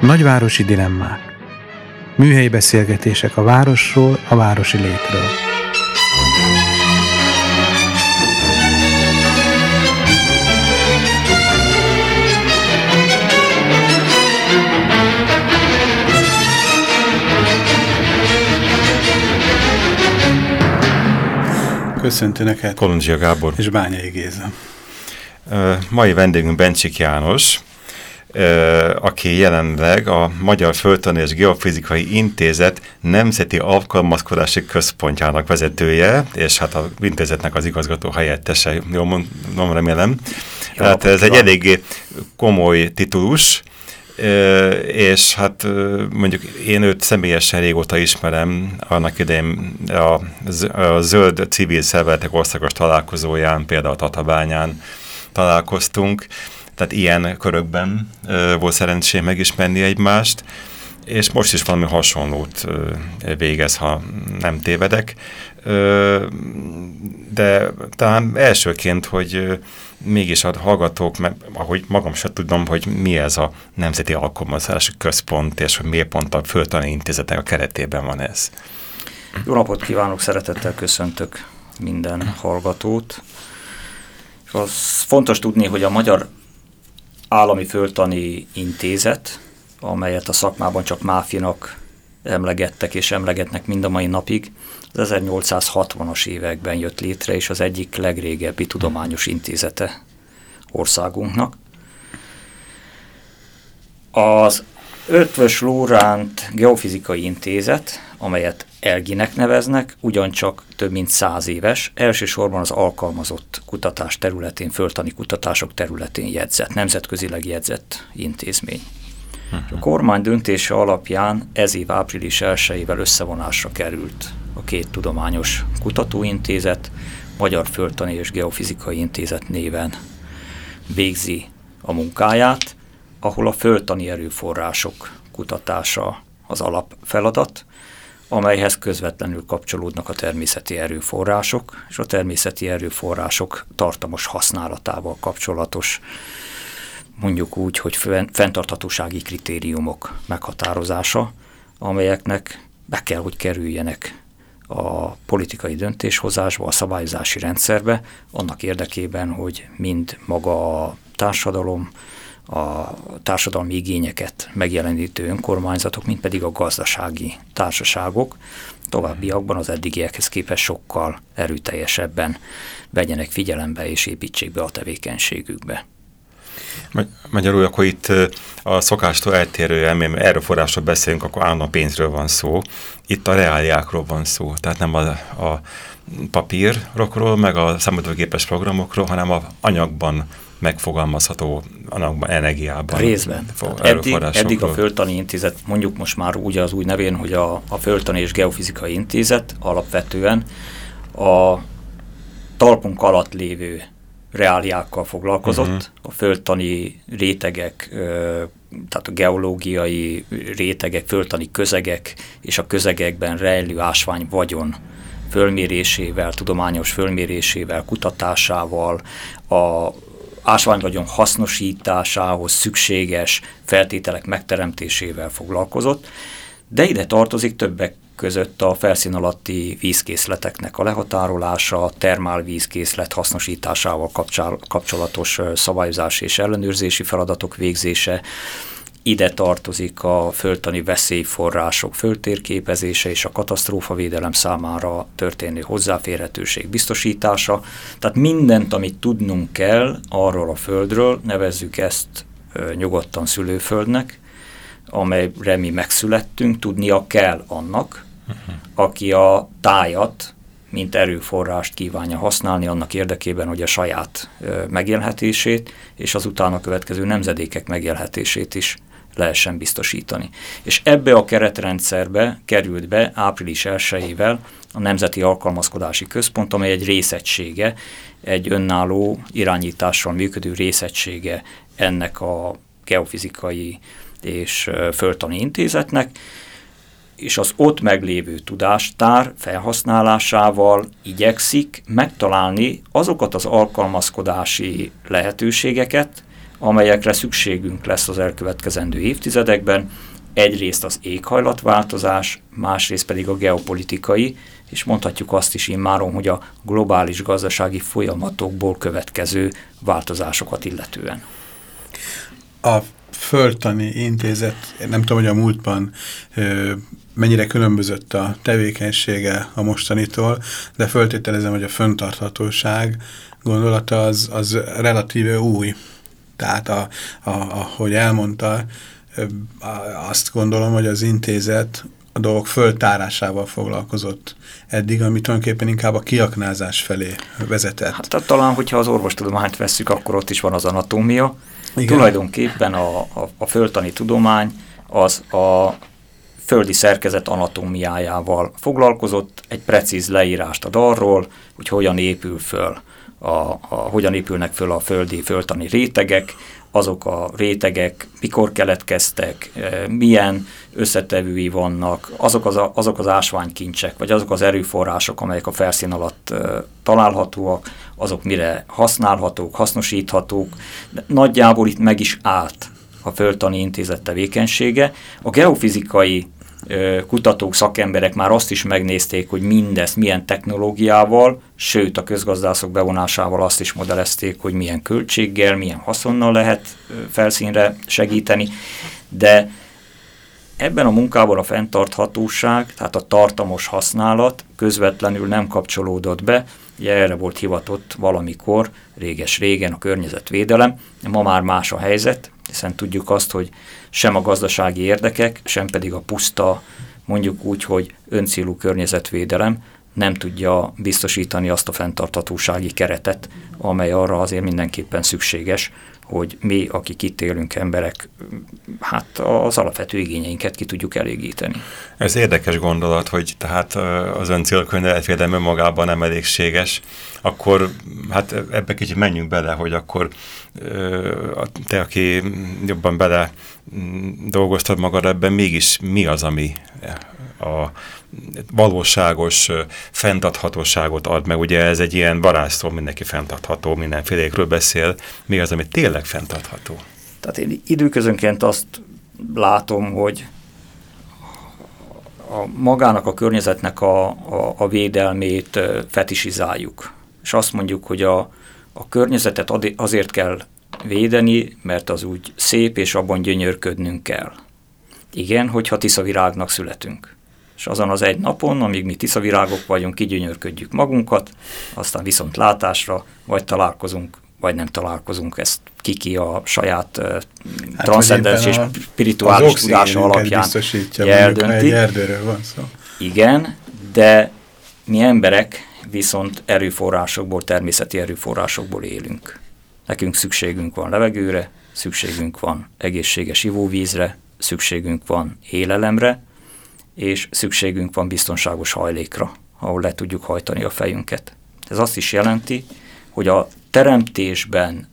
Nagyvárosi dilemmák. Műhelyi beszélgetések a városról, a városi létről. Köszönti neked. Kolondzsia Gábor. És Bányai Géza. Mai vendégünk Bencsik János, aki jelenleg a Magyar Földtani és Geofizikai Intézet Nemzeti Alkalmazkodási Központjának vezetője, és hát a intézetnek az igazgató helyettese, jól mondom, remélem. Jó, hát ez egy eléggé komoly titulus, és hát mondjuk én őt személyesen régóta ismerem, annak idején a, a zöld civil szervezetek országos találkozóján, például Tatabányán találkoztunk, tehát ilyen körökben ö, volt szerencsém megismerni egymást, és most is valami hasonlót ö, végez, ha nem tévedek. Ö, de talán elsőként, hogy ö, mégis a hallgatók, mert ahogy magam sem tudom, hogy mi ez a Nemzeti Alkalmazási Központ, és hogy miért pont a Földtani Intézetek a keretében van ez. Jó napot kívánok, szeretettel köszöntök minden hallgatót. Az fontos tudni, hogy a Magyar állami föltani intézet, amelyet a szakmában csak máfinak emlegettek és emlegetnek mind a mai napig, az 1860-as években jött létre, és az egyik legrégebbi tudományos intézete országunknak. Az Ötvös Lóránt Geofizikai Intézet, amelyet Elginek neveznek, ugyancsak több mint száz éves, elsősorban az alkalmazott kutatás területén, föltani kutatások területén jegyzett, nemzetközileg jegyzett intézmény. A kormány döntése alapján ez év április 1-ével összevonásra került a két tudományos kutatóintézet, Magyar Földtani és Geofizikai Intézet néven végzi a munkáját, ahol a földtani erőforrások kutatása az alapfeladat, amelyhez közvetlenül kapcsolódnak a természeti erőforrások, és a természeti erőforrások tartamos használatával kapcsolatos, mondjuk úgy, hogy fenntarthatósági kritériumok meghatározása, amelyeknek be kell, hogy kerüljenek a politikai döntéshozásba, a szabályozási rendszerbe, annak érdekében, hogy mind maga a társadalom, a társadalmi igényeket megjelenítő önkormányzatok, mint pedig a gazdasági társaságok továbbiakban az eddigiekhez képest sokkal erőteljesebben vegyenek figyelembe és építsék be a tevékenységükbe. Magyarul akkor itt a szokástól eltérően, erről forrásról beszélünk, akkor állandóan pénzről van szó. Itt a reáliákról van szó, tehát nem a, a papírokról, meg a számítógépes programokról, hanem a anyagban megfogalmazható annak energiában. Részben. Eddig, eddig a Földtani Intézet, mondjuk most már úgy az új nevén, hogy a, a Földtani és Geofizikai Intézet alapvetően a talpunk alatt lévő reáliákkal foglalkozott, uh-huh. a földtani rétegek, tehát a geológiai rétegek, földtani közegek és a közegekben rejlő ásvány vagyon fölmérésével, tudományos fölmérésével, kutatásával, a ásványvagyon hasznosításához szükséges feltételek megteremtésével foglalkozott, de ide tartozik többek között a felszín alatti vízkészleteknek a lehatárolása, a termálvízkészlet hasznosításával kapcsolatos szabályozási és ellenőrzési feladatok végzése, ide tartozik a földtani veszélyforrások föltérképezése és a katasztrófavédelem számára történő hozzáférhetőség biztosítása. Tehát mindent, amit tudnunk kell arról a földről, nevezzük ezt nyugodtan szülőföldnek, amelyre mi megszülettünk, tudnia kell annak, uh-huh. aki a tájat, mint erőforrást kívánja használni annak érdekében, hogy a saját megélhetését és az utána következő nemzedékek megélhetését is lehessen biztosítani. És ebbe a keretrendszerbe került be április 1-ével a Nemzeti Alkalmazkodási Központ, amely egy részegysége, egy önálló irányítással működő részegysége ennek a geofizikai és földtani intézetnek, és az ott meglévő tudástár felhasználásával igyekszik megtalálni azokat az alkalmazkodási lehetőségeket, amelyekre szükségünk lesz az elkövetkezendő évtizedekben, egyrészt az éghajlatváltozás, másrészt pedig a geopolitikai, és mondhatjuk azt is immáron, hogy a globális gazdasági folyamatokból következő változásokat illetően. A Földtani Intézet, nem tudom, hogy a múltban mennyire különbözött a tevékenysége a mostanitól, de föltételezem, hogy a föntarthatóság gondolata az, az relatíve új. Tehát, a, a, ahogy elmondta, azt gondolom, hogy az intézet a dolgok föltárásával foglalkozott eddig, ami tulajdonképpen inkább a kiaknázás felé vezetett. Hát, tehát talán, hogyha az orvostudományt vesszük, akkor ott is van az anatómia. Igen. Tulajdonképpen a, a, a földtani tudomány az a földi szerkezet anatómiájával foglalkozott, egy precíz leírást ad arról, hogy hogyan épül föl, a, a, hogyan épülnek föl a földi földtani rétegek, azok a rétegek mikor keletkeztek, e, milyen összetevői vannak, azok az, azok az ásványkincsek, vagy azok az erőforrások, amelyek a felszín alatt e, találhatóak, azok mire használhatók, hasznosíthatók. De nagyjából itt meg is állt a Földtani Intézet tevékenysége. A geofizikai kutatók, szakemberek már azt is megnézték, hogy mindezt milyen technológiával, sőt a közgazdászok bevonásával azt is modellezték, hogy milyen költséggel, milyen haszonnal lehet felszínre segíteni, de ebben a munkában a fenntarthatóság, tehát a tartamos használat közvetlenül nem kapcsolódott be, ugye erre volt hivatott valamikor, réges-régen a környezetvédelem, ma már más a helyzet, hiszen tudjuk azt, hogy sem a gazdasági érdekek, sem pedig a puszta, mondjuk úgy, hogy öncélú környezetvédelem nem tudja biztosítani azt a fenntartatósági keretet, amely arra azért mindenképpen szükséges, hogy mi, akik itt élünk emberek, hát az alapvető igényeinket ki tudjuk elégíteni. Ez érdekes gondolat, hogy tehát az öncélkörnyezetvédelme magában nem elégséges, akkor hát ebbe kicsit menjünk bele, hogy akkor te, aki jobban bele mm, dolgoztad magad ebben, mégis mi az, ami a valóságos fenntarthatóságot ad meg. Ugye ez egy ilyen varázszó, mindenki fenntartható, mindenfélékről beszél. Mi az, ami tényleg fenntartható? Tehát én időközönként azt látom, hogy a magának a környezetnek a, a, a védelmét fetisizáljuk. És azt mondjuk, hogy a, a környezetet azért kell védeni, mert az úgy szép, és abban gyönyörködnünk kell. Igen, hogyha tiszavirágnak születünk. És azon az egy napon, amíg mi tiszavirágok vagyunk, kigyönyörködjük magunkat, aztán viszont látásra vagy találkozunk, vagy nem találkozunk, ezt kiki a saját uh, hát, transzcendens és spirituális tudása alapján eldönti. van szó. Igen, de mi emberek viszont erőforrásokból, természeti erőforrásokból élünk. Nekünk szükségünk van levegőre, szükségünk van egészséges ivóvízre, szükségünk van élelemre, és szükségünk van biztonságos hajlékra, ahol le tudjuk hajtani a fejünket. Ez azt is jelenti, hogy a teremtésben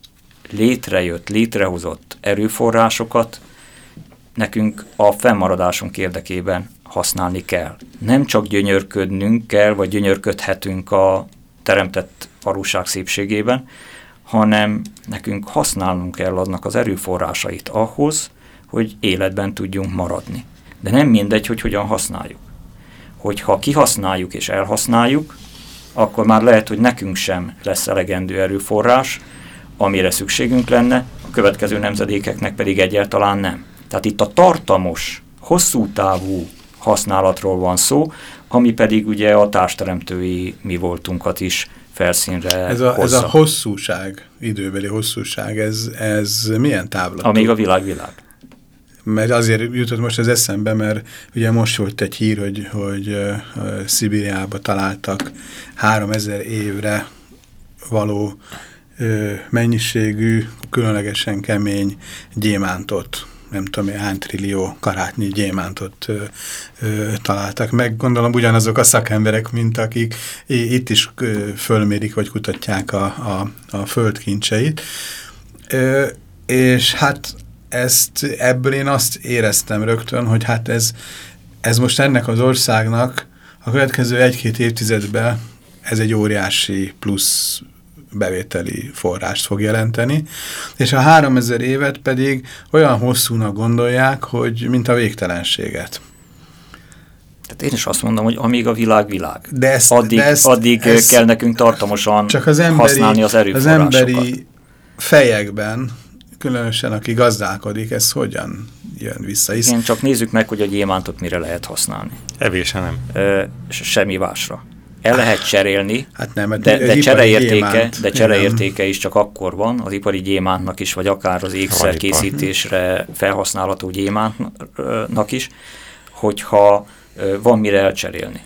létrejött, létrehozott erőforrásokat nekünk a fennmaradásunk érdekében használni kell. Nem csak gyönyörködnünk kell, vagy gyönyörködhetünk a teremtett valóság szépségében, hanem nekünk használnunk kell annak az erőforrásait ahhoz, hogy életben tudjunk maradni. De nem mindegy, hogy hogyan használjuk. Hogyha kihasználjuk és elhasználjuk, akkor már lehet, hogy nekünk sem lesz elegendő erőforrás, amire szükségünk lenne, a következő nemzedékeknek pedig egyáltalán nem. Tehát itt a tartamos, hosszú távú használatról van szó, ami pedig ugye a társteremtői mi voltunkat is felszínre ez a, ez a hosszúság, időbeli hosszúság, ez, ez milyen távlatú? Amíg a világ világ. Mert azért jutott most az eszembe, mert ugye most volt egy hír, hogy, hogy uh, Szibériába találtak 3000 évre való mennyiségű, különlegesen kemény gyémántot nem tudom, hány trillió karátnyi gyémántot ö, ö, találtak meg. Gondolom ugyanazok a szakemberek, mint akik itt is ö, fölmérik, vagy kutatják a, a, a földkincseit. Ö, és hát ezt, ebből én azt éreztem rögtön, hogy hát ez, ez most ennek az országnak a következő egy-két évtizedben ez egy óriási plusz bevételi forrást fog jelenteni, és a 3000 évet pedig olyan hosszúnak gondolják, hogy mint a végtelenséget. Tehát én is azt mondom, hogy amíg a világ világ, de ezt, addig, de ezt, addig ezt kell nekünk tartamosan csak az emberi, használni az erőforrásokat. Az emberi fejekben, különösen aki gazdálkodik, ez hogyan jön vissza? Hisz... Igen, csak nézzük meg, hogy a gyémántot mire lehet használni. Evése nem. Ö, semmi másra el lehet cserélni, hát nem, de, de csereértéke, de csereértéke is csak akkor van, az ipari gyémántnak is, vagy akár az ékszerkészítésre felhasználható gyémántnak is, hogyha van mire elcserélni.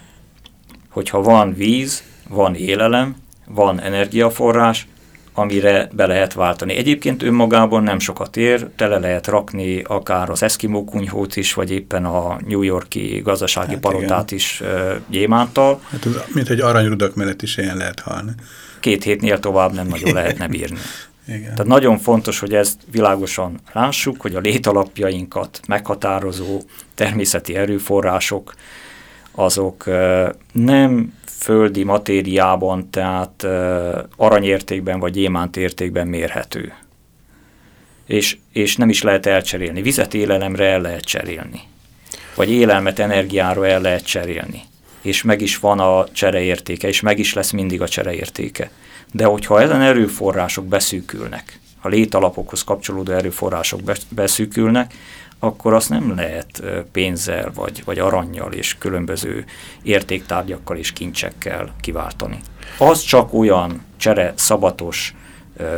Hogyha van víz, van élelem, van energiaforrás, amire be lehet váltani. Egyébként önmagában nem sokat ér, tele lehet rakni akár az Eskimo kunyhót is, vagy éppen a New Yorki gazdasági hát palotát igen. is uh, gyémántal. Hát az, mint egy aranyrudak mellett is ilyen lehet halni. Két hétnél tovább nem nagyon lehetne bírni. Igen. Tehát nagyon fontos, hogy ezt világosan lássuk, hogy a létalapjainkat meghatározó természeti erőforrások, azok nem földi matériában, tehát aranyértékben vagy gyémántértékben mérhető. És, és nem is lehet elcserélni. Vizet élelemre el lehet cserélni. Vagy élelmet energiára el lehet cserélni. És meg is van a csereértéke, és meg is lesz mindig a csereértéke. De hogyha ezen erőforrások beszűkülnek, a létalapokhoz kapcsolódó erőforrások beszűkülnek, akkor azt nem lehet pénzzel, vagy, vagy aranyjal és különböző értéktárgyakkal és kincsekkel kiváltani. Az csak olyan csere szabatos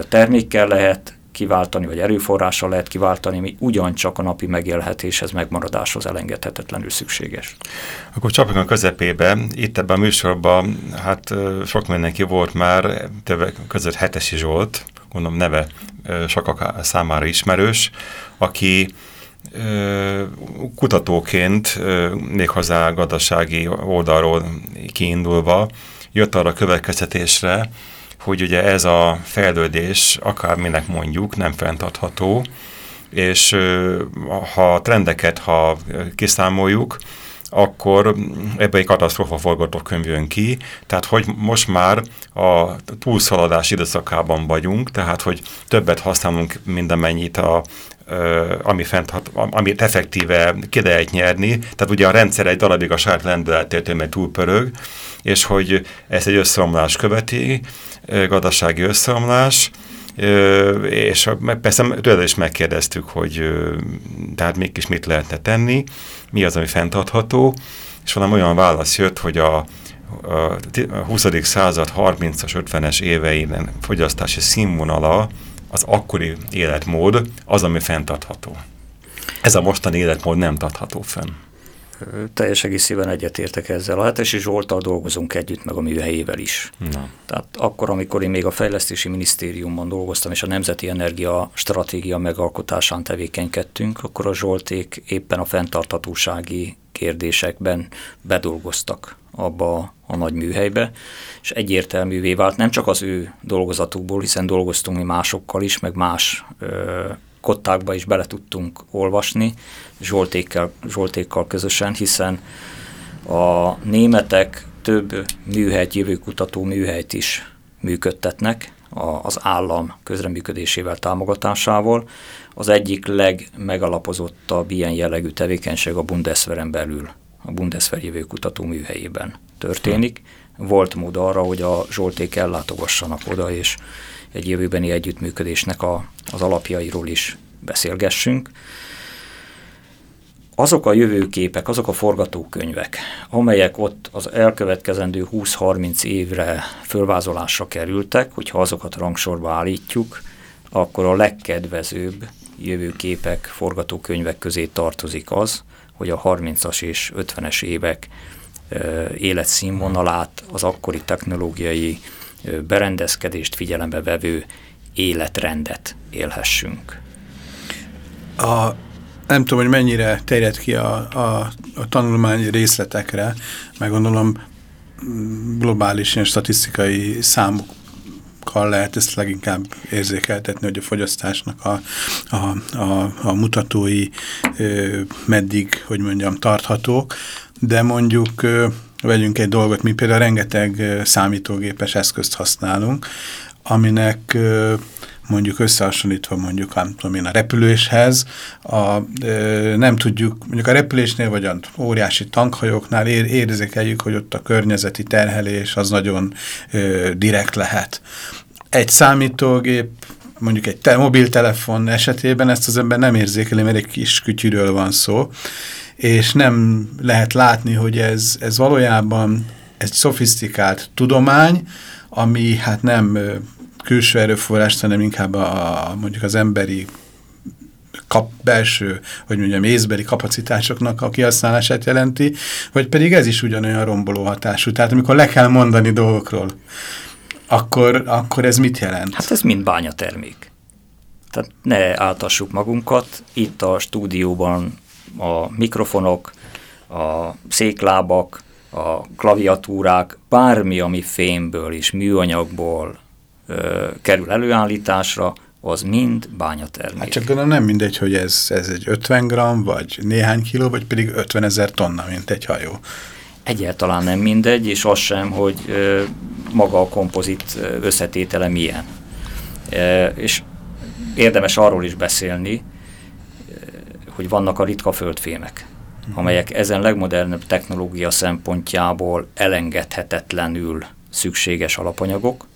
termékkel lehet kiváltani, vagy erőforrással lehet kiváltani, ami ugyancsak a napi megélhetéshez, megmaradáshoz elengedhetetlenül szükséges. Akkor csapjunk a közepébe. Itt ebben a műsorban hát sok mindenki volt már, többek között Hetesi Zsolt, gondolom neve sokak számára ismerős, aki kutatóként, méghozzá gazdasági oldalról kiindulva jött arra a következtetésre, hogy ugye ez a fejlődés, akárminek mondjuk, nem fenntartható, és ha a trendeket, ha kiszámoljuk, akkor ebbe egy katasztrofa forgatókönyv jön ki, tehát hogy most már a túlszaladás időszakában vagyunk, tehát hogy többet használunk, mint amennyit a, ami fent, amit effektíve ki lehet nyerni, tehát ugye a rendszer egy darabig a saját lendületétől mert túlpörög, és hogy ez egy összeomlás követi, gazdasági összeomlás, és persze tőled is megkérdeztük, hogy tehát mégis mit lehetne tenni, mi az, ami fenntartható, és valami olyan válasz jött, hogy a, a 20. század 30-as, 50-es éveiben fogyasztási színvonala az akkori életmód az, ami fenntartható. Ez a mostani életmód nem tartható fenn. Teljes egészében egyetértek ezzel. A Hetesi Zsoltal dolgozunk együtt, meg a műhelyével is. Na. Tehát akkor, amikor én még a Fejlesztési Minisztériumban dolgoztam, és a Nemzeti Energia Stratégia megalkotásán tevékenykedtünk, akkor a Zsolték éppen a fenntarthatósági kérdésekben bedolgoztak abba a nagy műhelybe, és egyértelművé vált nem csak az ő dolgozatukból, hiszen dolgoztunk mi másokkal is, meg más ö, kottákba is bele tudtunk olvasni Zsoltékkal, Zsoltékkal közösen, hiszen a németek több műhelyt, jövőkutató műhelyt is működtetnek az állam közreműködésével, támogatásával. Az egyik legmegalapozottabb ilyen jellegű tevékenység a Bundeswehren belül, a Bundeswehr jövőkutató műhelyében történik. Volt mód arra, hogy a Zsolték ellátogassanak oda, és egy jövőbeni együttműködésnek a, az alapjairól is beszélgessünk. Azok a jövőképek, azok a forgatókönyvek, amelyek ott az elkövetkezendő 20-30 évre fölvázolásra kerültek, hogyha azokat rangsorba állítjuk, akkor a legkedvezőbb jövőképek, forgatókönyvek közé tartozik az, hogy a 30-as és 50-es évek életszínvonalát, az akkori technológiai berendezkedést figyelembe vevő életrendet élhessünk. A nem tudom, hogy mennyire terjed ki a, a, a tanulmány részletekre, meg gondolom globális ilyen statisztikai számokkal lehet ezt leginkább érzékeltetni, hogy a fogyasztásnak a, a, a, a mutatói ö, meddig, hogy mondjam, tarthatók, de mondjuk ö, vegyünk egy dolgot, mi például rengeteg számítógépes eszközt használunk, aminek ö, mondjuk összehasonlítva mondjuk nem tudom én, a repüléshez, a, ö, nem tudjuk, mondjuk a repülésnél vagy a óriási tankhajóknál ér, érzékeljük, hogy ott a környezeti terhelés az nagyon ö, direkt lehet. Egy számítógép mondjuk egy te mobiltelefon esetében ezt az ember nem érzékeli, mert egy kis kütyűről van szó, és nem lehet látni, hogy ez, ez valójában egy szofisztikált tudomány, ami hát nem külső erőforrást, hanem inkább a, a, mondjuk az emberi kap, belső, hogy mondjam, észbeli kapacitásoknak a kihasználását jelenti, vagy pedig ez is ugyanolyan romboló hatású. Tehát amikor le kell mondani dolgokról, akkor, akkor ez mit jelent? Hát ez mind bányatermék. Tehát ne áltassuk magunkat. Itt a stúdióban a mikrofonok, a széklábak, a klaviatúrák, bármi, ami fémből és műanyagból kerül előállításra, az mind bányatermék. Hát csak gondolom nem mindegy, hogy ez, ez egy 50 gram, vagy néhány kiló, vagy pedig 50 ezer tonna, mint egy hajó. Egyáltalán nem mindegy, és az sem, hogy ö, maga a kompozit összetétele milyen. E, és érdemes arról is beszélni, hogy vannak a ritka földfémek, mhm. amelyek ezen legmodernebb technológia szempontjából elengedhetetlenül szükséges alapanyagok,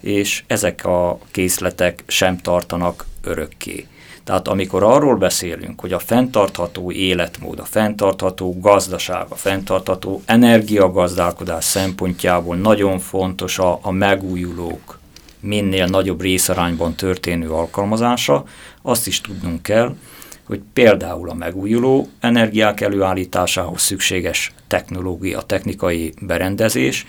és ezek a készletek sem tartanak örökké. Tehát amikor arról beszélünk, hogy a fenntartható életmód, a fenntartható gazdaság, a fenntartható energiagazdálkodás szempontjából nagyon fontos a, a megújulók minél nagyobb részarányban történő alkalmazása, azt is tudnunk kell, hogy például a megújuló energiák előállításához szükséges technológia, technikai berendezés,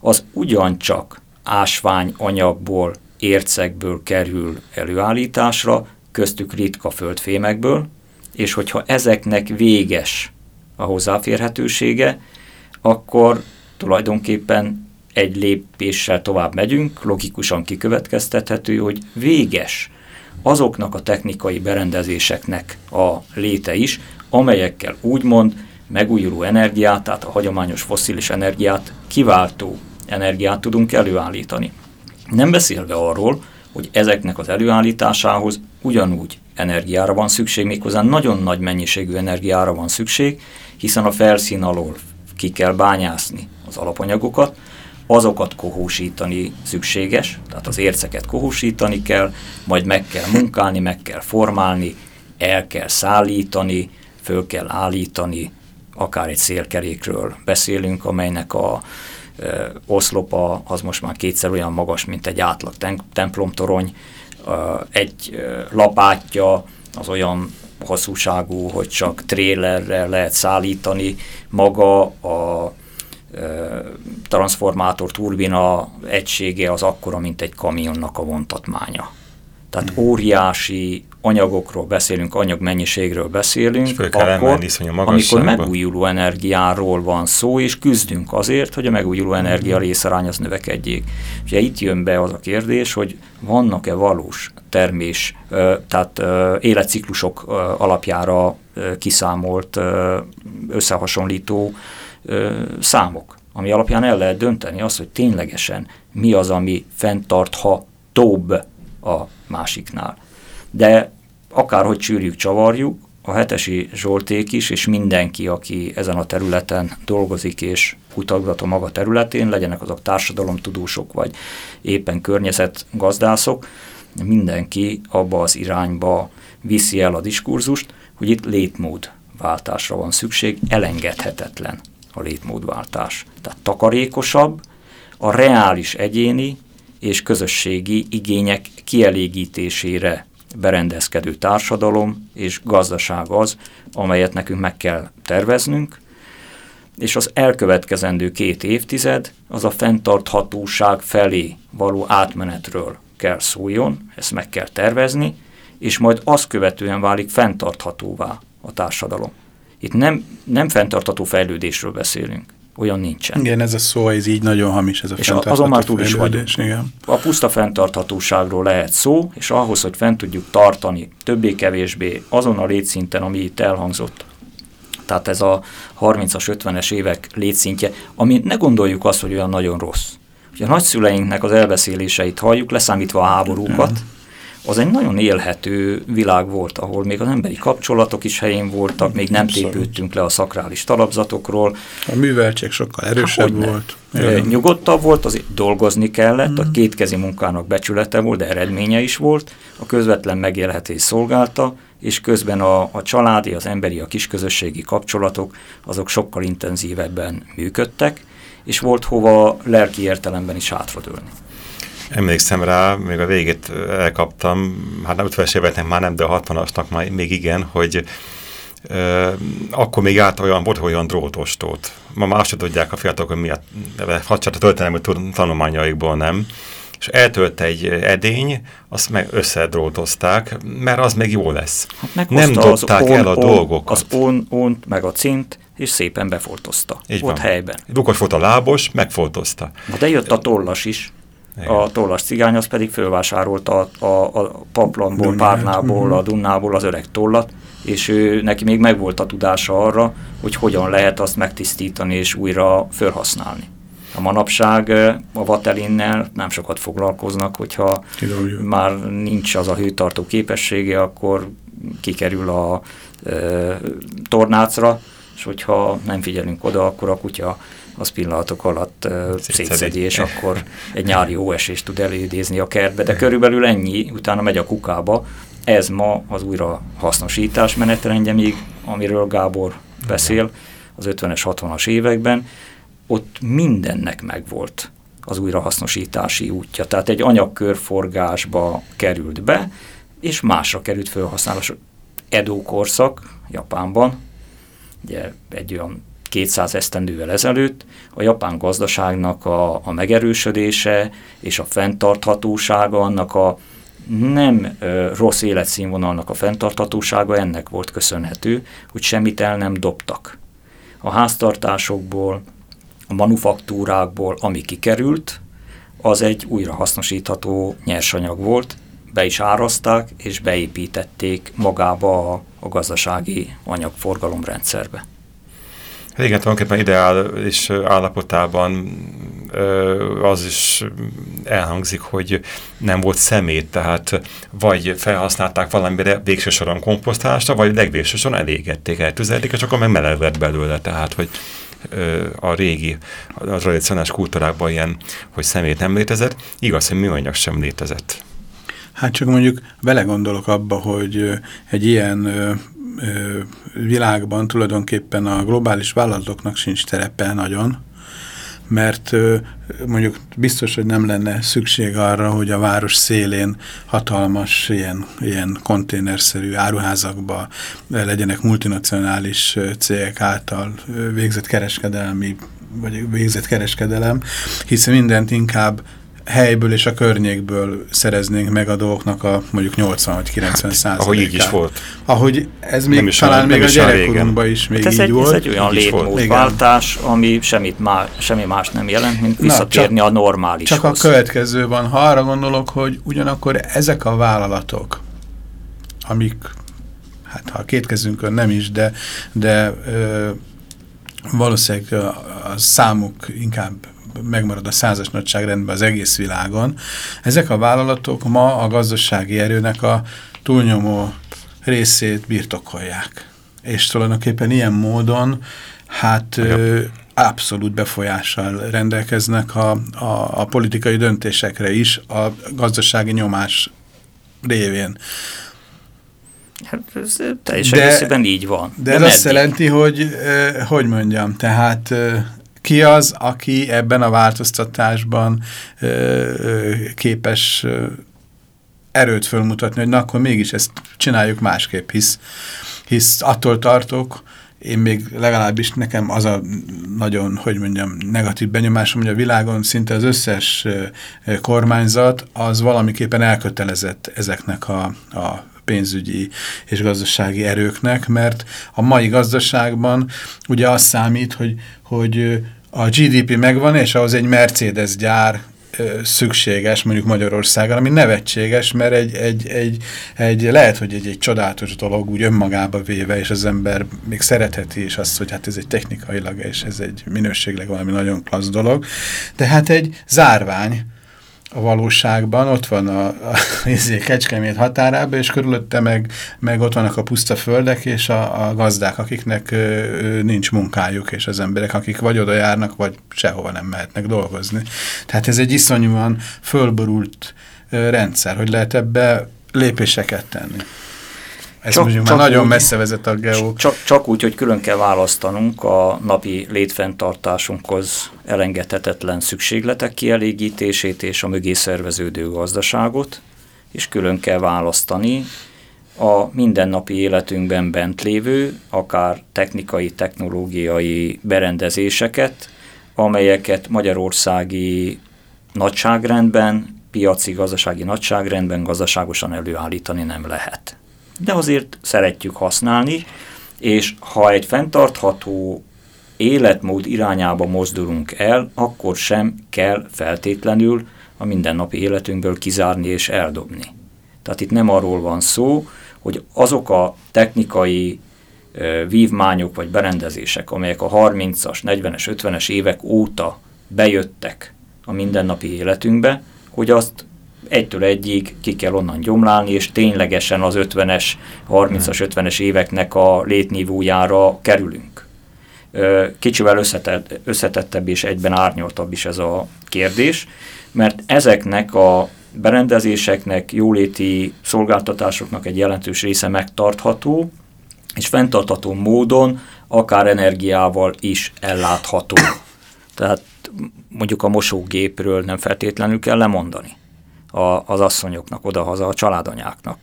az ugyancsak ásványanyagból, ércekből kerül előállításra, köztük ritka földfémekből, és hogyha ezeknek véges a hozzáférhetősége, akkor tulajdonképpen egy lépéssel tovább megyünk, logikusan kikövetkeztethető, hogy véges azoknak a technikai berendezéseknek a léte is, amelyekkel úgymond megújuló energiát, tehát a hagyományos fosszilis energiát kiváltó energiát tudunk előállítani. Nem beszélve arról, hogy ezeknek az előállításához ugyanúgy energiára van szükség, méghozzá nagyon nagy mennyiségű energiára van szükség, hiszen a felszín alól ki kell bányászni az alapanyagokat, azokat kohósítani szükséges, tehát az érceket kohósítani kell, majd meg kell munkálni, meg kell formálni, el kell szállítani, föl kell állítani, akár egy szélkerékről beszélünk, amelynek a oszlopa az most már kétszer olyan magas, mint egy átlag templomtorony, egy lapátja az olyan hosszúságú, hogy csak trélerrel lehet szállítani, maga a transformátor turbina egysége az akkora, mint egy kamionnak a vontatmánya. Tehát hmm. óriási anyagokról beszélünk, anyagmennyiségről beszélünk, akkor, amikor megújuló energiáról van szó, és küzdünk azért, hogy a megújuló energia hmm. részarány az növekedjék. Ugye itt jön be az a kérdés, hogy vannak-e valós termés, tehát életciklusok alapjára kiszámolt összehasonlító számok, ami alapján el lehet dönteni azt, hogy ténylegesen mi az, ami fenntarthatóbb a másiknál. De akárhogy csűrjük, csavarjuk, a hetesi Zsolték is, és mindenki, aki ezen a területen dolgozik és kutatgat a maga területén, legyenek azok társadalomtudósok, vagy éppen környezetgazdászok, mindenki abba az irányba viszi el a diskurzust, hogy itt létmód váltásra van szükség, elengedhetetlen a létmódváltás. Tehát takarékosabb, a reális egyéni és közösségi igények kielégítésére berendezkedő társadalom és gazdaság az, amelyet nekünk meg kell terveznünk, és az elkövetkezendő két évtized az a fenntarthatóság felé való átmenetről kell szóljon, ezt meg kell tervezni, és majd azt követően válik fenntarthatóvá a társadalom. Itt nem, nem fenntartható fejlődésről beszélünk, olyan nincsen. Igen, ez a szó, ez így nagyon hamis, ez a és azon már túl is vagyunk. Igen. A puszta fenntarthatóságról lehet szó, és ahhoz, hogy fent tudjuk tartani többé-kevésbé azon a létszinten, ami itt elhangzott, tehát ez a 30-as, 50-es évek létszintje, ami ne gondoljuk azt, hogy olyan nagyon rossz. Ugye a nagyszüleinknek az elbeszéléseit halljuk, leszámítva a háborúkat, az egy nagyon élhető világ volt, ahol még az emberi kapcsolatok is helyén voltak, még nem tépődtünk le a szakrális talapzatokról. A műveltség sokkal erősebb hát, volt. Igen. Nyugodtabb volt, azért dolgozni kellett, a mm. kétkezi munkának becsülete volt, de eredménye is volt, a közvetlen megélhetés szolgálta, és közben a, a családi, az emberi, a kisközösségi kapcsolatok azok sokkal intenzívebben működtek, és volt hova lelki értelemben is hátradőlni. Emlékszem rá, még a végét elkaptam, hát nem 50-es éveknek már nem, de a 60-asnak már még igen, hogy Uh, akkor még állt olyan, volt olyan drótostót. Ma már azt tudják a fiatalok, hogy miatt, a történelmi tanulmányaikból nem. És eltölt egy edény, azt meg összedrótozták, mert az meg jó lesz. Hát nem dobták el a on, dolgokat. Az on, on, meg a cint, és szépen befoltozta. Így Ott van. helyben. Lukas volt a lábos, megfoltozta. Na de jött a tollas is. Igen. A tollas cigány az pedig fölvásárolta a, a, a paplanból, párnából, mhm. a dunnából az öreg tollat, és ő, neki még megvolt a tudása arra, hogy hogyan lehet azt megtisztítani és újra felhasználni. A manapság a vatelinnel nem sokat foglalkoznak, hogyha Kidolja. már nincs az a hőtartó képessége, akkor kikerül a e, tornácra, és hogyha nem figyelünk oda, akkor a kutya az pillanatok alatt szétszedi, és akkor egy nyári esést tud előidézni a kertbe, de körülbelül ennyi, utána megy a kukába. Ez ma az újra hasznosítás menetrendje még, amiről Gábor beszél az 50-es, 60-as években, ott mindennek megvolt az újrahasznosítási útja. Tehát egy anyagkörforgásba került be, és másra került felhasználásra. Edo korszak Japánban, ugye egy olyan 200 esztendővel ezelőtt a japán gazdaságnak a, a megerősödése és a fenntarthatósága, annak a nem ö, rossz életszínvonalnak a fenntarthatósága ennek volt köszönhető, hogy semmit el nem dobtak. A háztartásokból, a manufaktúrákból, ami kikerült, az egy újrahasznosítható nyersanyag volt, be is árazták, és beépítették magába a, a gazdasági anyagforgalomrendszerbe. Igen, tulajdonképpen ideális állapotában az is elhangzik, hogy nem volt szemét, tehát vagy felhasználták valamire végső soron komposztálásra, vagy legvégső soron elégették, eltüzelték, és akkor meg meleg lett belőle, tehát hogy a régi, a tradicionális kultúrákban ilyen, hogy szemét nem létezett, igaz, hogy műanyag sem létezett. Hát csak mondjuk belegondolok abba, hogy egy ilyen világban tulajdonképpen a globális vállalatoknak sincs terepe nagyon, mert mondjuk biztos, hogy nem lenne szükség arra, hogy a város szélén hatalmas ilyen, ilyen konténerszerű áruházakba legyenek multinacionális cégek által végzett kereskedelmi vagy végzett kereskedelem, hiszen mindent inkább helyből és a környékből szereznénk meg a dolgoknak a mondjuk 80 vagy 90 százalékát. Ahogy így is volt. Ahogy ez még is talán még a gyerekkorunkban is még hát ez így egy, volt. Ez egy olyan létmódváltás, ami semmit má, semmi más nem jelent, mint visszatérni Na, csak, a normálishoz. Csak a következő van, ha arra gondolok, hogy ugyanakkor ezek a vállalatok, amik, hát ha a két kezünkön nem is, de, de ö, valószínűleg a, a számuk inkább megmarad a százas nagyságrendben az egész világon. Ezek a vállalatok ma a gazdasági erőnek a túlnyomó részét birtokolják. És tulajdonképpen ilyen módon hát ö, abszolút befolyással rendelkeznek a, a, a politikai döntésekre is a gazdasági nyomás révén. Hát ez teljesen de, egészében így van. De, de ez azt jelenti, hogy, hogy mondjam, tehát ki az, aki ebben a változtatásban ö, ö, képes ö, erőt fölmutatni, hogy na akkor mégis ezt csináljuk másképp, hisz, hisz attól tartok, én még legalábbis nekem az a nagyon, hogy mondjam, negatív benyomásom, hogy a világon szinte az összes kormányzat az valamiképpen elkötelezett ezeknek a, a pénzügyi és gazdasági erőknek, mert a mai gazdaságban ugye az számít, hogy, hogy a GDP megvan, és ahhoz egy Mercedes gyár szükséges, mondjuk Magyarországon, ami nevetséges, mert egy, egy, egy, egy lehet, hogy egy, egy csodálatos dolog úgy önmagába véve, és az ember még szeretheti is azt, hogy hát ez egy technikailag, és ez egy minőségleg valami nagyon klassz dolog, de hát egy zárvány, a valóságban, ott van a, a, a izé, Kecskemét határában, és körülötte meg, meg ott vannak a puszta földek, és a, a gazdák, akiknek ö, nincs munkájuk, és az emberek, akik vagy oda járnak, vagy sehova nem mehetnek dolgozni. Tehát ez egy iszonyúan fölborult ö, rendszer, hogy lehet ebbe lépéseket tenni. Ez csak, mondjuk csak már nagyon úgy, messze vezet a geó. Csak, csak úgy, hogy külön kell választanunk a napi létfenntartásunkhoz elengedhetetlen szükségletek kielégítését és a mögé szerveződő gazdaságot, és külön kell választani a mindennapi életünkben bent lévő, akár technikai, technológiai berendezéseket, amelyeket magyarországi nagyságrendben, piaci gazdasági nagyságrendben gazdaságosan előállítani nem lehet de azért szeretjük használni, és ha egy fenntartható életmód irányába mozdulunk el, akkor sem kell feltétlenül a mindennapi életünkből kizárni és eldobni. Tehát itt nem arról van szó, hogy azok a technikai vívmányok vagy berendezések, amelyek a 30-as, 40-es, 50-es évek óta bejöttek a mindennapi életünkbe, hogy azt egytől egyig ki kell onnan gyomlálni, és ténylegesen az 50-es, 30-as, 50-es éveknek a létnívójára kerülünk. Kicsivel összetett, összetettebb és egyben árnyaltabb is ez a kérdés, mert ezeknek a berendezéseknek, jóléti szolgáltatásoknak egy jelentős része megtartható, és fenntartható módon akár energiával is ellátható. Tehát mondjuk a mosógépről nem feltétlenül kell lemondani a, az asszonyoknak, odahaza a családanyáknak.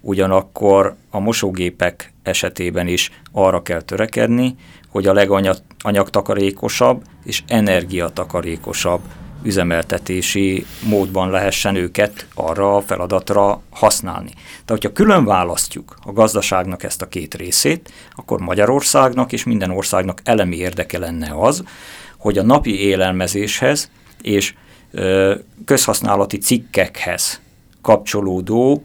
Ugyanakkor a mosógépek esetében is arra kell törekedni, hogy a leganyagtakarékosabb és energiatakarékosabb üzemeltetési módban lehessen őket arra a feladatra használni. Tehát, hogyha külön választjuk a gazdaságnak ezt a két részét, akkor Magyarországnak és minden országnak elemi érdeke lenne az, hogy a napi élelmezéshez és közhasználati cikkekhez kapcsolódó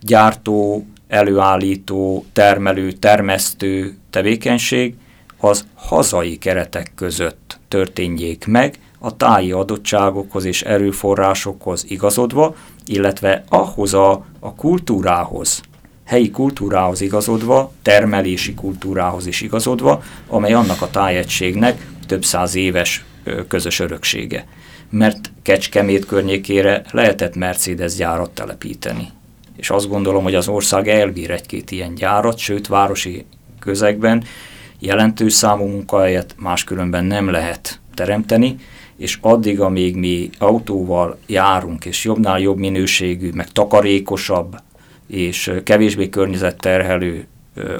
gyártó, előállító, termelő, termesztő tevékenység az hazai keretek között történjék meg, a táji adottságokhoz és erőforrásokhoz igazodva, illetve ahhoz a, a kultúrához, helyi kultúrához igazodva, termelési kultúrához is igazodva, amely annak a tájegységnek több száz éves közös öröksége mert Kecskemét környékére lehetett Mercedes gyárat telepíteni. És azt gondolom, hogy az ország elbír egy-két ilyen gyárat, sőt városi közegben jelentős számú munkahelyet máskülönben nem lehet teremteni, és addig, amíg mi autóval járunk, és jobbnál jobb minőségű, meg takarékosabb, és kevésbé környezetterhelő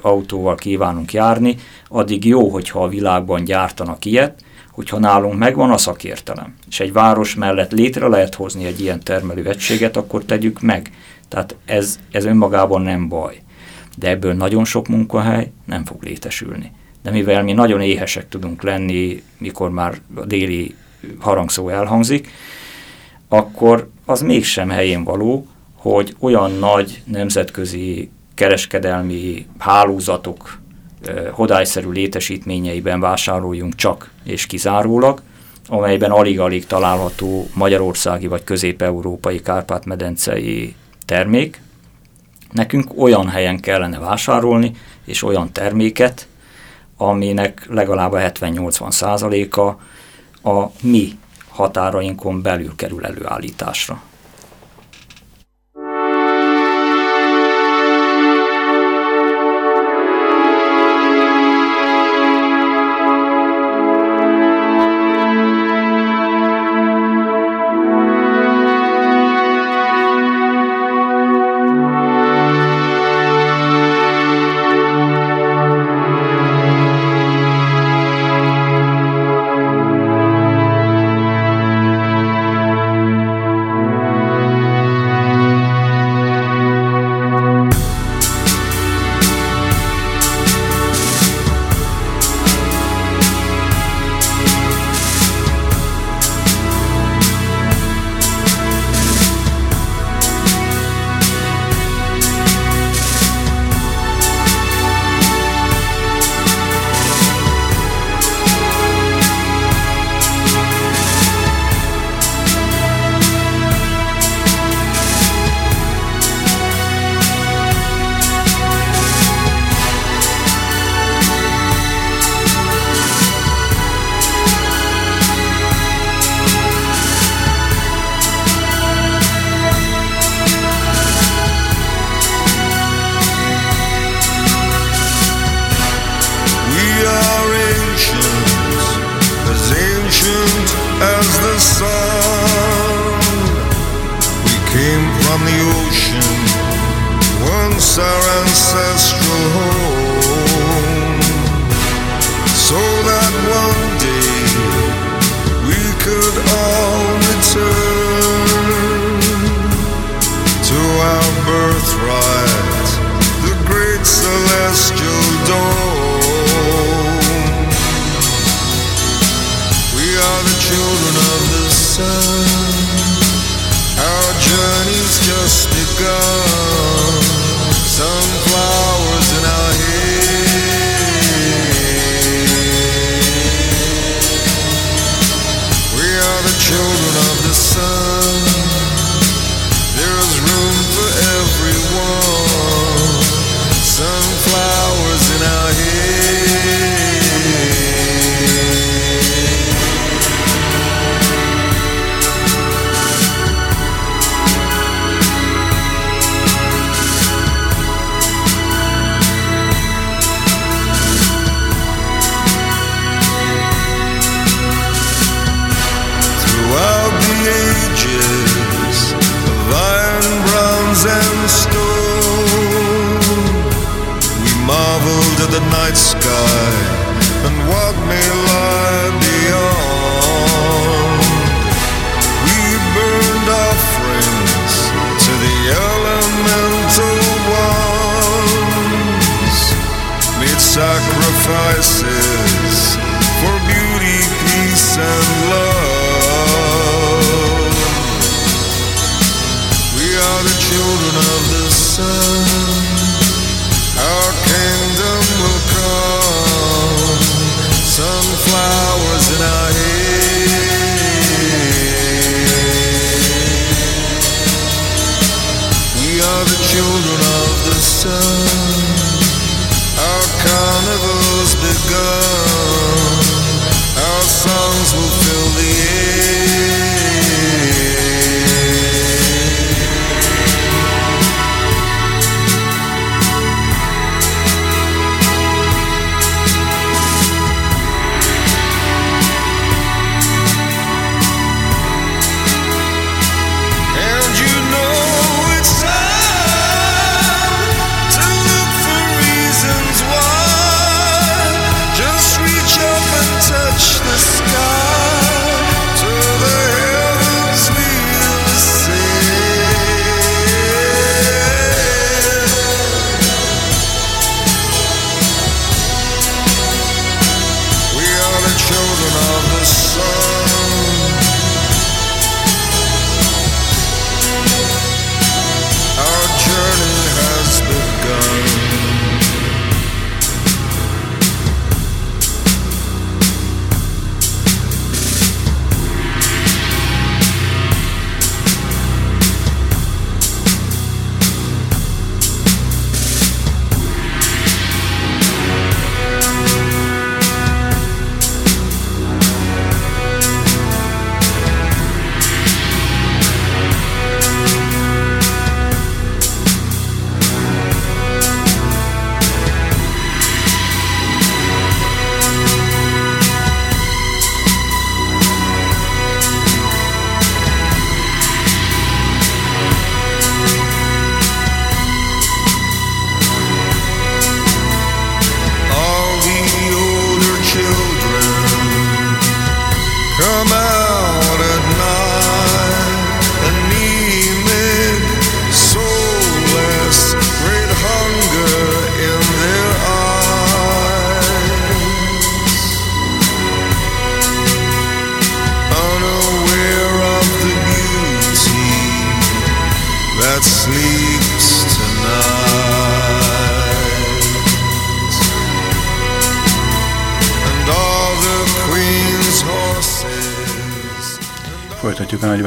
autóval kívánunk járni, addig jó, hogyha a világban gyártanak ilyet, hogyha nálunk megvan a szakértelem, és egy város mellett létre lehet hozni egy ilyen termelő egységet, akkor tegyük meg. Tehát ez, ez önmagában nem baj. De ebből nagyon sok munkahely nem fog létesülni. De mivel mi nagyon éhesek tudunk lenni, mikor már a déli harangszó elhangzik, akkor az mégsem helyén való, hogy olyan nagy nemzetközi kereskedelmi hálózatok hodályszerű létesítményeiben vásároljunk csak és kizárólag, amelyben alig-alig található magyarországi vagy közép-európai kárpát-medencei termék. Nekünk olyan helyen kellene vásárolni, és olyan terméket, aminek legalább a 70-80 százaléka a mi határainkon belül kerül előállításra.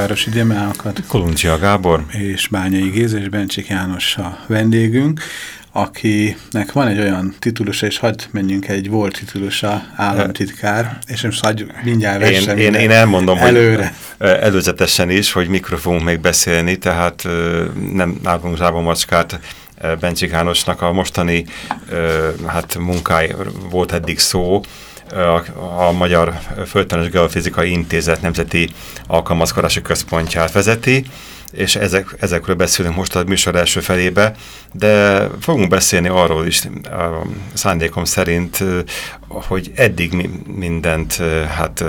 Fehérvárosi Demeákat. Koluncsia Gábor. És Bányai Géza és Bencsik János a vendégünk, akinek van egy olyan titulusa, és hagyd menjünk egy volt titulusa, államtitkár, és most hagyj mindjárt versem én, én, én elmondom, előre. hogy előzetesen is, hogy mikről fogunk még beszélni, tehát nem állunk zsába macskát, Bencsik Jánosnak a mostani hát munkáj volt eddig szó, a, a Magyar Földtani Geofizikai Intézet Nemzeti Alkalmazkodási Központját vezeti, és ezek, ezekről beszélünk most a műsor első felébe, de fogunk beszélni arról is szándékom szerint, hogy eddig mi mindent hát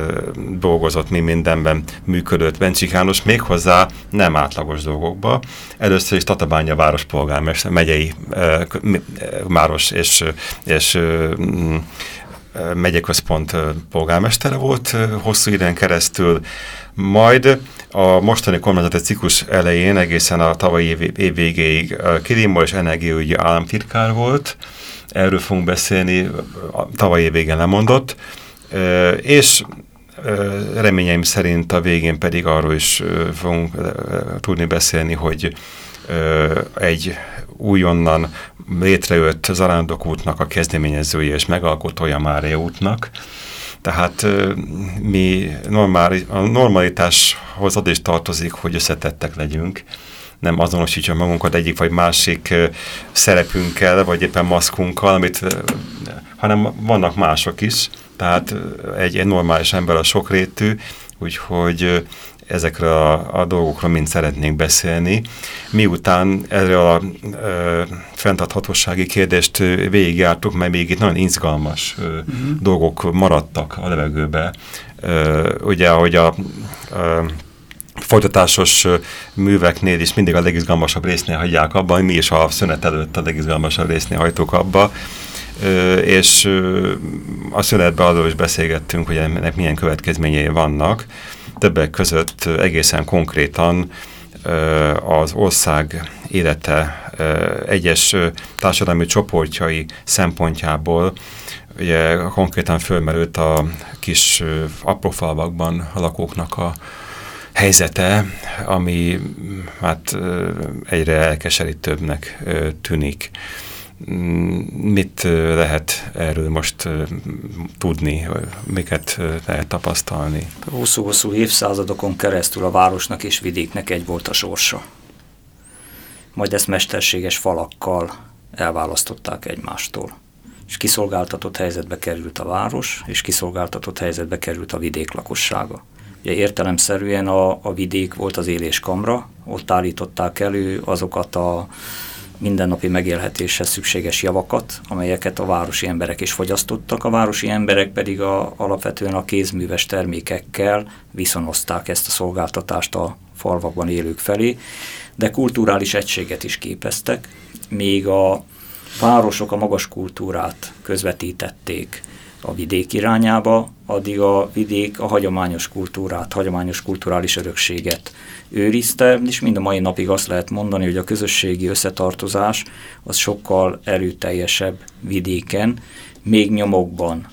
dolgozott, mi mindenben működött Bencsik János, méghozzá nem átlagos dolgokba. Először is Tatabánya város polgármester, megyei város és, és megyeközpont polgármestere volt hosszú időn keresztül, majd a mostani kormányzati ciklus elején egészen a tavalyi év, év végéig klíma és energiaügyi államtitkár volt, erről fogunk beszélni, a tavalyi év végén lemondott, és reményeim szerint a végén pedig arról is fogunk tudni beszélni, hogy egy újonnan létrejött Zarándok útnak a kezdeményezője és megalkotója Mária útnak, tehát mi normális, a normalitáshoz ad is tartozik, hogy összetettek legyünk, nem azonosítja magunkat egyik vagy másik szerepünkkel, vagy éppen maszkunkkal, amit, hanem vannak mások is. Tehát egy, egy normális ember a sokrétű, úgyhogy ezekre a, a dolgokról mind szeretnénk beszélni. Miután erre a e, fenntarthatósági kérdést végigjártuk, mert még itt nagyon izgalmas e, uh -huh. dolgok maradtak a levegőbe. E, ugye, hogy a e, folytatásos műveknél is mindig a legizgalmasabb résznél hagyják abba, mi is a szünet előtt a legizgalmasabb résznél hajtuk abba, és a szünetben arról is beszélgettünk, hogy ennek milyen következményei vannak, többek között egészen konkrétan az ország élete egyes társadalmi csoportjai szempontjából ugye konkrétan fölmerült a kis aprófalvakban lakóknak a helyzete, ami hát egyre elkeserítőbbnek tűnik. Mit lehet erről most tudni, miket lehet tapasztalni? Hosszú-hosszú évszázadokon keresztül a városnak és vidéknek egy volt a sorsa. Majd ezt mesterséges falakkal elválasztották egymástól. És kiszolgáltatott helyzetbe került a város, és kiszolgáltatott helyzetbe került a vidék lakossága. Ugye értelemszerűen a, a vidék volt az éléskamra, ott állították elő azokat a mindennapi megélhetéshez szükséges javakat, amelyeket a városi emberek is fogyasztottak, a városi emberek pedig a, alapvetően a kézműves termékekkel viszonozták ezt a szolgáltatást a falvakban élők felé, de kulturális egységet is képeztek, még a városok a magas kultúrát közvetítették a vidék irányába, addig a vidék a hagyományos kultúrát, hagyományos kulturális örökséget őrizte, és mind a mai napig azt lehet mondani, hogy a közösségi összetartozás az sokkal erőteljesebb vidéken, még nyomokban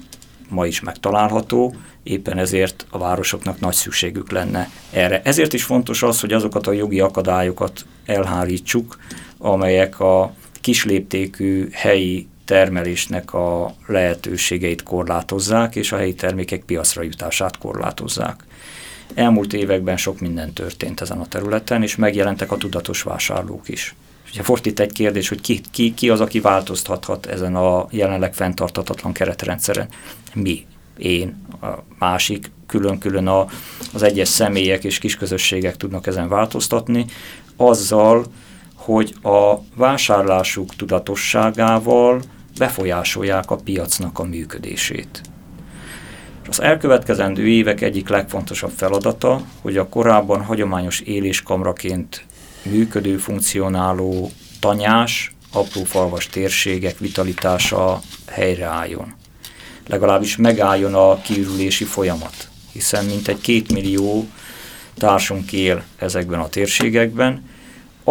ma is megtalálható, éppen ezért a városoknak nagy szükségük lenne erre. Ezért is fontos az, hogy azokat a jogi akadályokat elhárítsuk, amelyek a kisléptékű helyi termelésnek a lehetőségeit korlátozzák, és a helyi termékek piacra jutását korlátozzák. Elmúlt években sok minden történt ezen a területen, és megjelentek a tudatos vásárlók is. Ugye volt itt egy kérdés, hogy ki, ki, ki az, aki változtathat ezen a jelenleg fenntartatatlan keretrendszeren. Mi? Én, a másik, külön-külön a, az egyes személyek és kisközösségek tudnak ezen változtatni, azzal, hogy a vásárlásuk tudatosságával befolyásolják a piacnak a működését. Az elkövetkezendő évek egyik legfontosabb feladata, hogy a korábban hagyományos éléskamraként működő, funkcionáló tanyás, apró falvas térségek vitalitása helyreálljon. Legalábbis megálljon a kiürülési folyamat, hiszen mintegy két millió társunk él ezekben a térségekben,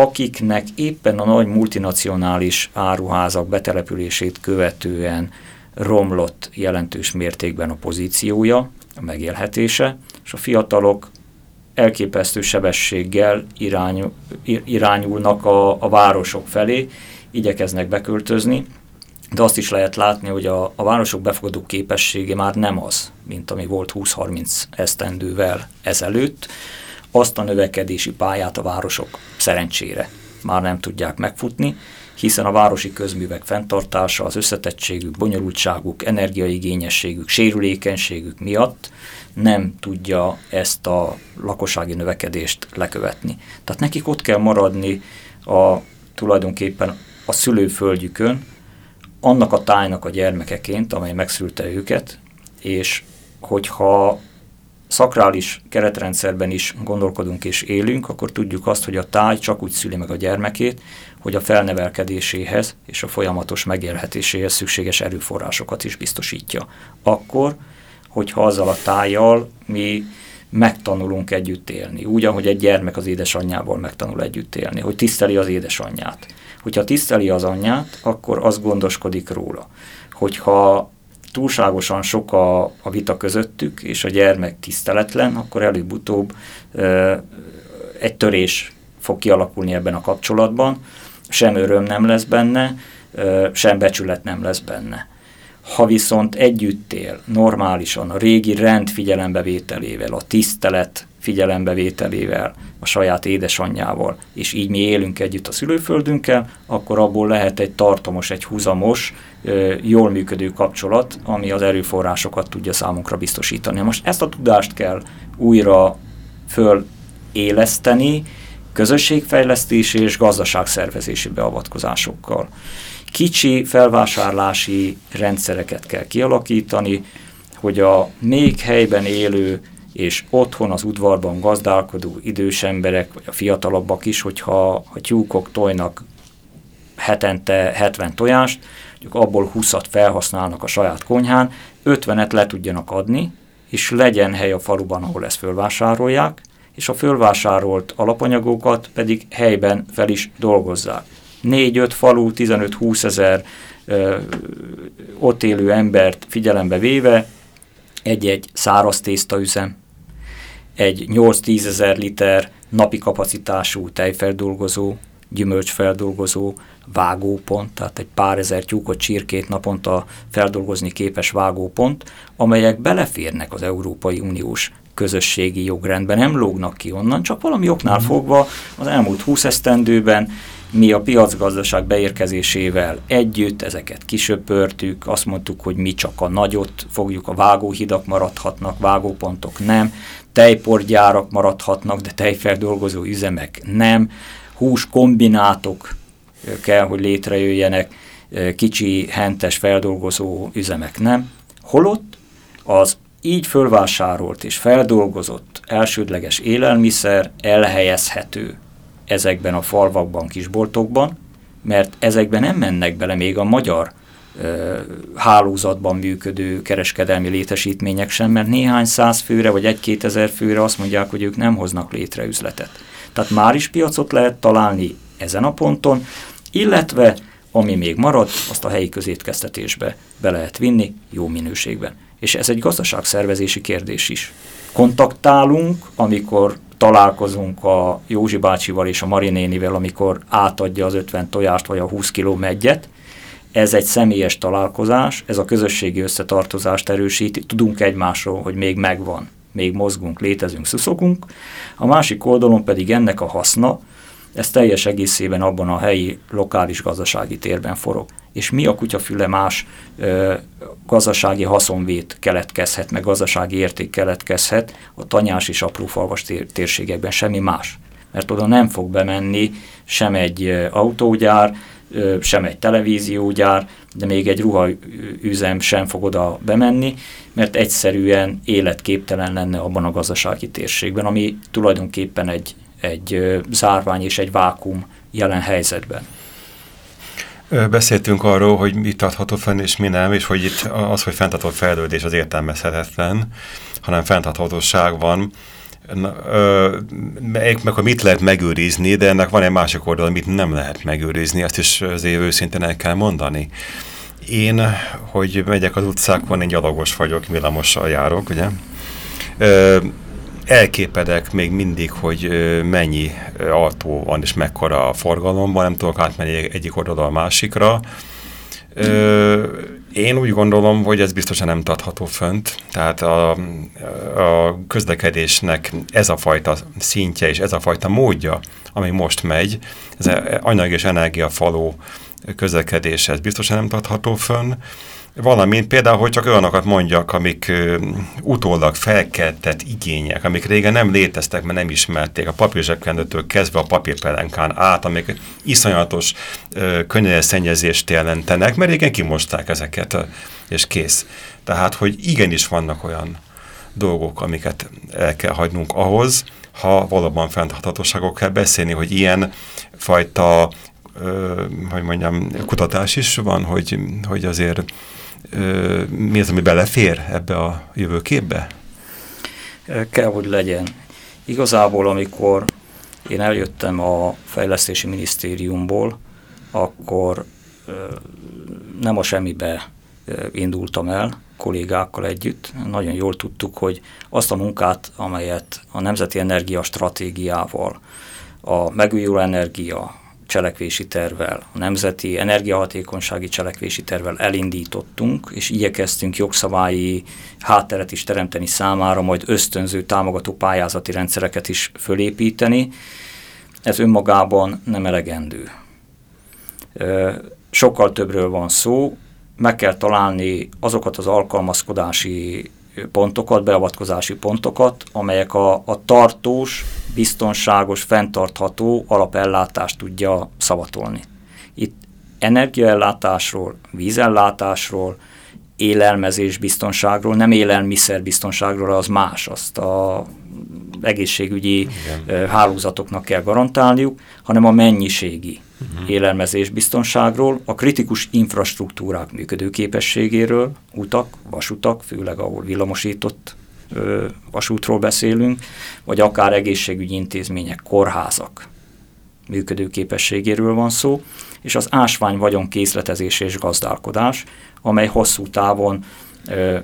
akiknek éppen a nagy multinacionális áruházak betelepülését követően romlott jelentős mértékben a pozíciója, a megélhetése, és a fiatalok elképesztő sebességgel irányul, irányulnak a, a városok felé, igyekeznek beköltözni, de azt is lehet látni, hogy a, a városok befogadó képessége már nem az, mint ami volt 20-30 esztendővel ezelőtt. Azt a növekedési pályát a városok szerencsére már nem tudják megfutni, hiszen a városi közművek fenntartása az összetettségük, bonyolultságuk, energiaigényességük, sérülékenységük miatt nem tudja ezt a lakossági növekedést lekövetni. Tehát nekik ott kell maradni a tulajdonképpen a szülőföldjükön, annak a tájnak a gyermekeként, amely megszülte őket, és hogyha szakrális keretrendszerben is gondolkodunk és élünk, akkor tudjuk azt, hogy a táj csak úgy szüli meg a gyermekét, hogy a felnevelkedéséhez és a folyamatos megélhetéséhez szükséges erőforrásokat is biztosítja. Akkor, hogyha azzal a tájjal mi megtanulunk együtt élni. Úgy, ahogy egy gyermek az édesanyjával megtanul együtt élni, hogy tiszteli az édesanyját. Hogyha tiszteli az anyját, akkor az gondoskodik róla. Hogyha túlságosan sok a, a vita közöttük, és a gyermek tiszteletlen, akkor előbb-utóbb e, egy törés fog kialakulni ebben a kapcsolatban, sem öröm nem lesz benne, e, sem becsület nem lesz benne. Ha viszont együtt él, normálisan, a régi rend figyelembevételével, a tisztelet figyelembevételével, a saját édesanyjával, és így mi élünk együtt a szülőföldünkkel, akkor abból lehet egy tartomos, egy húzamos, jól működő kapcsolat, ami az erőforrásokat tudja számunkra biztosítani. Most ezt a tudást kell újra föléleszteni, közösségfejlesztési és gazdaságszervezési beavatkozásokkal. Kicsi felvásárlási rendszereket kell kialakítani, hogy a még helyben élő és otthon az udvarban gazdálkodó idős emberek, vagy a fiatalabbak is, hogyha a tyúkok tojnak hetente 70 tojást, mondjuk abból 20-at felhasználnak a saját konyhán, 50-et le tudjanak adni, és legyen hely a faluban, ahol ezt fölvásárolják, és a fölvásárolt alapanyagokat pedig helyben fel is dolgozzák. 4-5 falu, 15-20 ezer ö, ott élő embert figyelembe véve egy-egy száraz tésztaüzem, egy 8-10 ezer liter napi kapacitású tejfeldolgozó, gyümölcsfeldolgozó, vágópont, tehát egy pár ezer tyúkot, csirkét naponta feldolgozni képes vágópont, amelyek beleférnek az Európai Uniós közösségi jogrendben, nem lógnak ki onnan, csak valami oknál fogva az elmúlt 20 esztendőben mi a piacgazdaság beérkezésével együtt ezeket kisöpörtük, azt mondtuk, hogy mi csak a nagyot fogjuk, a vágóhidak maradhatnak, vágópontok nem, tejporgyárak maradhatnak, de tejfeldolgozó üzemek nem, hús kombinátok kell, hogy létrejöjjenek, kicsi, hentes feldolgozó üzemek nem. Holott az így fölvásárolt és feldolgozott elsődleges élelmiszer elhelyezhető ezekben a falvakban, kisboltokban, mert ezekben nem mennek bele még a magyar hálózatban működő kereskedelmi létesítmények sem, mert néhány száz főre vagy egy-két ezer főre azt mondják, hogy ők nem hoznak létre üzletet. Tehát már is piacot lehet találni ezen a ponton, illetve ami még marad, azt a helyi közétkeztetésbe be lehet vinni jó minőségben. És ez egy gazdaságszervezési kérdés is. Kontaktálunk, amikor találkozunk a Józsi bácsival és a Marinénivel, amikor átadja az 50 tojást vagy a 20 kiló megyet. Ez egy személyes találkozás, ez a közösségi összetartozást erősíti, tudunk egymásról, hogy még megvan, még mozgunk, létezünk, szuszogunk. A másik oldalon pedig ennek a haszna, ez teljes egészében abban a helyi lokális gazdasági térben forog. És mi a kutyafüle más ö, gazdasági haszonvét keletkezhet, meg gazdasági érték keletkezhet a tanyás és falvas tér, térségekben, semmi más. Mert oda nem fog bemenni sem egy autógyár, sem egy televíziógyár, de még egy ruhaüzem sem fog oda bemenni, mert egyszerűen életképtelen lenne abban a gazdasági térségben, ami tulajdonképpen egy, egy zárvány és egy vákum jelen helyzetben. Beszéltünk arról, hogy mi tartható fenn és mi nem, és hogy itt az, hogy fenntartható fejlődés az értelmezhetetlen, hanem fenntarthatóság van. Ö, meg, hogy mit lehet megőrizni, de ennek van egy másik oldal, amit nem lehet megőrizni, azt is azért őszintén el kell mondani. Én, hogy megyek az utcákon, én gyalogos vagyok, villamossal járok, ugye? Ö, elképedek még mindig, hogy mennyi autó van és mekkora a forgalomban, nem tudok átmenni egyik oldalról a másikra. Én úgy gondolom, hogy ez biztosan nem tartható fönt, tehát a, a közlekedésnek ez a fajta szintje és ez a fajta módja, ami most megy, ez anyag és energia faló közlekedés, ez biztosan nem tartható fönn, valamint például, hogy csak olyanokat mondjak, amik ö, utólag felkeltett igények, amik régen nem léteztek, mert nem ismerték, a papírzsebkendőtől kezdve a papírpelenkán át, amik iszonyatos szennyezést jelentenek, mert régen kimosták ezeket, és kész. Tehát, hogy igenis vannak olyan dolgok, amiket el kell hagynunk ahhoz, ha valóban fenntarthatóságok kell beszélni, hogy ilyen fajta, ö, hogy mondjam, kutatás is van, hogy, hogy azért mi az, ami belefér ebbe a jövőképbe? Kell, hogy legyen. Igazából, amikor én eljöttem a Fejlesztési Minisztériumból, akkor nem a semmibe indultam el, kollégákkal együtt. Nagyon jól tudtuk, hogy azt a munkát, amelyet a Nemzeti Energia Stratégiával, a megújuló energia, cselekvési tervvel, a Nemzeti Energiahatékonysági Cselekvési tervvel elindítottunk, és igyekeztünk jogszabályi hátteret is teremteni számára, majd ösztönző támogató pályázati rendszereket is fölépíteni. Ez önmagában nem elegendő. Sokkal többről van szó, meg kell találni azokat az alkalmazkodási pontokat, beavatkozási pontokat, amelyek a, a tartós, biztonságos, fenntartható alapellátást tudja szavatolni. Itt energiaellátásról, vízellátásról, élelmezés biztonságról, nem élelmiszer biztonságról, az más, azt a egészségügyi Igen. hálózatoknak kell garantálniuk, hanem a mennyiségi uh-huh. élelmezés biztonságról, a kritikus infrastruktúrák működőképességéről, utak, vasutak, főleg ahol villamosított ö, vasútról beszélünk, vagy akár egészségügyi intézmények, kórházak működőképességéről van szó, és az ásvány vagyon készletezés és gazdálkodás, amely hosszú távon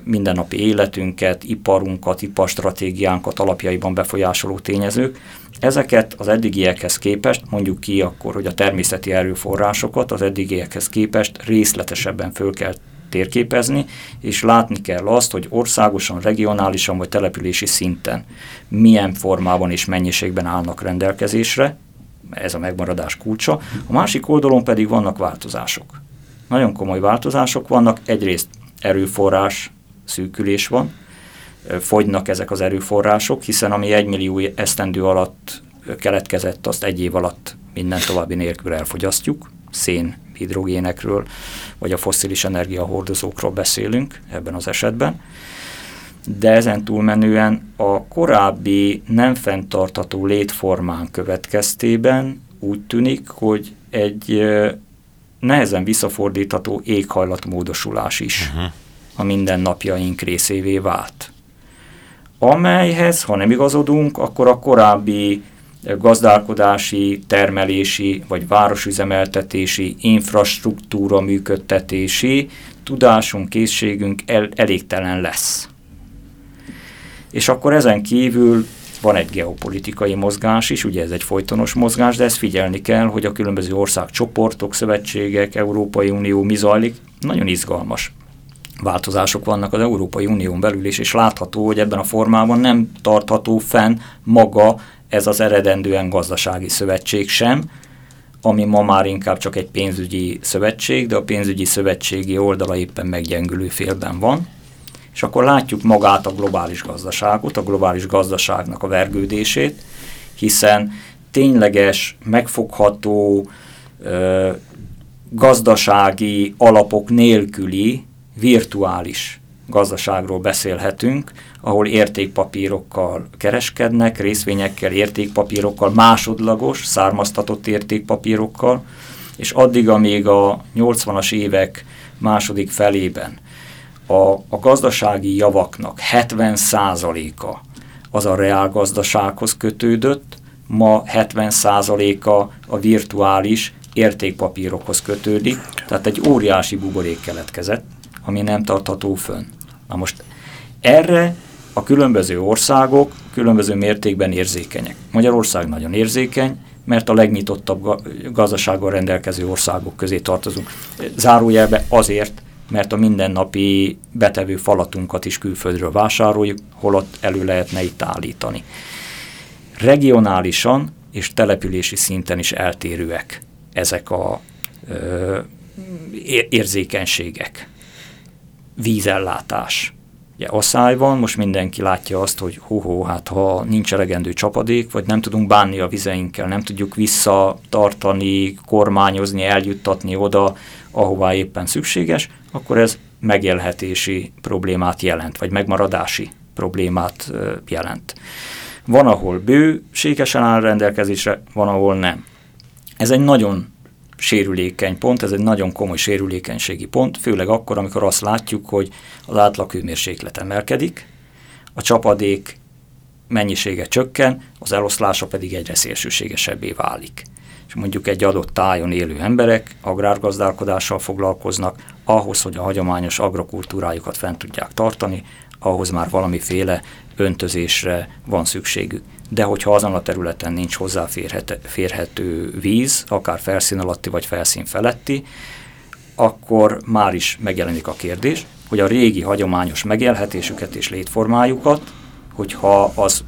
mindennapi életünket, iparunkat, iparstratégiánkat alapjaiban befolyásoló tényezők. Ezeket az eddigiekhez képest, mondjuk ki akkor, hogy a természeti erőforrásokat az eddigiekhez képest részletesebben föl kell térképezni, és látni kell azt, hogy országosan, regionálisan vagy települési szinten milyen formában és mennyiségben állnak rendelkezésre, ez a megmaradás kulcsa. A másik oldalon pedig vannak változások. Nagyon komoly változások vannak, egyrészt erőforrás szűkülés van, fogynak ezek az erőforrások, hiszen ami egy millió esztendő alatt keletkezett, azt egy év alatt minden további nélkül elfogyasztjuk, szén, hidrogénekről, vagy a fosszilis energiahordozókról beszélünk ebben az esetben. De ezen túlmenően a korábbi nem fenntartató létformán következtében úgy tűnik, hogy egy nehezen visszafordítható éghajlatmódosulás is uh-huh. a mindennapjaink részévé vált. Amelyhez, ha nem igazodunk, akkor a korábbi gazdálkodási, termelési vagy városüzemeltetési, infrastruktúra működtetési tudásunk, készségünk el, elégtelen lesz. És akkor ezen kívül van egy geopolitikai mozgás is, ugye ez egy folytonos mozgás, de ezt figyelni kell, hogy a különböző országcsoportok, szövetségek, Európai Unió mi zajlik, nagyon izgalmas változások vannak az Európai Unión belül is, és látható, hogy ebben a formában nem tartható fenn maga ez az eredendően gazdasági szövetség sem, ami ma már inkább csak egy pénzügyi szövetség, de a pénzügyi szövetségi oldala éppen meggyengülő félben van és akkor látjuk magát a globális gazdaságot, a globális gazdaságnak a vergődését, hiszen tényleges, megfogható, ö, gazdasági alapok nélküli virtuális gazdaságról beszélhetünk, ahol értékpapírokkal kereskednek, részvényekkel, értékpapírokkal, másodlagos, származtatott értékpapírokkal, és addig, amíg a 80-as évek második felében a, a gazdasági javaknak 70%-a az a reálgazdasághoz kötődött, ma 70%-a a virtuális értékpapírokhoz kötődik, tehát egy óriási buborék keletkezett, ami nem tartható fönn. Na most erre a különböző országok különböző mértékben érzékenyek. Magyarország nagyon érzékeny, mert a legnyitottabb gazdasággal rendelkező országok közé tartozunk. Zárójelbe azért, mert a mindennapi betevő falatunkat is külföldről vásároljuk, holott elő lehetne itt állítani. Regionálisan és települési szinten is eltérőek ezek a ö, érzékenységek. Vízellátás. Ugye asszály van, most mindenki látja azt, hogy hó, hát ha nincs elegendő csapadék, vagy nem tudunk bánni a vizeinkkel, nem tudjuk visszatartani, kormányozni, eljuttatni oda, ahová éppen szükséges, akkor ez megélhetési problémát jelent, vagy megmaradási problémát jelent. Van, ahol bőségesen áll rendelkezésre, van, ahol nem. Ez egy nagyon sérülékeny pont, ez egy nagyon komoly sérülékenységi pont, főleg akkor, amikor azt látjuk, hogy az átlag hőmérséklet emelkedik, a csapadék mennyisége csökken, az eloszlása pedig egyre szélsőségesebbé válik. Mondjuk egy adott tájon élő emberek agrárgazdálkodással foglalkoznak, ahhoz, hogy a hagyományos agrokultúrájukat fent tudják tartani, ahhoz már valamiféle öntözésre van szükségük. De hogyha azon a területen nincs hozzáférhető víz, akár felszín alatti vagy felszín feletti, akkor már is megjelenik a kérdés, hogy a régi hagyományos megélhetésüket és létformájukat, hogyha az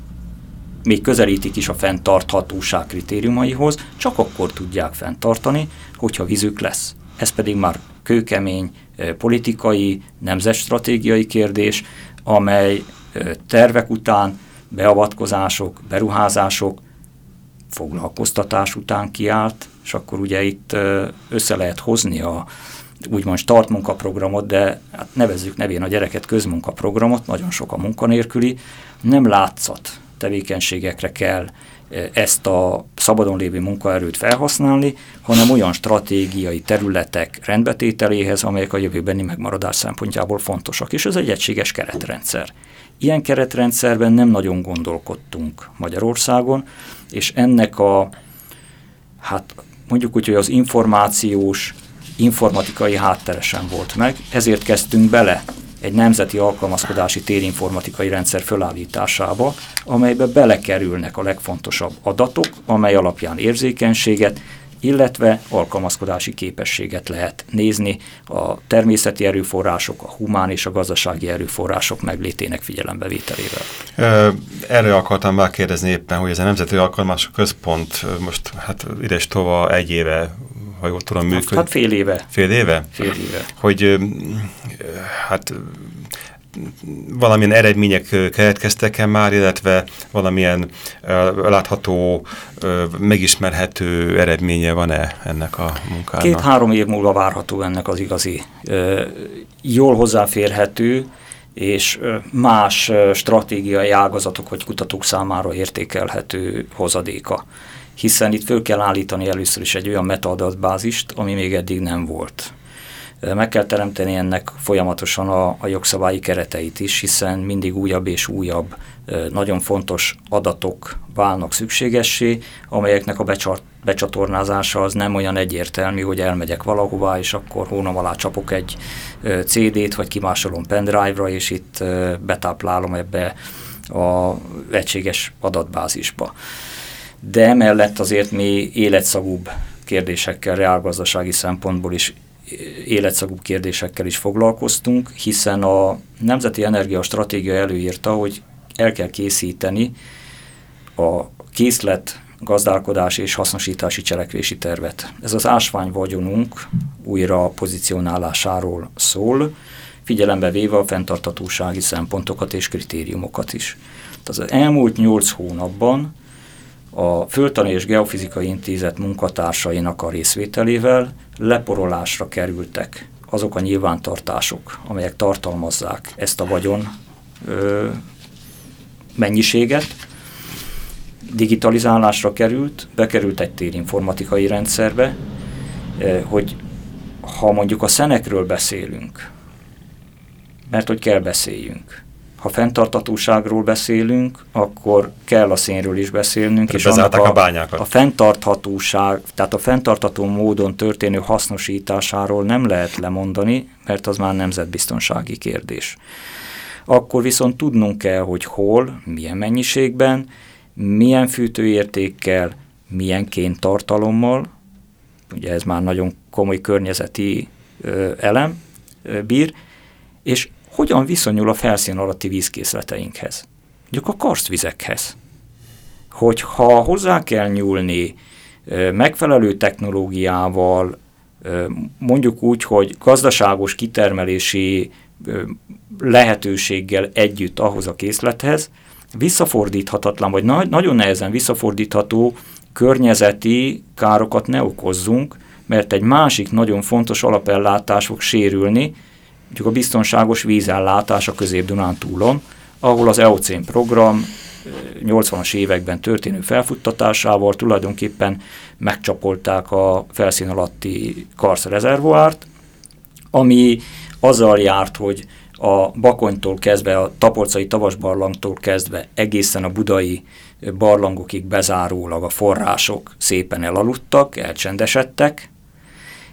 még közelítik is a fenntarthatóság kritériumaihoz, csak akkor tudják fenntartani, hogyha vízük lesz. Ez pedig már kőkemény politikai, nemzetstratégiai kérdés, amely tervek után, beavatkozások, beruházások, foglalkoztatás után kiállt, és akkor ugye itt össze lehet hozni a úgymond startmunkaprogramot, de hát nevezzük nevén a gyereket közmunkaprogramot, nagyon sok a munkanélküli, nem látszat tevékenységekre kell ezt a szabadon lévő munkaerőt felhasználni, hanem olyan stratégiai területek rendbetételéhez, amelyek a jövőbeni megmaradás szempontjából fontosak, és ez egy egységes keretrendszer. Ilyen keretrendszerben nem nagyon gondolkodtunk Magyarországon, és ennek a, hát mondjuk úgy, hogy az információs, informatikai hátteresen volt meg, ezért kezdtünk bele egy nemzeti alkalmazkodási térinformatikai rendszer fölállításába, amelybe belekerülnek a legfontosabb adatok, amely alapján érzékenységet, illetve alkalmazkodási képességet lehet nézni a természeti erőforrások, a humán és a gazdasági erőforrások meglétének figyelembevételével. Erről akartam már kérdezni éppen, hogy ez a Nemzeti Alkalmazkodási Központ most hát ide tova egy éve ha jól tudom, működik. Hát fél éve. Fél éve? Fél éve. Hogy hát valamilyen eredmények keletkeztek-e már, illetve valamilyen látható, megismerhető eredménye van-e ennek a munkának? Két-három év múlva várható ennek az igazi, jól hozzáférhető, és más stratégiai ágazatok vagy kutatók számára értékelhető hozadéka. Hiszen itt föl kell állítani először is egy olyan metaadatbázist, ami még eddig nem volt. Meg kell teremteni ennek folyamatosan a, a jogszabályi kereteit is, hiszen mindig újabb és újabb nagyon fontos adatok válnak szükségessé, amelyeknek a becsart, becsatornázása az nem olyan egyértelmű, hogy elmegyek valahová, és akkor hónap alá csapok egy CD-t, vagy kimásolom pendrive-ra, és itt betáplálom ebbe a egységes adatbázisba. De emellett azért mi életszagúbb kérdésekkel, reálgazdasági szempontból is életszagú kérdésekkel is foglalkoztunk, hiszen a Nemzeti Energia Stratégia előírta, hogy el kell készíteni a készlet gazdálkodás és hasznosítási cselekvési tervet. Ez az ásványvagyonunk újra pozícionálásáról szól, figyelembe véve a fenntartatósági szempontokat és kritériumokat is. Tehát az elmúlt nyolc hónapban a Földtani és Geofizikai Intézet munkatársainak a részvételével leporolásra kerültek azok a nyilvántartások, amelyek tartalmazzák ezt a vagyon ö, mennyiséget, digitalizálásra került, bekerült egy térinformatikai rendszerbe, hogy ha mondjuk a szenekről beszélünk, mert hogy kell beszéljünk, ha fenntartatóságról beszélünk, akkor kell a szénről is beszélnünk. és annak a, a, bányákat. a fenntarthatóság, tehát a fenntartató módon történő hasznosításáról nem lehet lemondani, mert az már nemzetbiztonsági kérdés. Akkor viszont tudnunk kell, hogy hol, milyen mennyiségben, milyen fűtőértékkel, milyen kéntartalommal, ugye ez már nagyon komoly környezeti ö, elem, bír, és hogyan viszonyul a felszín alatti vízkészleteinkhez, mondjuk a karstvizekhez. Hogyha hozzá kell nyúlni megfelelő technológiával, mondjuk úgy, hogy gazdaságos kitermelési lehetőséggel együtt ahhoz a készlethez, visszafordíthatatlan, vagy na- nagyon nehezen visszafordítható környezeti károkat ne okozzunk, mert egy másik nagyon fontos alapellátás fog sérülni, mondjuk a biztonságos vízellátás a Közép-Dunántúlon, ahol az EOCén program 80-as években történő felfuttatásával tulajdonképpen megcsapolták a felszín alatti karsz rezervoárt, ami azzal járt, hogy a Bakonytól kezdve, a Tapolcai Tavasbarlangtól kezdve egészen a budai barlangokig bezárólag a források szépen elaludtak, elcsendesedtek,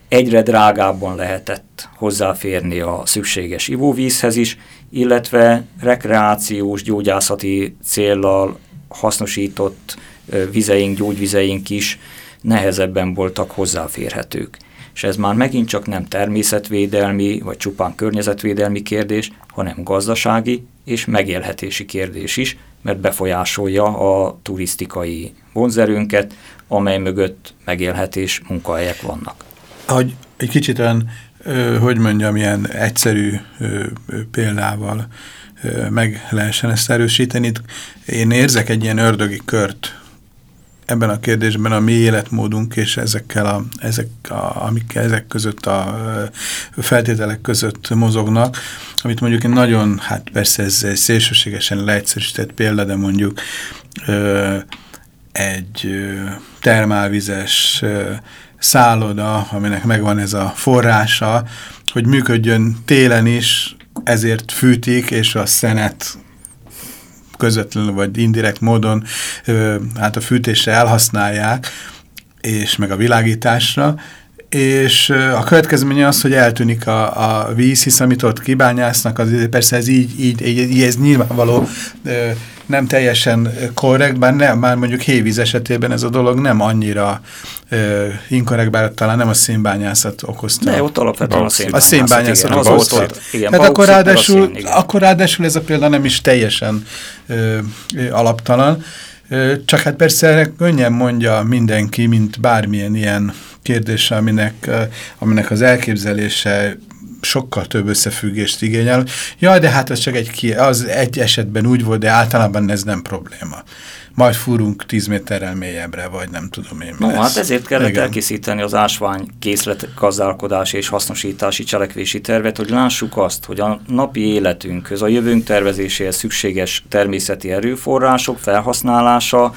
egyre drágábban lehetett hozzáférni a szükséges ivóvízhez is, illetve rekreációs, gyógyászati céllal hasznosított vizeink, gyógyvizeink is nehezebben voltak hozzáférhetők. És ez már megint csak nem természetvédelmi, vagy csupán környezetvédelmi kérdés, hanem gazdasági és megélhetési kérdés is, mert befolyásolja a turisztikai vonzerőnket, amely mögött megélhetés munkahelyek vannak. Hogy egy kicsit olyan, hogy mondjam, ilyen egyszerű példával meg lehessen ezt erősíteni. Én érzek egy ilyen ördögi kört ebben a kérdésben a mi életmódunk és ezekkel a, ezek, a, amik ezek között a feltételek között mozognak, amit mondjuk én nagyon, hát persze ez egy szélsőségesen leegyszerűsített példa, de mondjuk egy termálvizes szálloda, aminek megvan ez a forrása, hogy működjön télen is, ezért fűtik, és a szenet közvetlenül vagy indirekt módon hát a fűtésre elhasználják, és meg a világításra, és a következménye az, hogy eltűnik a, a víz, hisz amit ott kibányásznak, az persze ez így, így, így ez nyilvánvaló nem teljesen korrekt, bár, nem, már mondjuk hévíz esetében ez a dolog nem annyira uh, inkorrekt, bár talán nem a szénbányászat okozta. De ott alapvetően a szénbányászat. A szénbányászat igen, az volt ott. Igen, hát akkor ráadásul, akkor ráadásul ez a példa nem is teljesen uh, alaptalan. Uh, csak hát persze könnyen mondja mindenki, mint bármilyen ilyen kérdése, aminek, aminek az elképzelése sokkal több összefüggést igényel. Jaj, de hát ez csak egy, az egy esetben úgy volt, de általában ez nem probléma. Majd fúrunk 10 méterrel mélyebbre, vagy nem tudom én. No, lesz. hát ezért kellett Igen. elkészíteni az ásvány készlet gazdálkodási és hasznosítási cselekvési tervet, hogy lássuk azt, hogy a napi életünkhöz, a jövőnk tervezéséhez szükséges természeti erőforrások felhasználása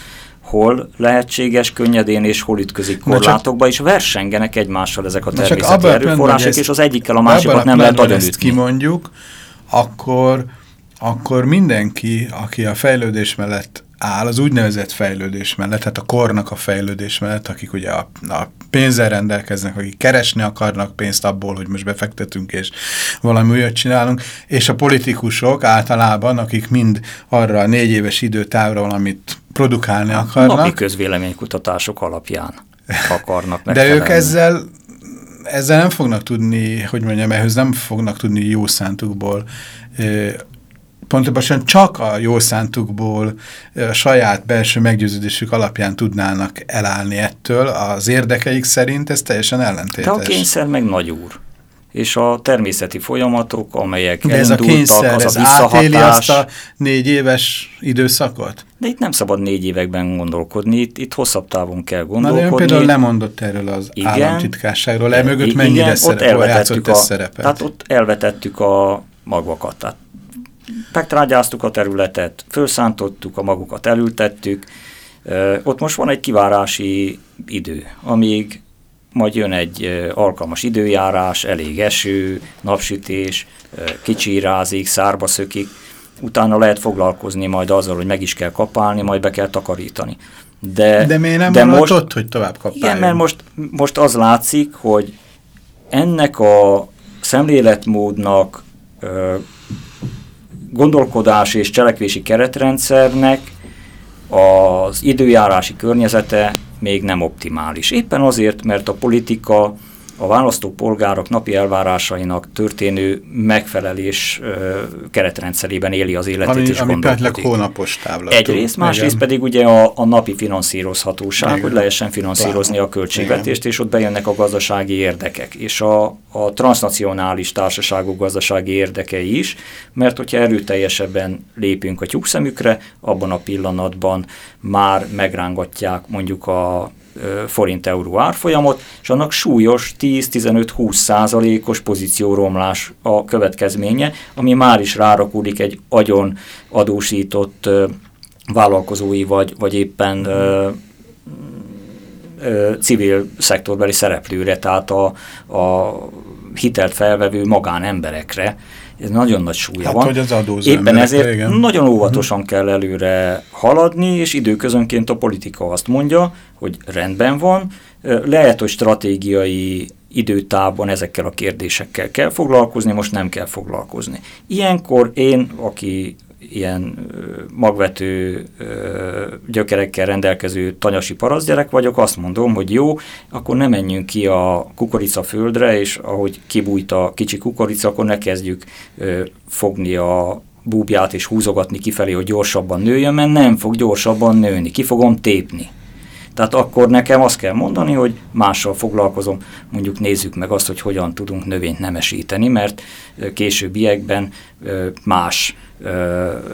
hol lehetséges, könnyedén és hol ütközik korlátokba, csak, és versengenek egymással ezek a természeti erőforrások, és az egyikkel a másikat nem lehet agyonütni. kimondjuk, akkor, akkor mindenki, aki a fejlődés mellett áll, az úgynevezett fejlődés mellett, tehát a kornak a fejlődés mellett, akik ugye a, a pénzzel rendelkeznek, akik keresni akarnak pénzt abból, hogy most befektetünk és valami újat csinálunk, és a politikusok általában, akik mind arra a négy éves időtávra valamit produkálni akarnak. Napi közvéleménykutatások alapján akarnak De ők ezzel, ezzel nem fognak tudni, hogy mondjam, ehhez nem fognak tudni jó szántukból pontosan csak a jó szántukból a saját belső meggyőződésük alapján tudnának elállni ettől, az érdekeik szerint ez teljesen ellentétes. De a kényszer meg nagy úr és a természeti folyamatok, amelyek De ez a kényszer, az ez a visszahatás. azt a négy éves időszakot? De itt nem szabad négy években gondolkodni, itt, itt hosszabb távon kell gondolkodni. Na, de ön például lemondott erről az igen, államtitkásságról, e mögött mennyire igen, szerep, ott játszott a, szerepet? Tehát ott elvetettük a magvakat, tehát megtrágyáztuk a területet, felszántottuk, a magukat elültettük, ott most van egy kivárási idő, amíg majd jön egy alkalmas időjárás, elég eső, napsütés, kicsírázik, szárba szökik, utána lehet foglalkozni majd azzal, hogy meg is kell kapálni, majd be kell takarítani. De, de miért nem de most, ott, hogy tovább kapáljon? Igen, mert most, most az látszik, hogy ennek a szemléletmódnak, gondolkodás és cselekvési keretrendszernek az időjárási környezete még nem optimális. Éppen azért, mert a politika a választópolgárok napi elvárásainak történő megfelelés ö, keretrendszerében éli az életét ami, és ami például hónapos távlatú. Egyrészt, másrészt Igen. pedig ugye a, a napi finanszírozhatóság, Igen. hogy lehessen finanszírozni a költségvetést, és ott bejönnek a gazdasági érdekek, és a, a transnacionális társaságok gazdasági érdekei is, mert hogyha erőteljesebben lépünk a tyúkszemükre, abban a pillanatban már megrángatják mondjuk a forint-euró árfolyamot, és annak súlyos 10-15-20 százalékos pozícióromlás a következménye, ami már is rárakódik egy agyon adósított vállalkozói vagy, vagy éppen civil szektorbeli szereplőre, tehát a, a hitelt felvevő magánemberekre. Ez nagyon nagy súlya Hát, van. hogy az adózó Éppen ezért igen. Mhm. nagyon óvatosan kell előre haladni, és időközönként a politika azt mondja, hogy rendben van, lehet, hogy stratégiai időtávban ezekkel a kérdésekkel kell foglalkozni, most nem kell foglalkozni. Ilyenkor én, aki ilyen magvető gyökerekkel rendelkező tanyasi parasztgyerek vagyok, azt mondom, hogy jó, akkor ne menjünk ki a kukoricaföldre, és ahogy kibújt a kicsi kukorica, akkor ne kezdjük fogni a búbját és húzogatni kifelé, hogy gyorsabban nőjön, mert nem fog gyorsabban nőni, ki fogom tépni. Tehát akkor nekem azt kell mondani, hogy mással foglalkozom, mondjuk nézzük meg azt, hogy hogyan tudunk növényt nemesíteni, mert későbbiekben más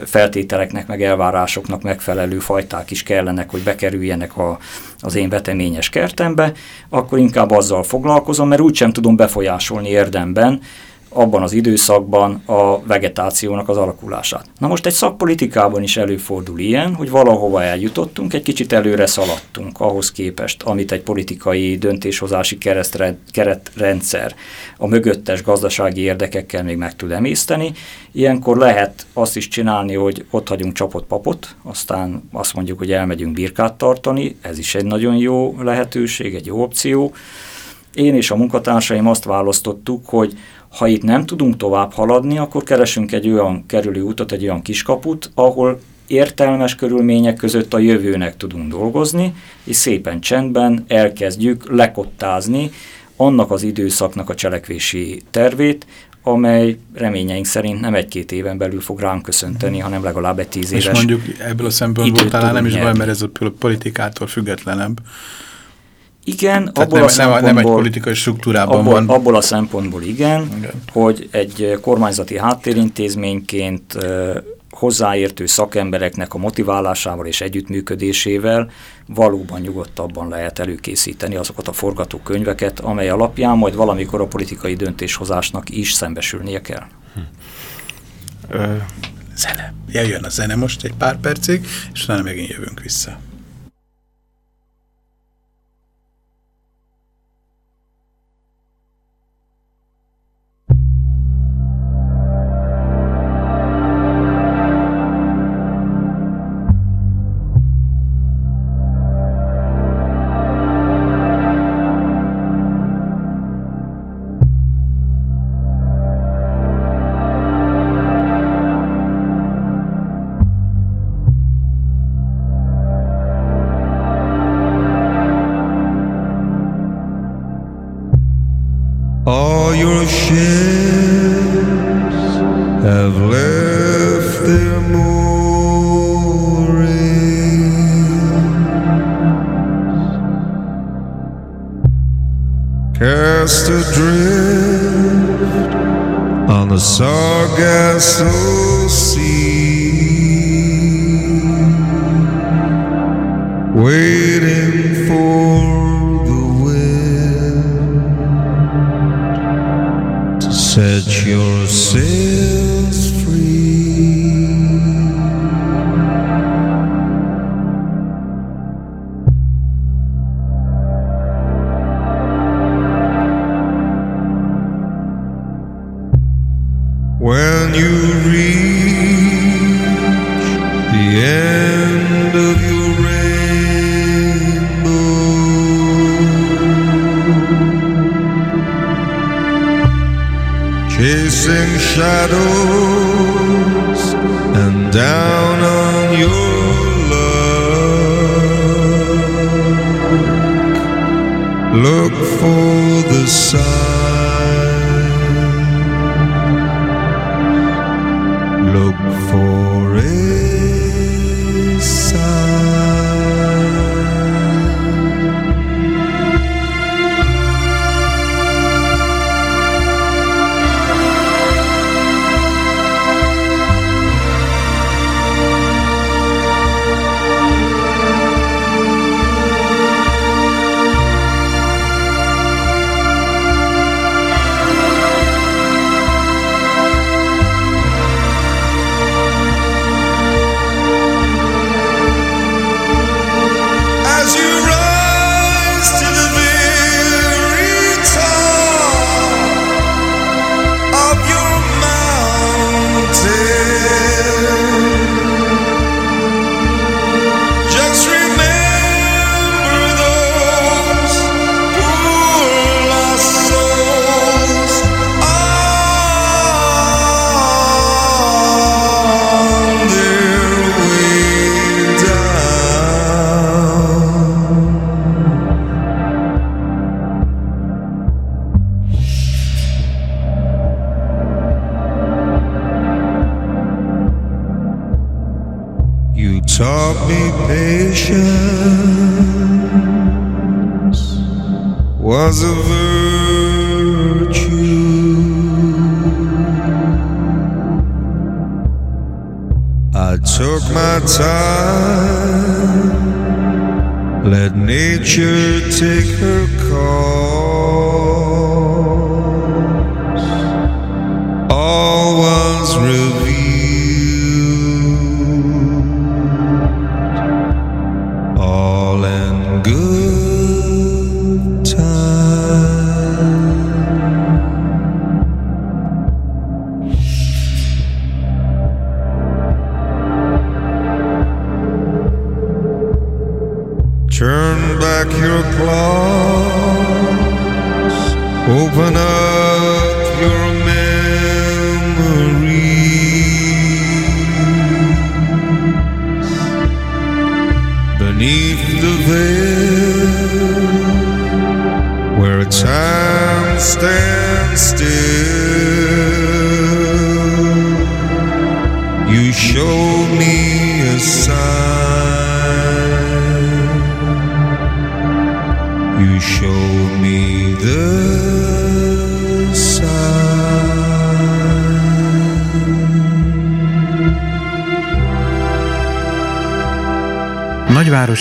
feltételeknek, meg elvárásoknak megfelelő fajták is kellenek, hogy bekerüljenek a, az én veteményes kertembe, akkor inkább azzal foglalkozom, mert úgysem tudom befolyásolni érdemben abban az időszakban a vegetációnak az alakulását. Na most egy szakpolitikában is előfordul ilyen, hogy valahova eljutottunk, egy kicsit előre szaladtunk ahhoz képest, amit egy politikai döntéshozási keresztre, keretrendszer a mögöttes gazdasági érdekekkel még meg tud emészteni. Ilyenkor lehet azt is csinálni, hogy ott hagyunk csapott papot, aztán azt mondjuk, hogy elmegyünk birkát tartani, ez is egy nagyon jó lehetőség, egy jó opció. Én és a munkatársaim azt választottuk, hogy ha itt nem tudunk tovább haladni, akkor keresünk egy olyan kerülő utat, egy olyan kiskaput, ahol értelmes körülmények között a jövőnek tudunk dolgozni, és szépen csendben elkezdjük lekottázni annak az időszaknak a cselekvési tervét, amely reményeink szerint nem egy-két éven belül fog ránk köszönteni, hanem legalább egy tíz éves És mondjuk ebből a szempontból talán nem is baj, mert ez a politikától függetlenebb. Igen, Tehát abból nem, a a- nem egy szempontból- politikai struktúrában abból, van. abból a szempontból igen, Igen. hogy egy kormányzati háttérintézményként ö, hozzáértő szakembereknek a motiválásával és együttműködésével valóban nyugodtabban lehet előkészíteni azokat a forgatókönyveket, amely alapján majd valamikor a politikai döntéshozásnak is szembesülnie kell. Ö, Zene. Jöjjön a zene most egy pár percig, és utána megint jövünk vissza.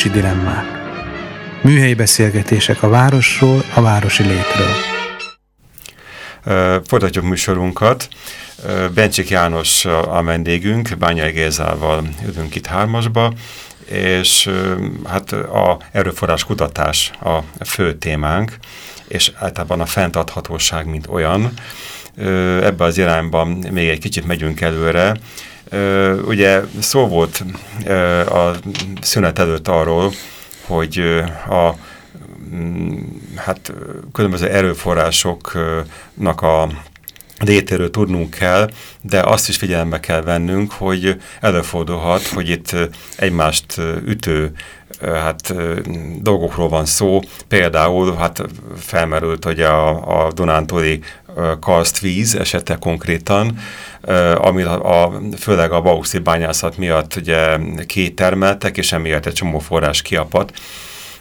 Nagyvárosi dilemmák. Műhelyi beszélgetések a városról, a városi létről. Ö, Folytatjuk műsorunkat. Ö, Bencsik János a vendégünk, Bányai Gézával ülünk itt hármasba, és hát a erőforrás kutatás a fő témánk, és általában a fenntarthatóság, mint olyan. Ö, Ebbe az irányban még egy kicsit megyünk előre. Ugye szó volt a szünet előtt arról, hogy a mm, hát különböző erőforrásoknak a létéről tudnunk kell, de azt is figyelembe kell vennünk, hogy előfordulhat, hogy itt egymást ütő hát, dolgokról van szó. Például hát felmerült, hogy a, a Dunántúli karstvíz esete konkrétan, ami a, a, főleg a bauxit bányászat miatt ugye kétermeltek, és emiatt egy csomó forrás kiapadt.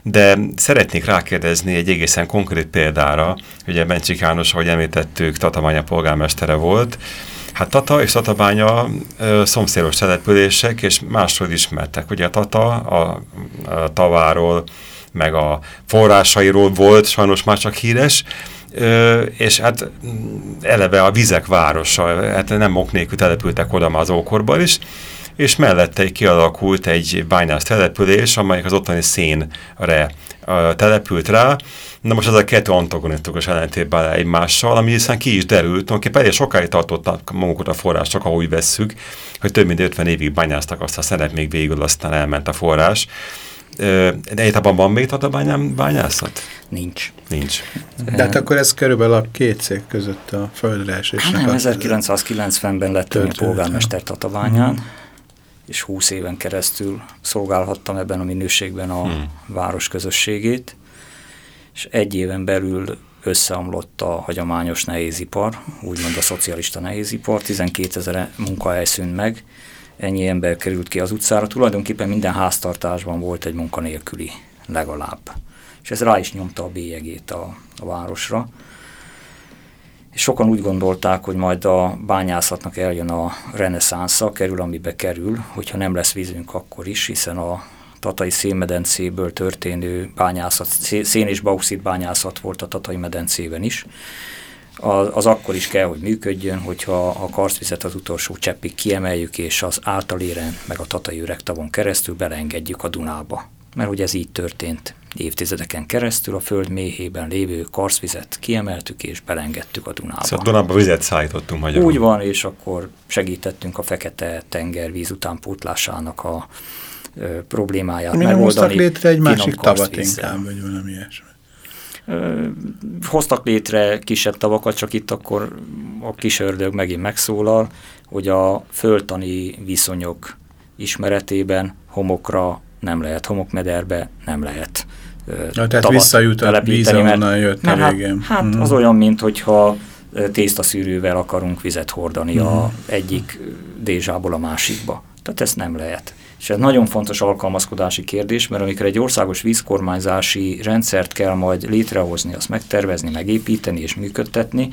De szeretnék rákérdezni egy egészen konkrét példára, ugye Bencsik János, ahogy említettük, Tatabánya polgármestere volt, Hát Tata és Tatabánya ö, szomszédos települések, és másról ismertek. Ugye Tata a, a taváról, meg a forrásairól volt, sajnos már csak híres, És hát eleve a vizek városa, hát nem ok nélkül települtek oda már az ókorban is, és mellette kialakult egy bányász település, amelyik az ottani szénre települt rá. Na most ez a kettő antagonisztikus ellentétben áll egymással, ami hiszen ki is derült, tulajdonképpen elég sokáig tartottak magukat a források, ahogy vesszük, hogy több mint 50 évig bányáztak azt a szenet, még végül aztán elment a forrás. De egyáltalán van még tatabányán bányászat? Nincs. Nincs. De hát akkor ez körülbelül a két cég között a földre esésnek. Hát nem, a- 1990-ben lettem én Történet, polgármester Tatabányán, és 20 éven keresztül szolgálhattam ebben a minőségben a város közösségét, és egy éven belül összeomlott a hagyományos nehézipar, úgymond a szocialista nehézipar, 12 ezer munkahely szűnt meg, ennyi ember került ki az utcára, tulajdonképpen minden háztartásban volt egy munkanélküli legalább. És ez rá is nyomta a bélyegét a, a városra. És sokan úgy gondolták, hogy majd a bányászatnak eljön a reneszánsza, kerül, amibe kerül, hogyha nem lesz vízünk akkor is, hiszen a Tatai szénmedencéből történő bányászat, szén és bauxit bányászat volt a Tatai medencében is. Az, az akkor is kell, hogy működjön, hogyha a karszvizet az utolsó cseppig kiemeljük, és az általéren, meg a Tatai üregtavon keresztül beleengedjük a Dunába. Mert ugye ez így történt évtizedeken keresztül, a föld méhében lévő karszvizet kiemeltük és belengedtük a Dunába. Szóval Dunába vizet szállítottunk magyarul. Úgy van, és akkor segítettünk a fekete tenger víz utánpótlásának a problémáját Mi megoldani. hoztak létre egy másik tavat inkább, vagy valami ilyesmi? Hoztak létre kisebb tavakat, csak itt akkor a kis ördög megint megszólal, hogy a földtani viszonyok ismeretében homokra nem lehet, homokmederbe nem lehet ja, tehát visszajut a víz, ahonnan jött mert, hát, hát mm. az olyan, mint hogyha tésztaszűrővel akarunk vizet hordani mm. a egyik dézsából a másikba. Tehát ezt nem lehet. És ez nagyon fontos alkalmazkodási kérdés, mert amikor egy országos vízkormányzási rendszert kell majd létrehozni, azt megtervezni, megépíteni és működtetni,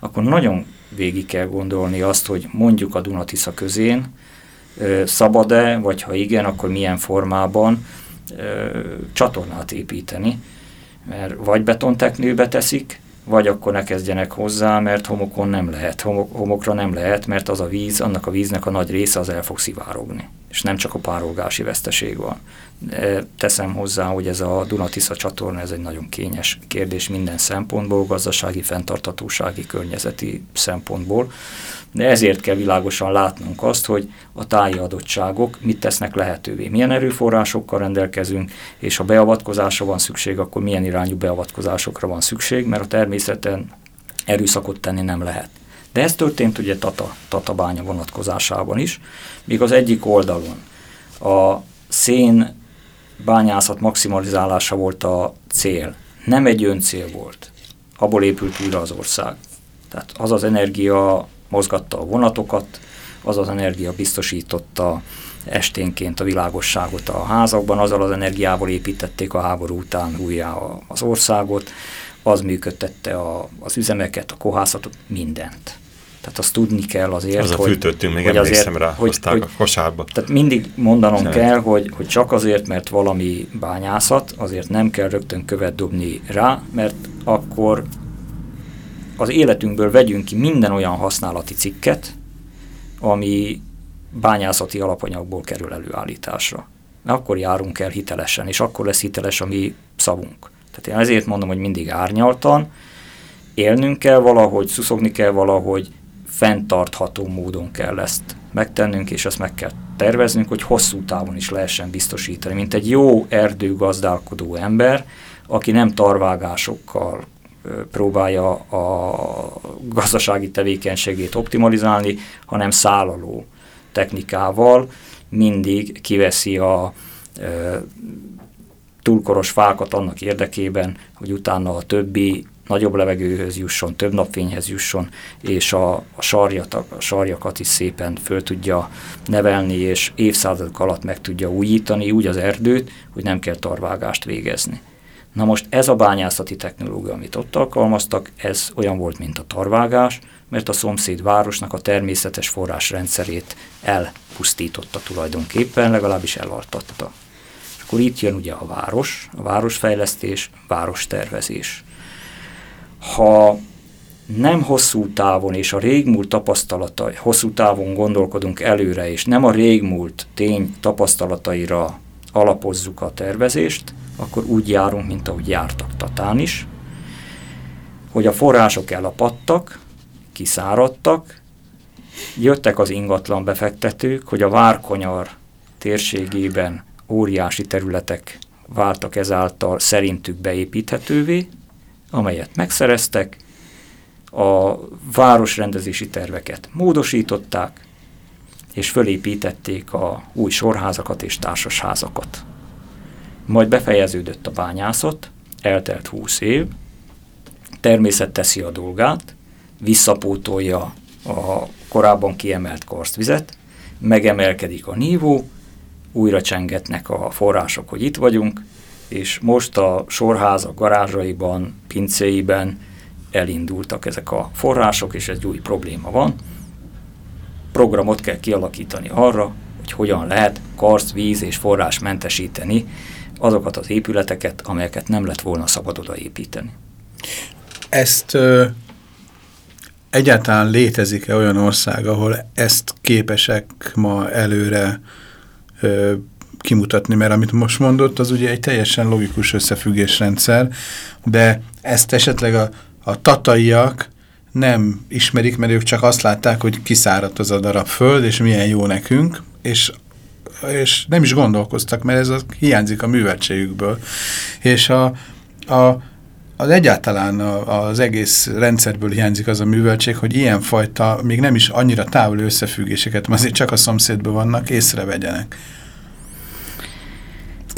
akkor nagyon végig kell gondolni azt, hogy mondjuk a Dunatisza közén szabad-e, vagy ha igen, akkor milyen formában csatornát építeni. Mert vagy betonteknőbe teszik, vagy akkor ne kezdjenek hozzá, mert homokon nem lehet, homok, homokra nem lehet, mert az a víz, annak a víznek a nagy része az el fog szivárogni, és nem csak a párolgási veszteség van. Teszem hozzá, hogy ez a Dunatisza csatorna, ez egy nagyon kényes kérdés minden szempontból, gazdasági, fenntartatósági, környezeti szempontból, de ezért kell világosan látnunk azt, hogy a táji adottságok mit tesznek lehetővé, milyen erőforrásokkal rendelkezünk, és ha beavatkozásra van szükség, akkor milyen irányú beavatkozásokra van szükség, mert a természeten erőszakot tenni nem lehet. De ez történt ugye Tata, Tata bánya vonatkozásában is, míg az egyik oldalon a szén bányászat maximalizálása volt a cél. Nem egy öncél volt. Abból épült újra az ország. Tehát az az energia mozgatta a vonatokat, az az energia biztosította esténként a világosságot a házakban, azzal az energiával építették a háború után újjá az országot, az működtette a, az üzemeket, a kohászatot, mindent. Tehát azt tudni kell azért, az hogy... fűtöttünk, még hogy emlékszem rá, hogy, hogy, a kosárba. Tehát mindig mondanom Szerint. kell, hogy, hogy csak azért, mert valami bányászat, azért nem kell rögtön követ dobni rá, mert akkor az életünkből vegyünk ki minden olyan használati cikket, ami bányászati alapanyagból kerül előállításra. Mert akkor járunk el hitelesen, és akkor lesz hiteles a mi szavunk. Tehát én ezért mondom, hogy mindig árnyaltan, élnünk kell valahogy, szuszogni kell valahogy, fenntartható módon kell ezt megtennünk, és ezt meg kell terveznünk, hogy hosszú távon is lehessen biztosítani. Mint egy jó erdőgazdálkodó ember, aki nem tarvágásokkal próbálja a gazdasági tevékenységét optimalizálni, hanem szállaló technikával mindig kiveszi a túlkoros fákat annak érdekében, hogy utána a többi nagyobb levegőhöz jusson, több napfényhez jusson, és a, a, sarjat, a sarjakat is szépen föl tudja nevelni, és évszázadok alatt meg tudja újítani úgy az erdőt, hogy nem kell tarvágást végezni. Na most ez a bányászati technológia, amit ott alkalmaztak, ez olyan volt, mint a tarvágás, mert a szomszéd városnak a természetes forrásrendszerét elpusztította tulajdonképpen, legalábbis elaltatta. És akkor itt jön ugye a város, a városfejlesztés, várostervezés. Ha nem hosszú távon és a régmúlt tapasztalatai, hosszú távon gondolkodunk előre, és nem a régmúlt tény tapasztalataira alapozzuk a tervezést, akkor úgy járunk, mint ahogy jártak Tatán is, hogy a források elapadtak, kiszáradtak, jöttek az ingatlan befektetők, hogy a Várkonyar térségében óriási területek váltak ezáltal szerintük beépíthetővé, amelyet megszereztek, a városrendezési terveket módosították, és fölépítették a új sorházakat és társasházakat. Majd befejeződött a bányászat, eltelt 20 év, természet teszi a dolgát, visszapótolja a korábban kiemelt karstvizet, megemelkedik a nívó, újra csengetnek a források, hogy itt vagyunk, és most a sorházak garázsaiban, pincéiben elindultak ezek a források, és egy új probléma van. Programot kell kialakítani arra, hogy hogyan lehet karst, víz és forrás mentesíteni azokat az épületeket, amelyeket nem lett volna szabad odaépíteni. Ezt ö, egyáltalán létezik-e olyan ország, ahol ezt képesek ma előre ö, kimutatni, mert amit most mondott, az ugye egy teljesen logikus összefüggésrendszer, de ezt esetleg a, a tataiak nem ismerik, mert ők csak azt látták, hogy kiszáradt az a darab föld, és milyen jó nekünk, és, és nem is gondolkoztak, mert ez a, hiányzik a műveltségükből. És a, a az egyáltalán az egész rendszerből hiányzik az a műveltség, hogy ilyenfajta, még nem is annyira távoli összefüggéseket, azért csak a szomszédban vannak, észrevegyenek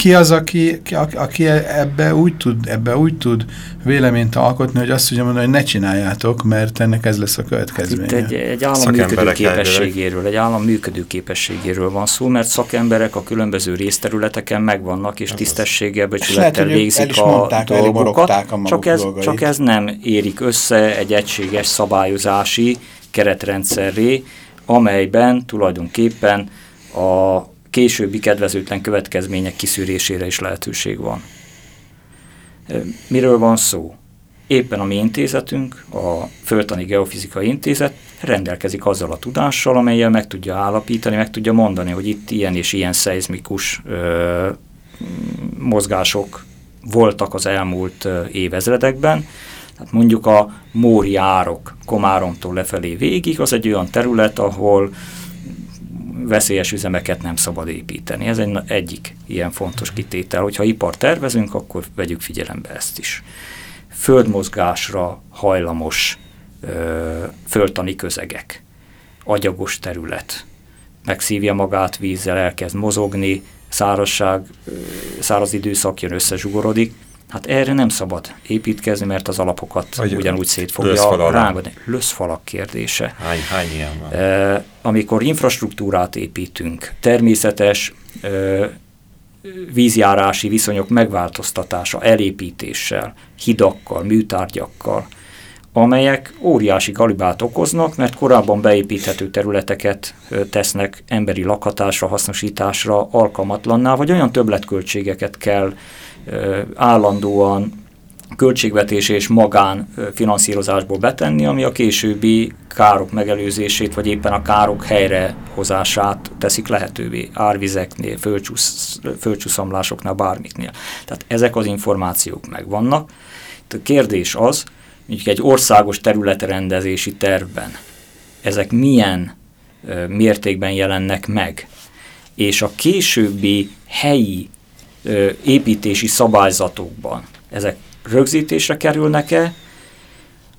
ki az, aki, ki, aki ebbe úgy, tud, ebbe úgy tud véleményt alkotni, hogy azt tudja mondani, hogy ne csináljátok, mert ennek ez lesz a következménye. Hát itt egy, egy állam működő képességéről, egy állam működő képességéről van szó, mert szakemberek a különböző részterületeken megvannak, és tisztességgel, becsülettel végzik a mondták, dolgokat, a csak ez, csak ez nem érik össze egy egységes szabályozási keretrendszerré, amelyben tulajdonképpen a későbbi kedvezőtlen következmények kiszűrésére is lehetőség van. Miről van szó? Éppen a mi intézetünk, a Földtani Geofizikai Intézet rendelkezik azzal a tudással, amelyel meg tudja állapítani, meg tudja mondani, hogy itt ilyen és ilyen szeizmikus ö, mozgások voltak az elmúlt évezredekben. Tehát mondjuk a Móri árok Komáromtól lefelé végig, az egy olyan terület, ahol veszélyes üzemeket nem szabad építeni. Ez egy egyik ilyen fontos kitétel. Hogyha ipar tervezünk, akkor vegyük figyelembe ezt is. Földmozgásra hajlamos ö, földtani közegek, agyagos terület, megszívja magát vízzel, elkezd mozogni, szárazság, száraz időszak jön, összezsugorodik, Hát erre nem szabad építkezni, mert az alapokat Vagy ugyanúgy szét fogja rángani. Löszfalak kérdése. Hány, hány ilyen van? E, amikor infrastruktúrát építünk, természetes e, vízjárási viszonyok megváltoztatása, elépítéssel, hidakkal, műtárgyakkal, amelyek óriási galibát okoznak, mert korábban beépíthető területeket tesznek emberi lakhatásra, hasznosításra alkalmatlanná, vagy olyan többletköltségeket kell állandóan költségvetés és magán finanszírozásból betenni, ami a későbbi károk megelőzését, vagy éppen a károk helyrehozását teszik lehetővé árvizeknél, földcsúsz, földcsúszamlásoknál, bármiknél. Tehát ezek az információk megvannak. A kérdés az, hogy egy országos területrendezési tervben ezek milyen mértékben jelennek meg, és a későbbi helyi építési szabályzatokban. Ezek rögzítésre kerülnek-e,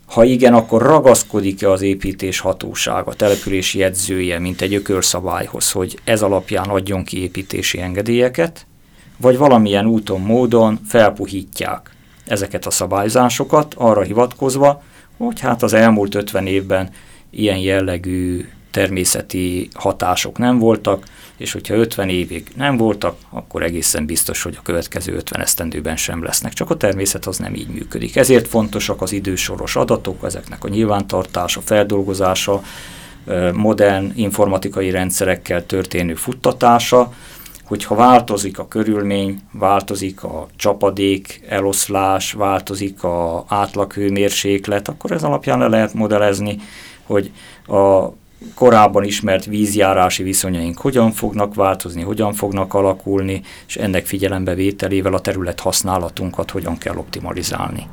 ha igen, akkor ragaszkodik-e az építés hatósága, települési jegyzője, mint egy ökörszabályhoz, hogy ez alapján adjon ki építési engedélyeket, vagy valamilyen úton, módon felpuhítják ezeket a szabályzásokat, arra hivatkozva, hogy hát az elmúlt 50 évben ilyen jellegű természeti hatások nem voltak, és hogyha 50 évig nem voltak, akkor egészen biztos, hogy a következő 50 esztendőben sem lesznek. Csak a természet az nem így működik. Ezért fontosak az idősoros adatok, ezeknek a nyilvántartása, feldolgozása, modern informatikai rendszerekkel történő futtatása, hogyha változik a körülmény, változik a csapadék, eloszlás, változik a átlaghőmérséklet, akkor ez alapján le lehet modellezni, hogy a korábban ismert vízjárási viszonyaink hogyan fognak változni, hogyan fognak alakulni, és ennek figyelembevételével a terület használatunkat hogyan kell optimalizálni.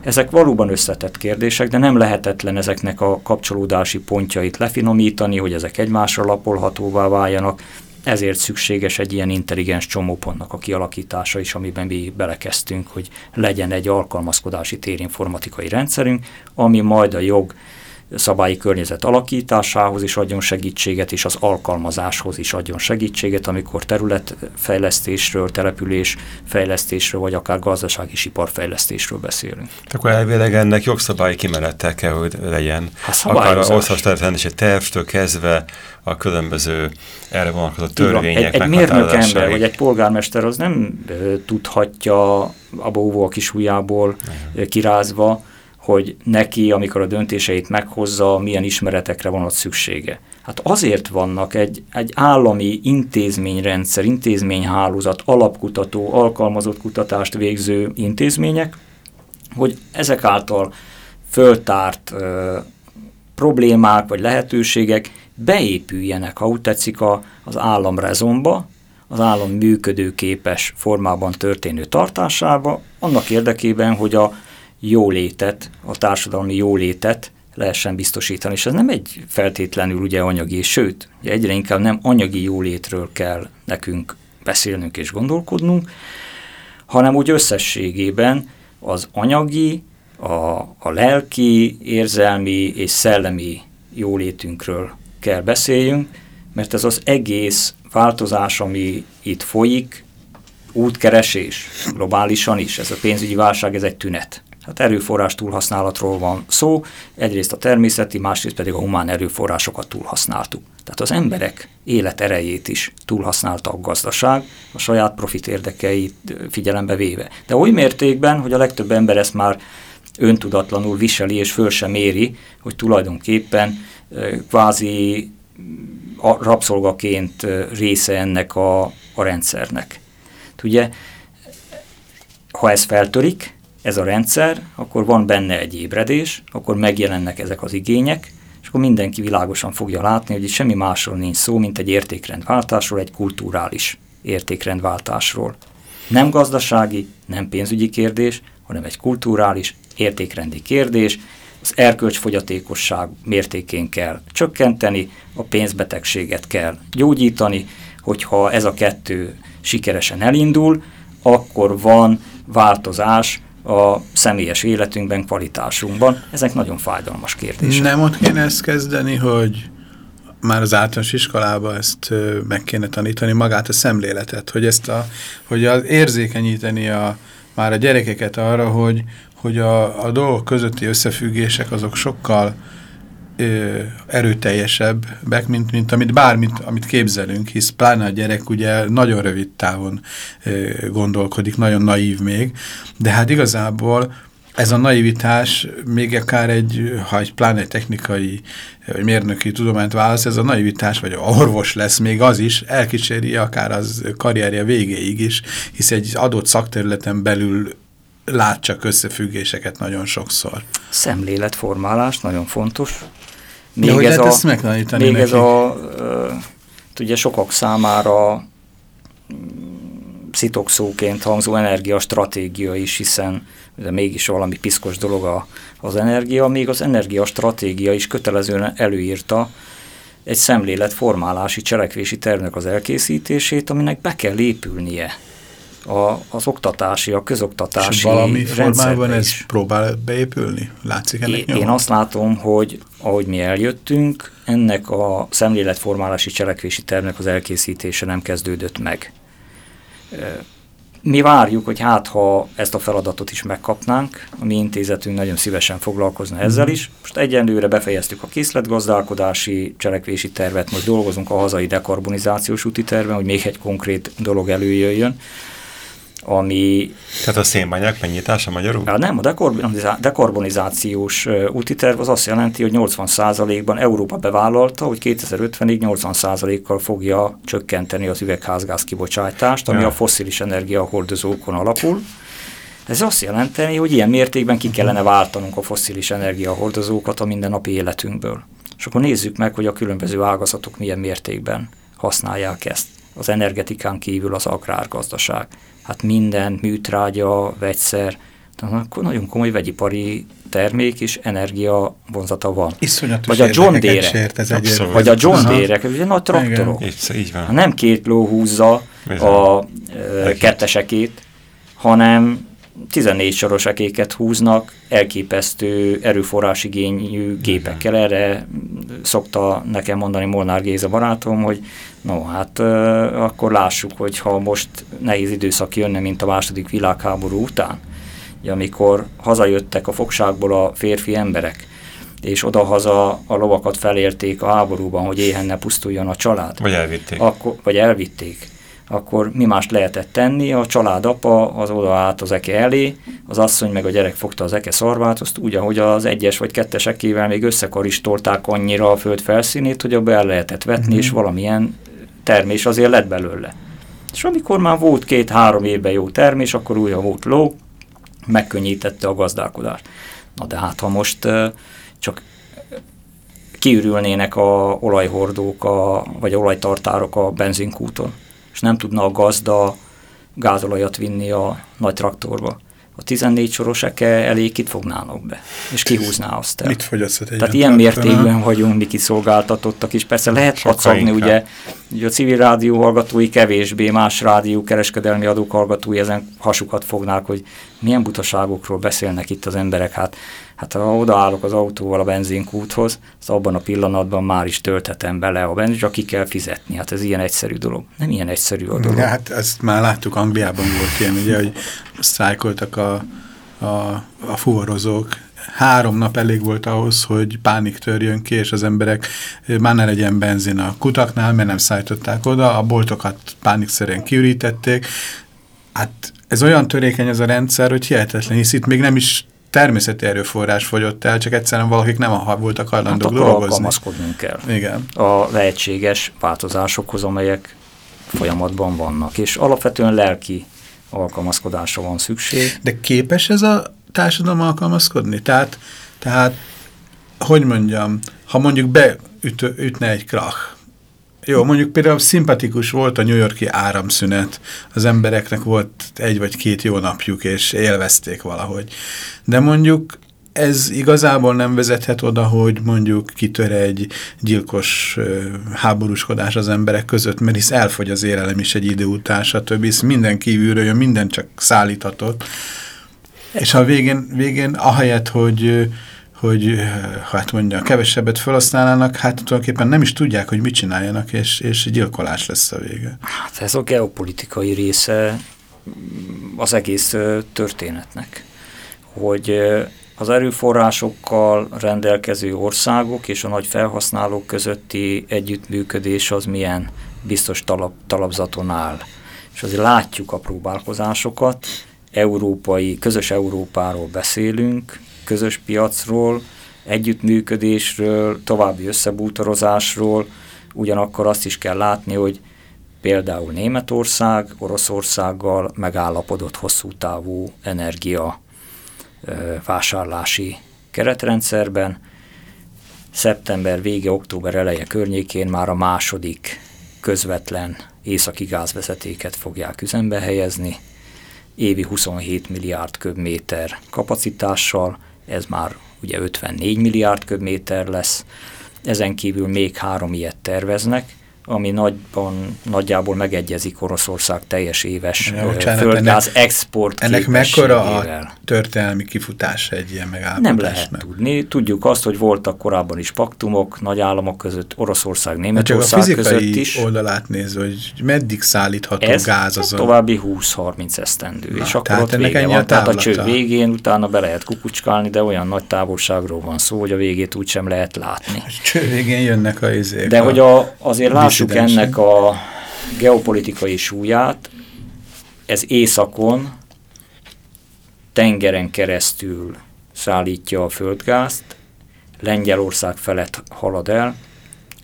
Ezek valóban összetett kérdések, de nem lehetetlen ezeknek a kapcsolódási pontjait lefinomítani, hogy ezek egymásra lapolhatóvá váljanak, ezért szükséges egy ilyen intelligens csomópontnak a kialakítása is, amiben mi belekezdtünk, hogy legyen egy alkalmazkodási térinformatikai rendszerünk, ami majd a jog szabályi környezet alakításához is adjon segítséget, és az alkalmazáshoz is adjon segítséget, amikor területfejlesztésről, településfejlesztésről, vagy akár gazdasági iparfejlesztésről beszélünk. Akkor elvileg ennek jogszabályi kimenettel kell, hogy legyen. Hát akár az országos területen tervtől kezdve a különböző erre vonatkozó törvények Egy, egy mérnök ember, vagy egy polgármester az nem ö, tudhatja a bóvó a kis ujjából ö, kirázva, hogy neki, amikor a döntéseit meghozza, milyen ismeretekre van ott szüksége. Hát azért vannak egy, egy állami intézményrendszer, intézményhálózat, alapkutató, alkalmazott kutatást végző intézmények, hogy ezek által föltárt ö, problémák vagy lehetőségek beépüljenek, ha úgy tetszik, a, az államrezomba, az állam működőképes formában történő tartásába, annak érdekében, hogy a jólétet, a társadalmi jólétet lehessen biztosítani. És ez nem egy feltétlenül ugye anyagi, sőt, ugye egyre inkább nem anyagi jólétről kell nekünk beszélnünk és gondolkodnunk, hanem úgy összességében az anyagi, a, a lelki, érzelmi és szellemi jólétünkről kell beszéljünk, mert ez az egész változás, ami itt folyik, útkeresés, globálisan is, ez a pénzügyi válság, ez egy tünet. Hát erőforrás túlhasználatról van szó, egyrészt a természeti, másrészt pedig a humán erőforrásokat túlhasználtuk. Tehát az emberek életerejét is túlhasználta a gazdaság, a saját profit érdekeit figyelembe véve. De oly mértékben, hogy a legtöbb ember ezt már öntudatlanul viseli és föl sem éri, hogy tulajdonképpen kvázi rabszolgaként része ennek a, a rendszernek. Ugye, ha ez feltörik, ez a rendszer, akkor van benne egy ébredés, akkor megjelennek ezek az igények, és akkor mindenki világosan fogja látni, hogy itt semmi másról nincs szó, mint egy értékrendváltásról, egy kulturális értékrendváltásról. Nem gazdasági, nem pénzügyi kérdés, hanem egy kulturális, értékrendi kérdés, az erkölcsfogyatékosság mértékén kell csökkenteni, a pénzbetegséget kell gyógyítani, hogyha ez a kettő sikeresen elindul, akkor van változás a személyes életünkben, kvalitásunkban. Ezek nagyon fájdalmas kérdések. Nem ott kéne ezt kezdeni, hogy már az általános iskolában ezt meg kéne tanítani, magát a szemléletet, hogy ezt a, hogy az érzékenyíteni a, már a gyerekeket arra, hogy, hogy a, a dolgok közötti összefüggések azok sokkal ö, erőteljesebbek, mint, mint amit bármit amit képzelünk, hisz pláne a gyerek ugye nagyon rövid távon ö, gondolkodik, nagyon naív még, de hát igazából ez a naivitás még akár egy, ha egy pláne technikai vagy mérnöki tudományt válasz, ez a naivitás, vagy a orvos lesz még az is, elkíséri akár az karrierje végéig is, hisz egy adott szakterületen belül lát csak összefüggéseket nagyon sokszor. Szemléletformálás nagyon fontos. Még De hogy ez lehet a, ezt megtanítani Még neki? ez a, ugye sokak számára mm, szitokszóként hangzó energiastratégia is, hiszen de mégis valami piszkos dolog a, az energia, még az energiastratégia is kötelezően előírta egy szemléletformálási cselekvési tervnek az elkészítését, aminek be kell épülnie a, az oktatási, a közoktatási És valami formában ez is. próbál beépülni? Látszik ennek Én, nyoma? én azt látom, hogy ahogy mi eljöttünk, ennek a szemléletformálási cselekvési tervnek az elkészítése nem kezdődött meg. Mi várjuk, hogy hát ha ezt a feladatot is megkapnánk, a mi intézetünk nagyon szívesen foglalkozna ezzel is. Most egyenlőre befejeztük a készletgazdálkodási cselekvési tervet, most dolgozunk a hazai dekarbonizációs úti terven, hogy még egy konkrét dolog előjöjjön, ami Tehát a szénbányák megnyitása magyarul? Hát nem, a dekarbonizá- dekarbonizációs ö, úti terv az azt jelenti, hogy 80%-ban Európa bevállalta, hogy 2050-ig 80%-kal fogja csökkenteni az üvegházgáz kibocsátást, ami Ja. a fosszilis energiahordozókon alapul. Ez azt jelenteni, hogy ilyen mértékben ki kellene váltanunk a fosszilis energiahordozókat a mindennapi életünkből. És akkor nézzük meg, hogy a különböző ágazatok milyen mértékben használják ezt. Az energetikán kívül az agrárgazdaság. Hát minden műtrágya, vegyszer, tehát akkor nagyon komoly vegyipari termék és energia vonzata van. Iszonyatos Vagy a John Deere. Vagy a John Aha. Deere-ek, ugye nagy traktorok. Így, így van. Ha nem két ló húzza Bizony. a Ekét. kettesekét, hanem 14 soros ekéket húznak, elképesztő erőforrásigényű gépekkel. Erre szokta nekem mondani Molnár Géza barátom, hogy no, hát akkor lássuk, hogy ha most nehéz időszak jönne, mint a második világháború után, amikor hazajöttek a fogságból a férfi emberek, és odahaza a lovakat felérték a háborúban, hogy éhen ne pusztuljon a család. Vagy elvitték. Akkor, vagy elvitték akkor mi mást lehetett tenni? A család apa az oda állt az eke elé, az asszony meg a gyerek fogta az eke szarvát, azt úgy, ahogy az egyes vagy kettes ekével még összekaristolták annyira a föld felszínét, hogy abba el lehetett vetni, mm. és valamilyen termés azért lett belőle. És amikor már volt két-három évben jó termés, akkor újra volt ló, megkönnyítette a gazdálkodást. Na de hát ha most uh, csak kiürülnének a olajhordók, a, vagy olajtartárok a benzinkúton, és nem tudna a gazda gázolajat vinni a nagy traktorba. A 14 soros eke elé kit fognának be, és kihúzná azt el. Mit fogyasztott egy Tehát ilyen mértékben vagyunk mi kiszolgáltatottak is. Persze lehet kacagni, ugye, ugye a civil rádió hallgatói kevésbé, más rádió kereskedelmi adók hallgatói ezen hasukat fognák, hogy milyen butaságokról beszélnek itt az emberek. Hát Hát ha odaállok az autóval a benzinkúthoz, az abban a pillanatban már is tölthetem bele a benzin, csak ki kell fizetni. Hát ez ilyen egyszerű dolog. Nem ilyen egyszerű a dolog. Ja, hát ezt már láttuk, Angliában volt ilyen, ugye, hogy sztrájkoltak a, a, a fuvarozók, három nap elég volt ahhoz, hogy pánik törjön ki, és az emberek már ne legyen benzin a kutaknál, mert nem szállították oda, a boltokat pánikszerűen kiürítették. Hát ez olyan törékeny ez a rendszer, hogy hihetetlen, hisz itt még nem is természeti erőforrás fogyott el, csak egyszerűen valakik nem voltak hajlandók hát dolgozni. alkalmazkodnunk kell Igen. a lehetséges változásokhoz, amelyek folyamatban vannak, és alapvetően lelki alkalmazkodásra van szükség. De képes ez a társadalom alkalmazkodni? Tehát, tehát hogy mondjam, ha mondjuk beütne egy krach, jó, mondjuk például szimpatikus volt a New Yorki áramszünet, az embereknek volt egy vagy két jó napjuk, és élvezték valahogy. De mondjuk ez igazából nem vezethet oda, hogy mondjuk kitör egy gyilkos háborúskodás az emberek között, mert hisz elfogy az élelem is egy idő után, stb. hisz minden kívülről jön, minden csak szállíthatott. És a végén, végén ahelyett, hogy hogy hát mondja, kevesebbet felhasználnának, hát tulajdonképpen nem is tudják, hogy mit csináljanak, és, és gyilkolás lesz a vége. Hát ez a geopolitikai része az egész történetnek, hogy az erőforrásokkal rendelkező országok és a nagy felhasználók közötti együttműködés az milyen biztos talap, talapzaton áll. És azért látjuk a próbálkozásokat, európai, közös Európáról beszélünk, közös piacról, együttműködésről, további összebútorozásról, ugyanakkor azt is kell látni, hogy például Németország Oroszországgal megállapodott hosszú távú energia vásárlási keretrendszerben. Szeptember vége, október eleje környékén már a második közvetlen északi gázvezetéket fogják üzembe helyezni, évi 27 milliárd köbméter kapacitással, ez már ugye 54 milliárd köbméter lesz, ezen kívül még három ilyet terveznek, ami nagyban, nagyjából megegyezik Oroszország teljes éves földgáz ennek, export Ennek mekkora a történelmi kifutás egy ilyen megállapodásnak? Nem lehet tudni. Tudjuk azt, hogy voltak korábban is paktumok nagy államok között, Oroszország, Németország csak a között is. oldalát nézve, hogy meddig szállítható Ez gáz azon? további 20-30 esztendő. Na, és akkor ott vége van. Tehát a cső végén utána be lehet kukucskálni, de olyan nagy távolságról van szó, hogy a végét úgysem lehet látni. A cső végén jönnek a izék. De a hogy a, azért lássuk, lássuk ennek a geopolitikai súlyát, ez északon, tengeren keresztül szállítja a földgázt, Lengyelország felett halad el,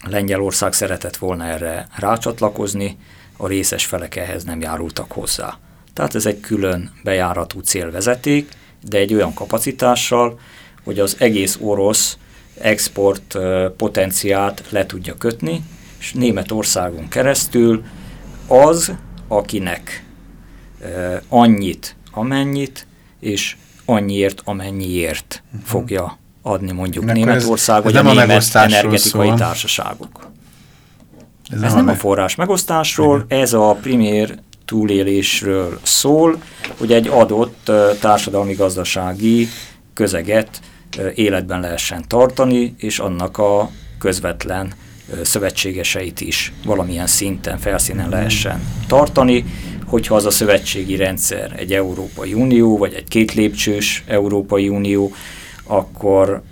Lengyelország szeretett volna erre rácsatlakozni, a részes felek ehhez nem járultak hozzá. Tehát ez egy külön bejáratú célvezeték, de egy olyan kapacitással, hogy az egész orosz export potenciát le tudja kötni, és Németországon keresztül az, akinek e, annyit, amennyit, és annyiért, amennyiért uh mhm. -huh. fogja adni mondjuk Nekem Németország, ez, ez vagy a, a német energetikai szó. társaságok. Ez, ez nem, nem a forrás megosztásról, Igen. ez a primér túlélésről szól, hogy egy adott társadalmi-gazdasági közeget életben lehessen tartani, és annak a közvetlen szövetségeseit is valamilyen szinten, felszínen lehessen tartani, hogyha az a szövetségi rendszer egy Európai Unió, vagy egy két lépcsős Európai Unió, akkor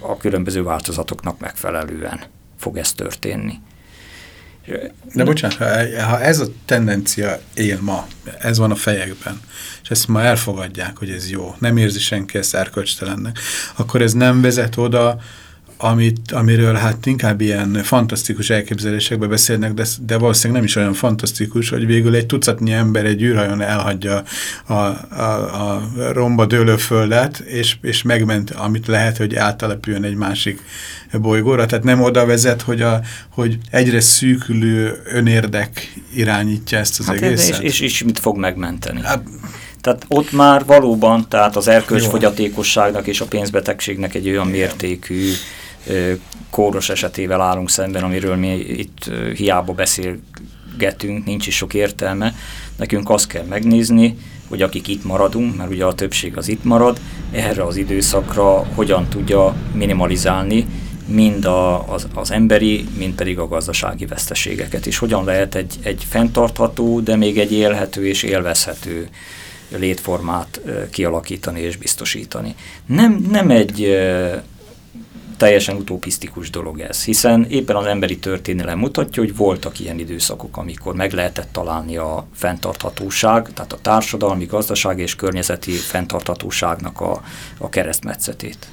a különböző változatoknak megfelelően fog ez történni. De bocsánat, ha, ha ez a tendencia él ma, ez van a fejekben, és ezt ma elfogadják, hogy ez jó, nem érzi senki ezt erkölcstelennek, akkor ez nem vezet oda, amit, amiről hát inkább ilyen fantasztikus elképzelésekbe beszélnek, de, de valószínűleg nem is olyan fantasztikus, hogy végül egy tucatnyi ember egy űrhajón elhagyja a, a, a romba dőlő földet, és, és megment, amit lehet, hogy áttelepüljön egy másik bolygóra. Tehát nem oda vezet, hogy, a, hogy egyre szűkülő önérdek irányítja ezt az hát egészet. És, és, és mit fog megmenteni? Hát, tehát ott már valóban, tehát az erkölcsfogyatékosságnak és a pénzbetegségnek egy olyan mértékű kóros esetével állunk szemben, amiről mi itt hiába beszélgetünk, nincs is sok értelme. Nekünk azt kell megnézni, hogy akik itt maradunk, mert ugye a többség az itt marad, erre az időszakra hogyan tudja minimalizálni mind a, az, az emberi, mind pedig a gazdasági veszteségeket, és hogyan lehet egy, egy fenntartható, de még egy élhető és élvezhető létformát kialakítani és biztosítani. Nem, nem egy teljesen utopisztikus dolog ez, hiszen éppen az emberi történelem mutatja, hogy voltak ilyen időszakok, amikor meg lehetett találni a fenntarthatóság, tehát a társadalmi, gazdasági és környezeti fenntarthatóságnak a, a keresztmetszetét.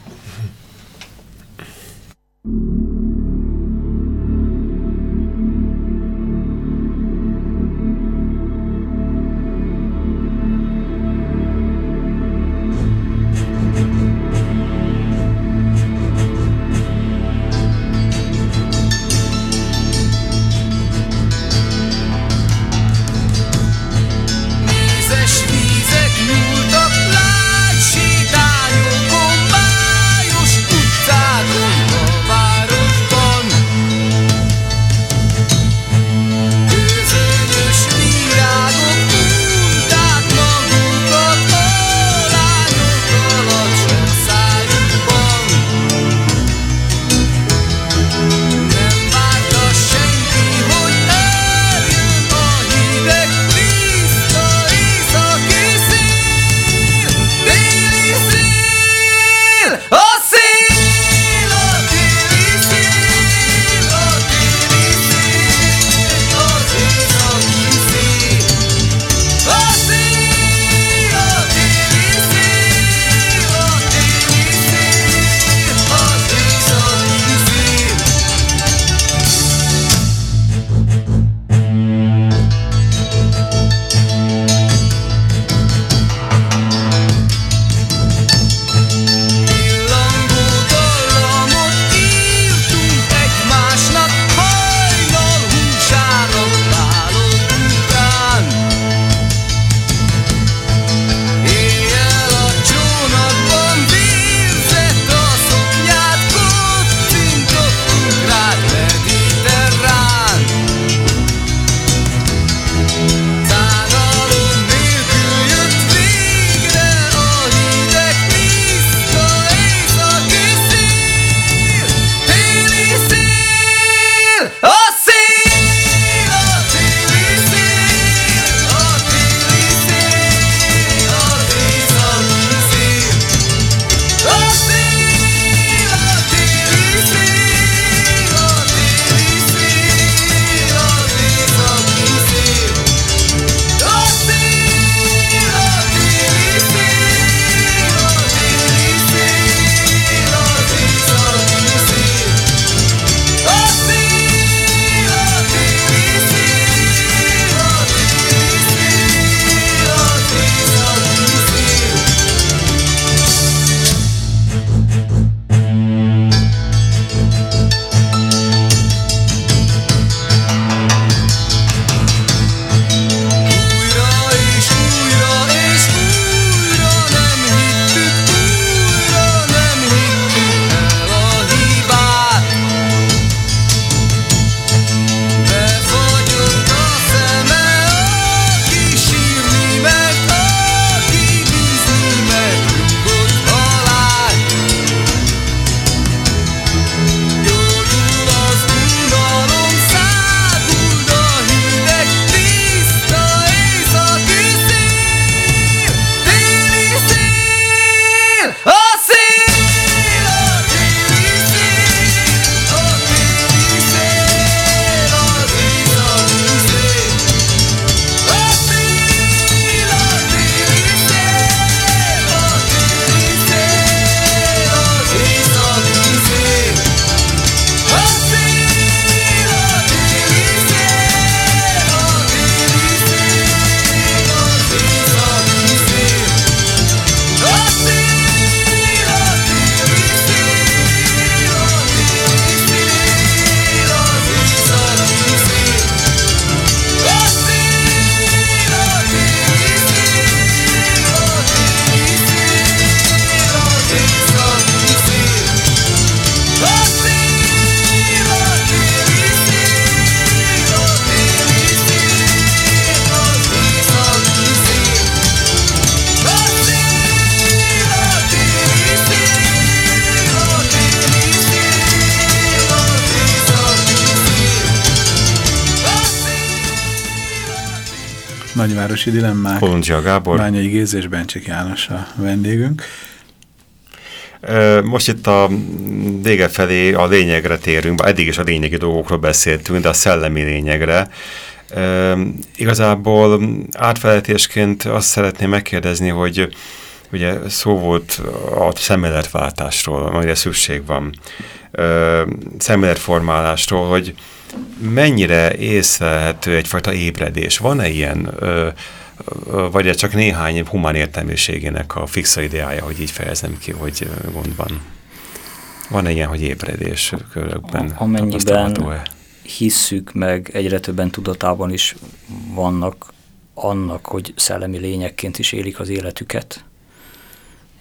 Nagyvárosi Dilemmák. Kolundzsia Gábor. Bányai Géz és Bencsik János a vendégünk. Most itt a vége felé a lényegre térünk, eddig is a lényegi dolgokról beszéltünk, de a szellemi lényegre. Igazából átfeletésként azt szeretném megkérdezni, hogy ugye szó volt a szemléletváltásról, amire szükség van, szemléletformálásról, hogy mennyire észlelhető egyfajta ébredés? Van-e ilyen, ö, vagy ez csak néhány humán értelmiségének a fixa ideája, hogy így fejezem ki, hogy gond van? Van-e ilyen, hogy ébredés körökben? Amennyiben hisszük meg, egyre többen tudatában is vannak annak, hogy szellemi lényekként is élik az életüket,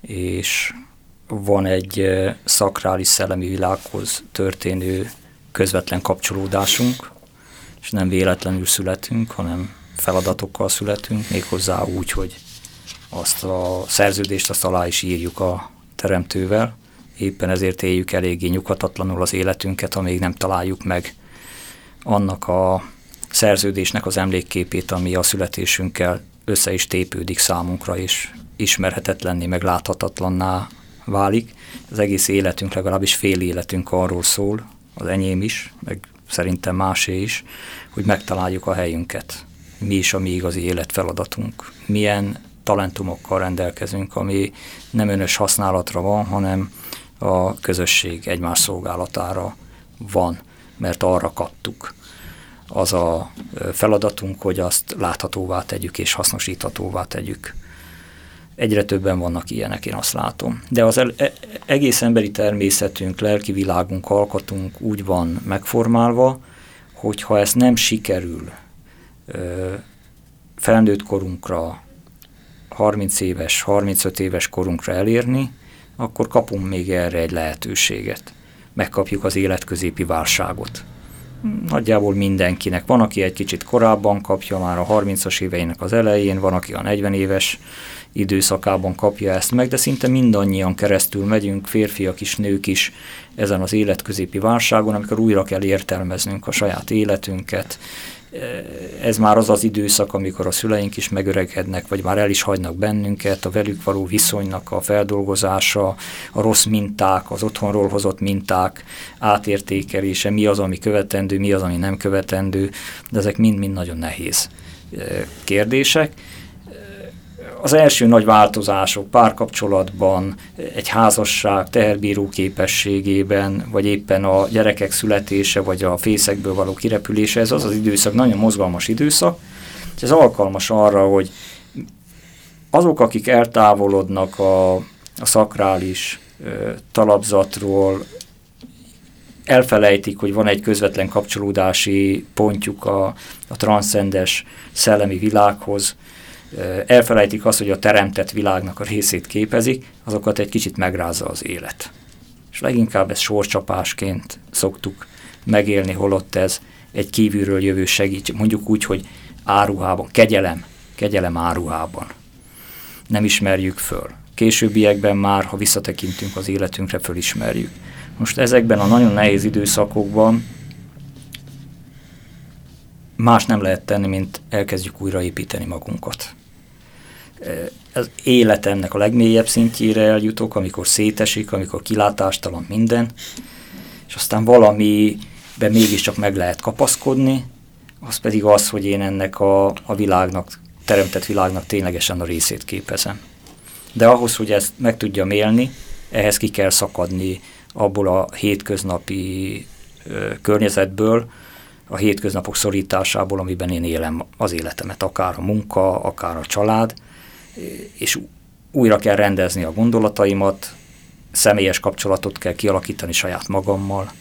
és van egy szakrális szellemi világhoz történő közvetlen kapcsolódásunk, és nem véletlenül születünk, hanem feladatokkal születünk, méghozzá úgy, hogy azt a szerződést azt alá is írjuk a teremtővel, éppen ezért éljük eléggé nyughatatlanul az életünket, amíg nem találjuk meg annak a szerződésnek az emlékképét, ami a születésünkkel össze is tépődik számunkra, és ismerhetetlenné, meg láthatatlanná válik. Az egész életünk, legalábbis fél életünk arról szól, az enyém is, meg szerintem másé is, hogy megtaláljuk a helyünket. Mi is a mi igazi életfeladatunk. Milyen talentumokkal rendelkezünk, ami nem önös használatra van, hanem a közösség egymás szolgálatára van, mert arra kaptuk. Az a feladatunk, hogy azt láthatóvá tegyük és hasznosíthatóvá tegyük. Egyre többen vannak ilyenek, én azt látom. De az e, egész emberi természetünk, lelki világunk, alkatunk úgy van megformálva, hogy ha ezt nem sikerül felnőtt korunkra, 30 éves, 35 éves korunkra elérni, akkor kapunk még erre egy lehetőséget. Megkapjuk az életközépi válságot. Nagyjából mindenkinek. Van, aki egy kicsit korábban kapja, már a 30-as éveinek az elején, van, aki a 40 éves időszakában kapja ezt meg, de szinte mindannyian keresztül megyünk, férfiak is, nők is ezen az életközépi válságon, amikor újra kell értelmeznünk a saját életünket. Ez már az az időszak, amikor a szüleink is megöregednek, vagy már el is hagynak bennünket, a velük való viszonynak a feldolgozása, a rossz minták, az otthonról hozott minták átértékelése, mi az, ami követendő, mi az, ami nem követendő, de ezek mind-mind nagyon nehéz kérdések az első nagy változások párkapcsolatban, egy házasság teherbíró képességében, vagy éppen a gyerekek születése, vagy a fészekből való kirepülése, ez az az időszak, nagyon mozgalmas időszak, és ez alkalmas arra, hogy azok, akik eltávolodnak a, a szakrális ö, talapzatról, elfelejtik, hogy van egy közvetlen kapcsolódási pontjuk a, a transzcendes szellemi világhoz, elfelejtik azt, hogy a teremtett világnak a részét képezik, azokat egy kicsit megrázza az élet. És leginkább ezt sorcsapásként szoktuk megélni, holott ez egy kívülről jövő segíts, mondjuk úgy, hogy áruhában, kegyelem, kegyelem áruhában. Nem ismerjük föl. Későbbiekben már, ha visszatekintünk az életünkre, fölismerjük. Most ezekben a nagyon nehéz időszakokban más nem lehet tenni, mint elkezdjük újraépíteni magunkat az életemnek a legmélyebb szintjére eljutok, amikor szétesik, amikor kilátástalan minden, és aztán valamiben mégiscsak meg lehet kapaszkodni, az pedig az, hogy én ennek a, a világnak, teremtett világnak ténylegesen a részét képezem. De ahhoz, hogy ezt meg tudjam élni, ehhez ki kell szakadni abból a hétköznapi ö, környezetből, a hétköznapok szorításából, amiben én élem az életemet, akár a munka, akár a család, és újra kell rendezni a gondolataimat, személyes kapcsolatot kell kialakítani saját magammal,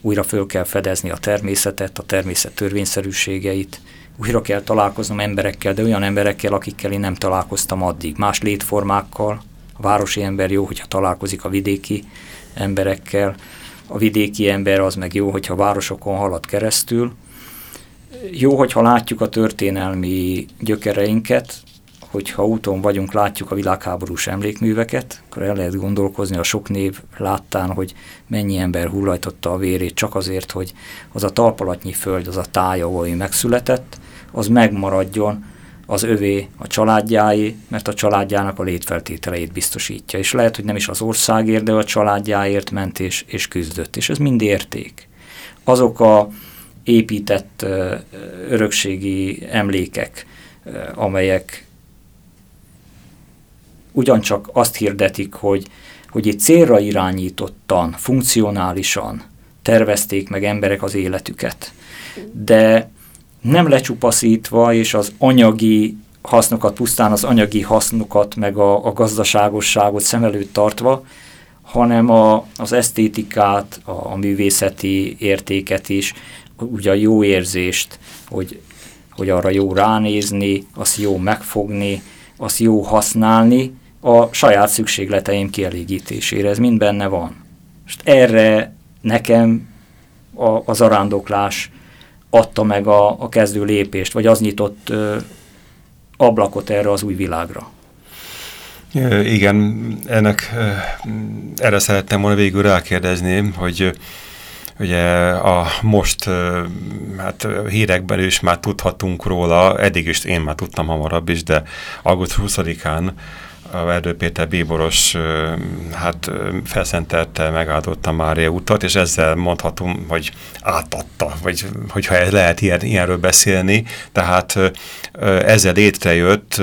újra föl kell fedezni a természetet, a természet törvényszerűségeit, újra kell találkoznom emberekkel, de olyan emberekkel, akikkel én nem találkoztam addig, más létformákkal. A városi ember jó, hogyha találkozik a vidéki emberekkel, a vidéki ember az meg jó, hogyha városokon halad keresztül. Jó, hogyha látjuk a történelmi gyökereinket, hogyha úton vagyunk, látjuk a világháborús emlékműveket, akkor el lehet gondolkozni a sok név láttán, hogy mennyi ember hullajtotta a vérét csak azért, hogy az a talpalatnyi föld, az a táj, ahol ő megszületett, az megmaradjon az övé, a családjáé, mert a családjának a létfeltételeit biztosítja. És lehet, hogy nem is az országért, de a családjáért ment és, és küzdött. És ez mind érték. Azok a épített örökségi emlékek, amelyek ugyancsak azt hirdetik, hogy, hogy itt célra irányítottan, funkcionálisan tervezték meg emberek az életüket. De nem lecsupaszítva, és az anyagi hasznokat, pusztán az anyagi hasznokat, meg a, a gazdaságosságot szem előtt tartva, hanem a, az esztétikát, a, a művészeti értéket is, ugye a jó érzést, hogy, hogy arra jó ránézni, azt jó megfogni, azt jó használni, a saját szükségleteim kielégítésére. Ez mind benne van. Most erre nekem a, a zarándoklás adta meg a, a kezdő lépést, vagy az nyitott ö, ablakot erre az új világra. Igen, ennek erre szerettem volna végül rákérdezni, hogy ugye a most hát hírekben is már tudhatunk róla, eddig is én már tudtam hamarabb is, de augusztus 20-án a Erdő Péter bíboros hát felszentelte, megáldotta Mária utat, és ezzel mondhatom, hogy átadta, vagy hogyha lehet ilyen, ilyenről beszélni, tehát ezzel létrejött,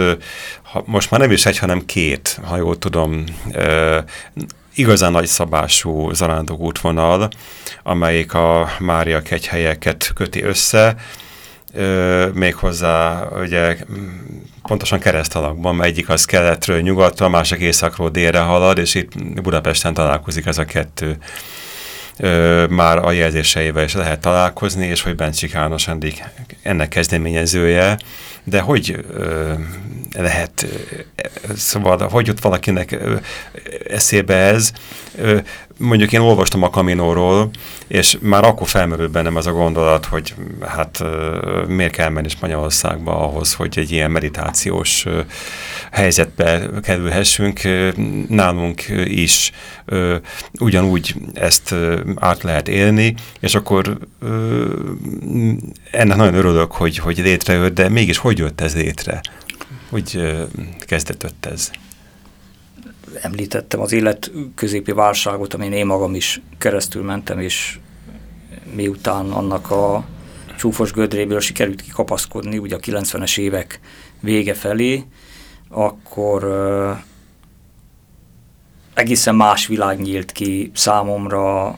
most már nem is egy, hanem két, ha jól tudom, igazán nagy szabású zarándok útvonal, amelyik a Mária kegyhelyeket köti össze, méghozzá ugye pontosan keresztalakban, egyik az keletről nyugatra, másik északról délre halad, és itt Budapesten találkozik ez a kettő. Ö, már a jelzéseivel is lehet találkozni, és hogy Bencsik János ennek kezdeményezője, de hogy ö, lehet, szóval hogy jut valakinek eszébe ez, mondjuk én olvastam a Kaminóról, és már akkor felmerült bennem az a gondolat, hogy hát miért kell menni Spanyolországba ahhoz, hogy egy ilyen meditációs helyzetbe kerülhessünk. Nálunk is ugyanúgy ezt át lehet élni, és akkor ennek nagyon örülök, hogy, hogy létrejött, de mégis hogy jött ez létre? Hogy kezdetett ez? említettem az élet középi válságot, amin én magam is keresztül mentem, és miután annak a csúfos gödréből sikerült kikapaszkodni, ugye a 90-es évek vége felé, akkor uh, egészen más világ nyílt ki számomra,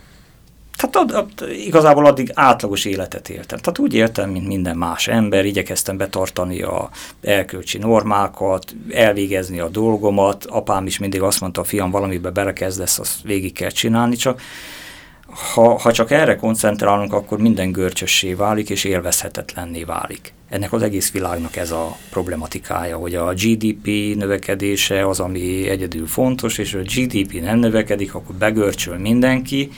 tehát ad, ad, igazából addig átlagos életet éltem. Tehát úgy éltem, mint minden más ember, igyekeztem betartani a elkölcsi normákat, elvégezni a dolgomat. Apám is mindig azt mondta, a fiam valamibe belekezdesz, azt végig kell csinálni, csak ha, ha csak erre koncentrálunk, akkor minden görcsössé válik, és élvezhetetlenné válik. Ennek az egész világnak ez a problematikája, hogy a GDP növekedése az, ami egyedül fontos, és a GDP nem növekedik, akkor begörcsöl mindenki,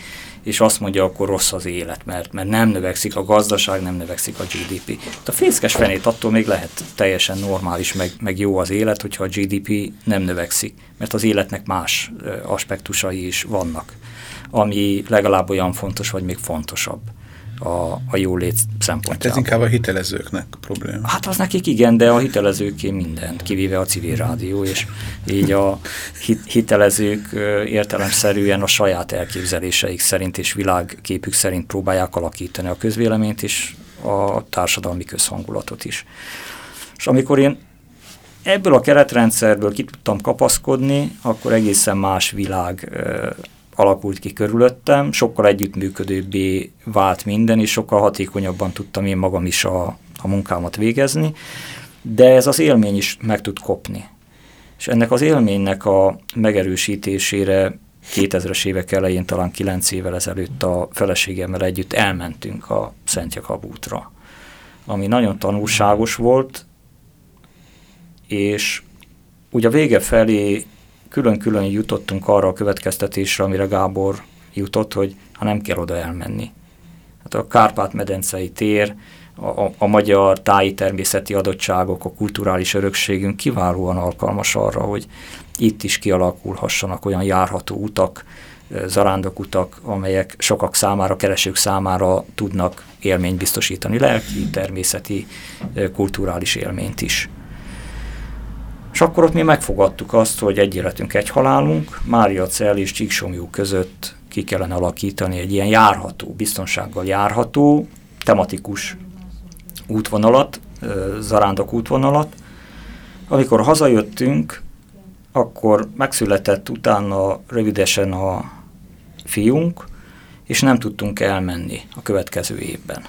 és azt mondja, akkor rossz az élet, mert, mert nem növekszik a gazdaság, nem növekszik a GDP. A fészkes fenét attól még lehet teljesen normális, meg, meg jó az élet, hogyha a GDP nem növekszik, mert az életnek más aspektusai is vannak, ami legalább olyan fontos, vagy még fontosabb a, a jólét szempontjából. Hát ez inkább a hitelezőknek probléma. Hát az nekik igen, de a hitelezőké mindent, kivéve a civil rádió, és így a hitelezők értelemszerűen a saját elképzeléseik szerint és világképük szerint próbálják alakítani a közvéleményt és a társadalmi közhangulatot is. És amikor én ebből a keretrendszerből ki tudtam kapaszkodni, akkor egészen más világ alakult ki körülöttem, sokkal együttműködőbbé vált minden, és sokkal hatékonyabban tudtam én magam is a, a munkámat végezni, de ez az élmény is meg tud kopni. És ennek az élménynek a megerősítésére 2000-es évek elején, talán 9 évvel ezelőtt a feleségemmel együtt elmentünk a Szent Jakab útra, ami nagyon tanulságos volt, és ugye a vége felé külön-külön jutottunk arra a következtetésre, amire Gábor jutott, hogy ha nem kell oda elmenni. Hát a Kárpát-medencei tér, a, a, a magyar táji természeti adottságok, a kulturális örökségünk kiválóan alkalmas arra, hogy itt is kialakulhassanak olyan járható utak, zarándokutak, amelyek sokak számára, keresők számára tudnak élményt biztosítani, lelki, természeti, kulturális élményt is. És akkor ott mi megfogadtuk azt, hogy egy életünk, egy halálunk, Mária Cell és Csíksomjú között ki kellene alakítani egy ilyen járható, biztonsággal járható, tematikus útvonalat, zarándok útvonalat. Amikor hazajöttünk, akkor megszületett utána rövidesen a fiunk, és nem tudtunk elmenni a következő évben.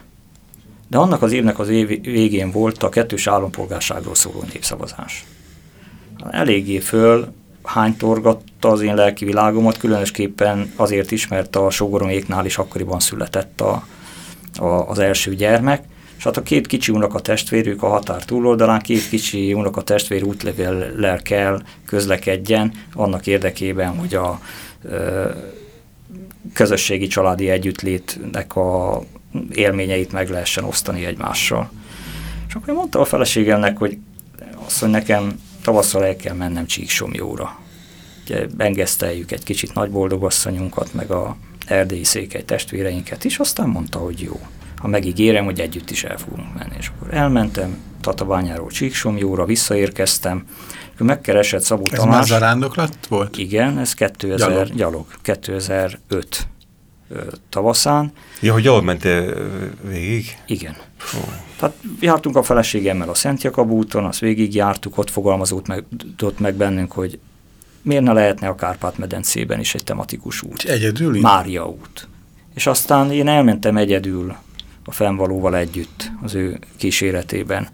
De annak az évnek az év végén volt a kettős állampolgárságról szóló népszavazás. Eléggé föl hánytorgatta az én lelki világomat, különösképpen azért is, mert a sógoroméknál is akkoriban született a, a, az első gyermek, és hát a két kicsi unoka testvérük a határ túloldalán, két kicsi unoka testvér útlevéllel kell közlekedjen annak érdekében, hogy a ö, közösségi családi együttlétnek a élményeit meg lehessen osztani egymással. És akkor mondta a feleségemnek, hogy azt, hogy nekem tavasszal el kell mennem Csíksomjóra. Ugye engeszteljük egy kicsit nagyboldogasszonyunkat, meg a erdélyi székely testvéreinket is, aztán mondta, hogy jó. Ha megígérem, hogy együtt is el fogunk menni. És akkor elmentem Tatabányáról Csíksomjóra, visszaérkeztem, akkor megkeresett Szabó Ez Tamás. már zarándoklat volt? Igen, ez 2000, gyalog, gyalog 2005 tavaszán. Ja, hogy jól mentél végig? Igen. Oh. Tehát jártunk a feleségemmel a Szent Jakab úton, azt végig jártuk, ott fogalmazott meg, meg bennünk, hogy miért ne lehetne a Kárpát-medencében is egy tematikus út. Egyedül? Mária út. És aztán én elmentem egyedül a fennvalóval együtt az ő kíséretében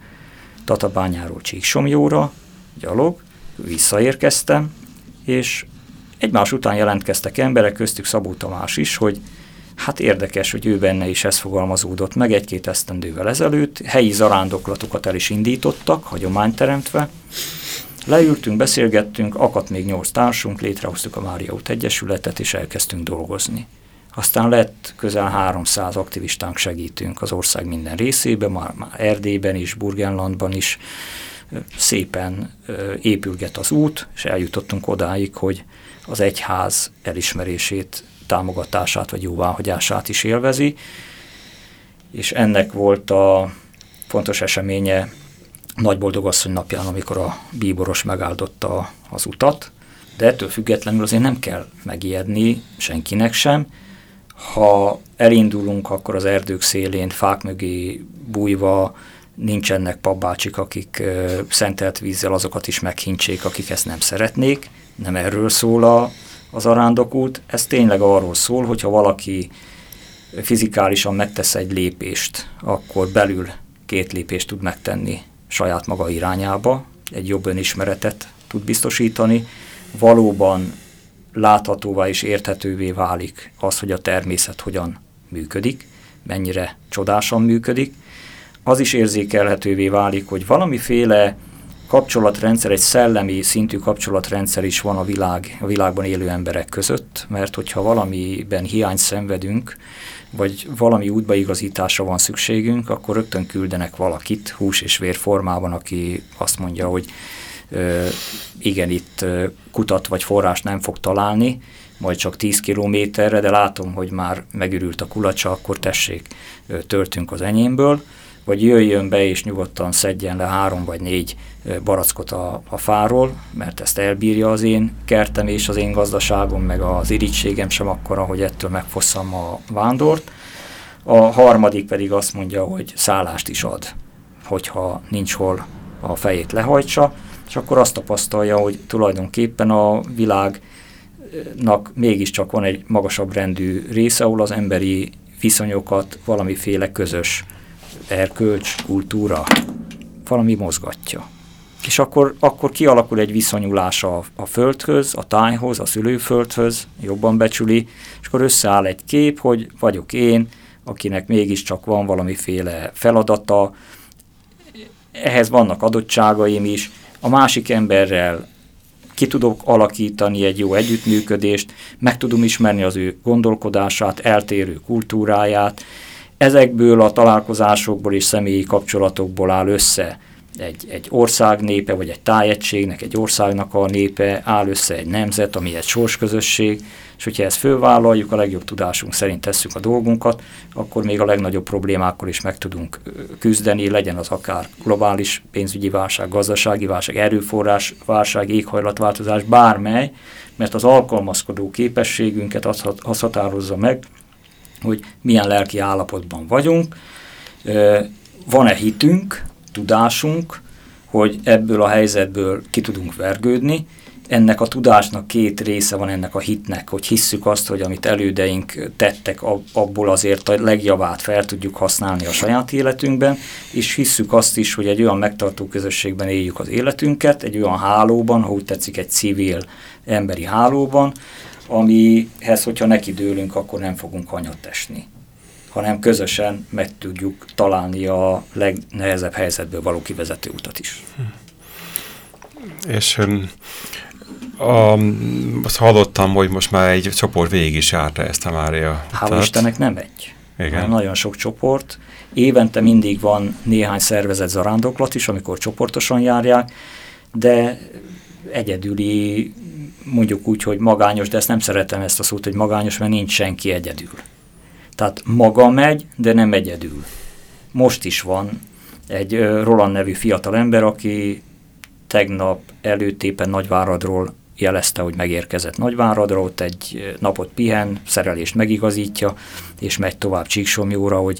Tatabányáról Csíksomjóra, gyalog, visszaérkeztem, és egymás után jelentkeztek emberek, köztük Szabó Tamás is, hogy hát érdekes, hogy ő benne is ez fogalmazódott meg egy-két esztendővel ezelőtt, helyi zarándoklatokat el is indítottak, hagyományteremtve, leültünk, beszélgettünk, akadt még nyolc társunk, létrehoztuk a Mária út Egyesületet, és elkezdtünk dolgozni. Aztán lett közel 300 aktivistánk segítünk az ország minden részében, már, már Erdélyben is, Burgenlandban is, szépen épülget az út, és eljutottunk odáig, hogy az egyház elismerését, támogatását vagy jóváhagyását is élvezi, és ennek volt a fontos eseménye Nagyboldogasszony napján, amikor a bíboros megáldotta az utat, de ettől függetlenül azért nem kell megijedni senkinek sem. Ha elindulunk, akkor az erdők szélén, fák mögé bújva, nincsenek papbácsik, akik szentelt vízzel azokat is meghintsék, akik ezt nem szeretnék. Nem erről szól a, az arándokút. Ez tényleg arról szól, hogyha valaki fizikálisan megtesz egy lépést, akkor belül két lépést tud megtenni saját maga irányába, egy jobb önismeretet tud biztosítani, valóban láthatóvá és érthetővé válik az, hogy a természet hogyan működik, mennyire csodásan működik, az is érzékelhetővé válik, hogy valamiféle kapcsolatrendszer, egy szellemi szintű kapcsolatrendszer is van a, világ, a világban élő emberek között, mert hogyha valamiben hiányt szenvedünk, vagy valami útbaigazításra van szükségünk, akkor rögtön küldenek valakit hús és vér formában, aki azt mondja, hogy ö, igen, itt kutat vagy forrás nem fog találni, majd csak 10 kilométerre, de látom, hogy már megürült a kulacsa, akkor tessék, ö, törtünk az enyémből, vagy jöjjön be és nyugodtan szedjen le három vagy négy barackot a, a fáról, mert ezt elbírja az én kertem és az én gazdaságom, meg az irítségem sem akkora, hogy ettől megfosszam a vándort. A harmadik pedig azt mondja, hogy szállást is ad, hogyha nincs hol a fejét lehajtsa, és akkor azt tapasztalja, hogy tulajdonképpen a világnak mégiscsak van egy magasabb rendű része, ahol az emberi viszonyokat valamiféle közös erkölcs, kultúra, valami mozgatja. És akkor, akkor kialakul egy viszonyulás a, a földhöz, a tájhoz, a szülőföldhöz, jobban becsüli, és akkor összeáll egy kép, hogy vagyok én, akinek mégiscsak van valamiféle feladata, ehhez vannak adottságaim is, a másik emberrel ki tudok alakítani egy jó együttműködést, meg tudom ismerni az ő gondolkodását, eltérő kultúráját, ezekből a találkozásokból és személyi kapcsolatokból áll össze. Egy, egy ország népe, vagy egy tájegységnek, egy országnak a népe, áll össze egy nemzet, ami egy sorsközösség, és hogyha ezt fölvállaljuk, a legjobb tudásunk szerint tesszük a dolgunkat, akkor még a legnagyobb problémákkal is meg tudunk küzdeni, legyen az akár globális pénzügyi válság, gazdasági válság, erőforrás válság, éghajlatváltozás, bármely, mert az alkalmazkodó képességünket az, az határozza meg, hogy milyen lelki állapotban vagyunk, van-e hitünk, tudásunk, hogy ebből a helyzetből ki tudunk vergődni. Ennek a tudásnak két része van ennek a hitnek, hogy hisszük azt, hogy amit elődeink tettek, abból azért a legjavát fel tudjuk használni a saját életünkben, és hisszük azt is, hogy egy olyan megtartó közösségben éljük az életünket, egy olyan hálóban, ha úgy tetszik, egy civil emberi hálóban, amihez, hogyha neki dőlünk, akkor nem fogunk hanyat esni hanem közösen meg tudjuk találni a legnehezebb helyzetből való kivezető utat is. És a, azt hallottam, hogy most már egy csoport végig is járta ezt a Mária. Hála Istennek nem egy. Igen. Nagyon sok csoport. Évente mindig van néhány szervezet zarándoklat is, amikor csoportosan járják, de egyedüli, mondjuk úgy, hogy magányos, de ezt nem szeretem ezt a szót, hogy magányos, mert nincs senki egyedül. Tehát maga megy, de nem egyedül. Most is van egy Roland nevű fiatal ember, aki tegnap előtt éppen Nagyváradról jelezte, hogy megérkezett Nagyváradra, ott egy napot pihen, szerelést megigazítja, és megy tovább Csíksomjóra, hogy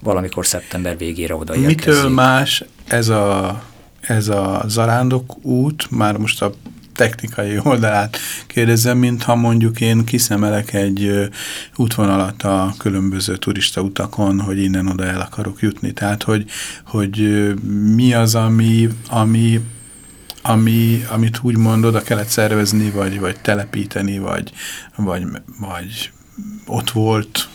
valamikor szeptember végére oda Mitől más ez a, ez a zarándok út, már most a technikai oldalát kérdezem, mintha mondjuk én kiszemelek egy útvonalat a különböző turista utakon, hogy innen oda el akarok jutni. Tehát, hogy, hogy mi az, ami, ami ami, amit úgy mondod, oda kellett szervezni, vagy, vagy telepíteni, vagy, vagy, vagy ott volt,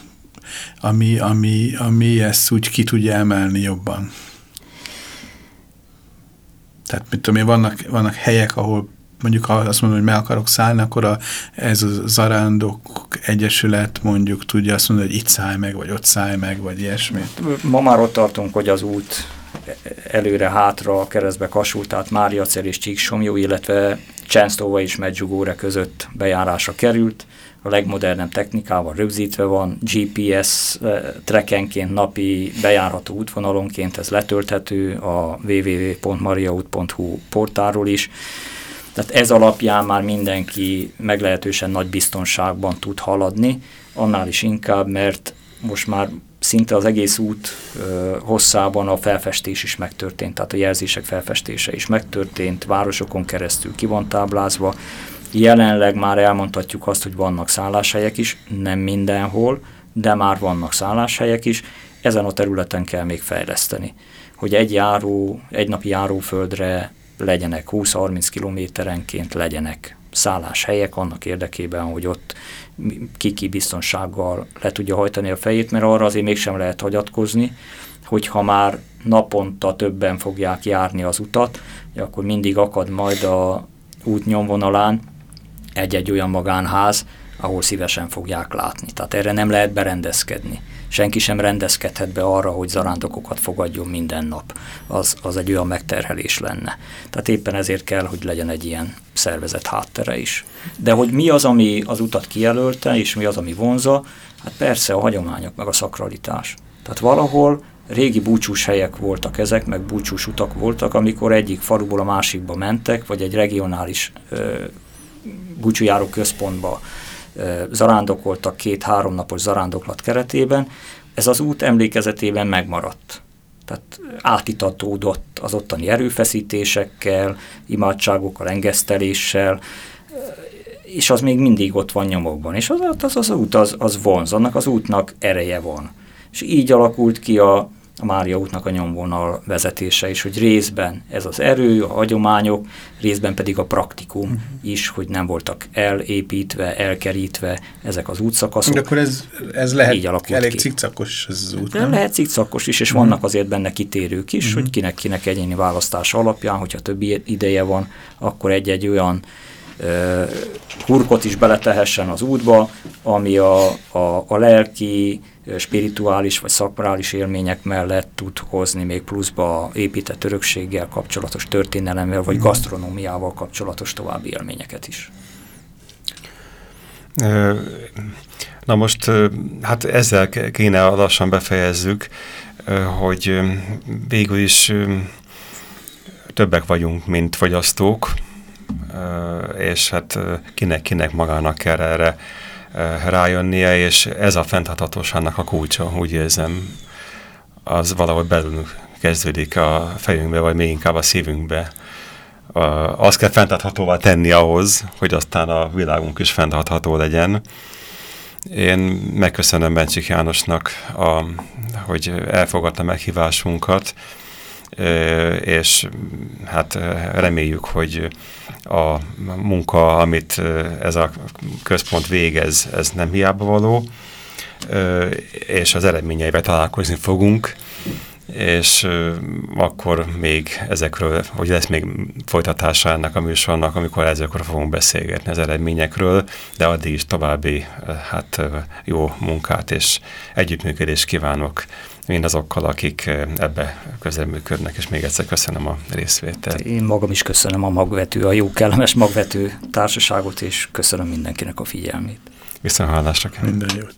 ami, ami, ami ezt úgy ki tudja emelni jobban. Tehát, mit tudom én, vannak, vannak helyek, ahol mondjuk ha azt mondom, hogy meg akarok szállni, akkor a, ez a zarándok egyesület mondjuk tudja azt mondani, hogy itt szállj meg, vagy ott szállj meg, vagy ilyesmit. Ma már ott tartunk, hogy az út előre-hátra keresztbe kasult, tehát Máriacer és Csíksomjó, illetve Csensztóva és Medzsugóra között bejárásra került. A legmodernebb technikával rögzítve van, GPS eh, trekenként napi bejárható útvonalonként ez letölthető a www.mariaút.hu portáról is. Tehát ez alapján már mindenki meglehetősen nagy biztonságban tud haladni, annál is inkább, mert most már szinte az egész út ö, hosszában a felfestés is megtörtént, tehát a jelzések felfestése is megtörtént, városokon keresztül ki van táblázva. Jelenleg már elmondhatjuk azt, hogy vannak szálláshelyek is, nem mindenhol, de már vannak szálláshelyek is, ezen a területen kell még fejleszteni. Hogy egy járó, egy napi járóföldre legyenek 20-30 kilométerenként, legyenek szálláshelyek annak érdekében, hogy ott kiki biztonsággal le tudja hajtani a fejét, mert arra azért mégsem lehet hagyatkozni, hogyha már naponta többen fogják járni az utat, akkor mindig akad majd a út nyomvonalán egy-egy olyan magánház, ahol szívesen fogják látni. Tehát erre nem lehet berendezkedni senki sem rendezkedhet be arra, hogy zarándokokat fogadjon minden nap. Az, az egy olyan megterhelés lenne. Tehát éppen ezért kell, hogy legyen egy ilyen szervezet háttere is. De hogy mi az, ami az utat kijelölte, és mi az, ami vonza, hát persze a hagyományok, meg a szakralitás. Tehát valahol régi búcsús helyek voltak ezek, meg búcsús utak voltak, amikor egyik faluból a másikba mentek, vagy egy regionális ö, búcsújáró központba zarándokoltak két-három napos zarándoklat keretében, ez az út emlékezetében megmaradt. Tehát átitatódott az ottani erőfeszítésekkel, imádságokkal, engeszteléssel, és az még mindig ott van nyomokban. És az az, az út az, az vonz, annak az útnak ereje van. És így alakult ki a, a Mária útnak a nyomvonal vezetése is, hogy részben ez az erő, a hagyományok, részben pedig a praktikum uh-huh. is, hogy nem voltak elépítve, elkerítve ezek az útszakaszok. De akkor ez, ez lehet Így elég ki. cikcakos ez az út, De nem? lehet cikcakos is, és uh-huh. vannak azért benne kitérők is, uh-huh. hogy kinek-kinek egyéni választás alapján, hogyha többi ideje van, akkor egy-egy olyan hurkot is beletehessen az útba, ami a, a, a lelki spirituális vagy szakrális élmények mellett tud hozni még pluszba épített örökséggel kapcsolatos történelemmel, vagy gasztronómiával kapcsolatos további élményeket is. Na most, hát ezzel kéne lassan befejezzük, hogy végül is többek vagyunk, mint fogyasztók, és hát kinek-kinek magának kell erre rájönnie, és ez a fenntarthatóságnak a kulcsa, úgy érzem, az valahogy belül kezdődik a fejünkbe, vagy még inkább a szívünkbe. Azt kell fenntarthatóvá tenni ahhoz, hogy aztán a világunk is fenntartható legyen. Én megköszönöm Bencsik Jánosnak, a, hogy elfogadta meghívásunkat, és hát reméljük, hogy a munka, amit ez a központ végez, ez nem hiába való, és az eredményeivel találkozni fogunk, és akkor még ezekről, hogy lesz még folytatása ennek a műsornak, amikor ezekről fogunk beszélgetni az eredményekről, de addig is további hát, jó munkát és együttműködést kívánok mindazokkal, akik ebbe közelműködnek, és még egyszer köszönöm a részvételt. Én magam is köszönöm a magvető, a jó kellemes magvető társaságot, és köszönöm mindenkinek a figyelmét. Viszont hallásra kell. Minden jót.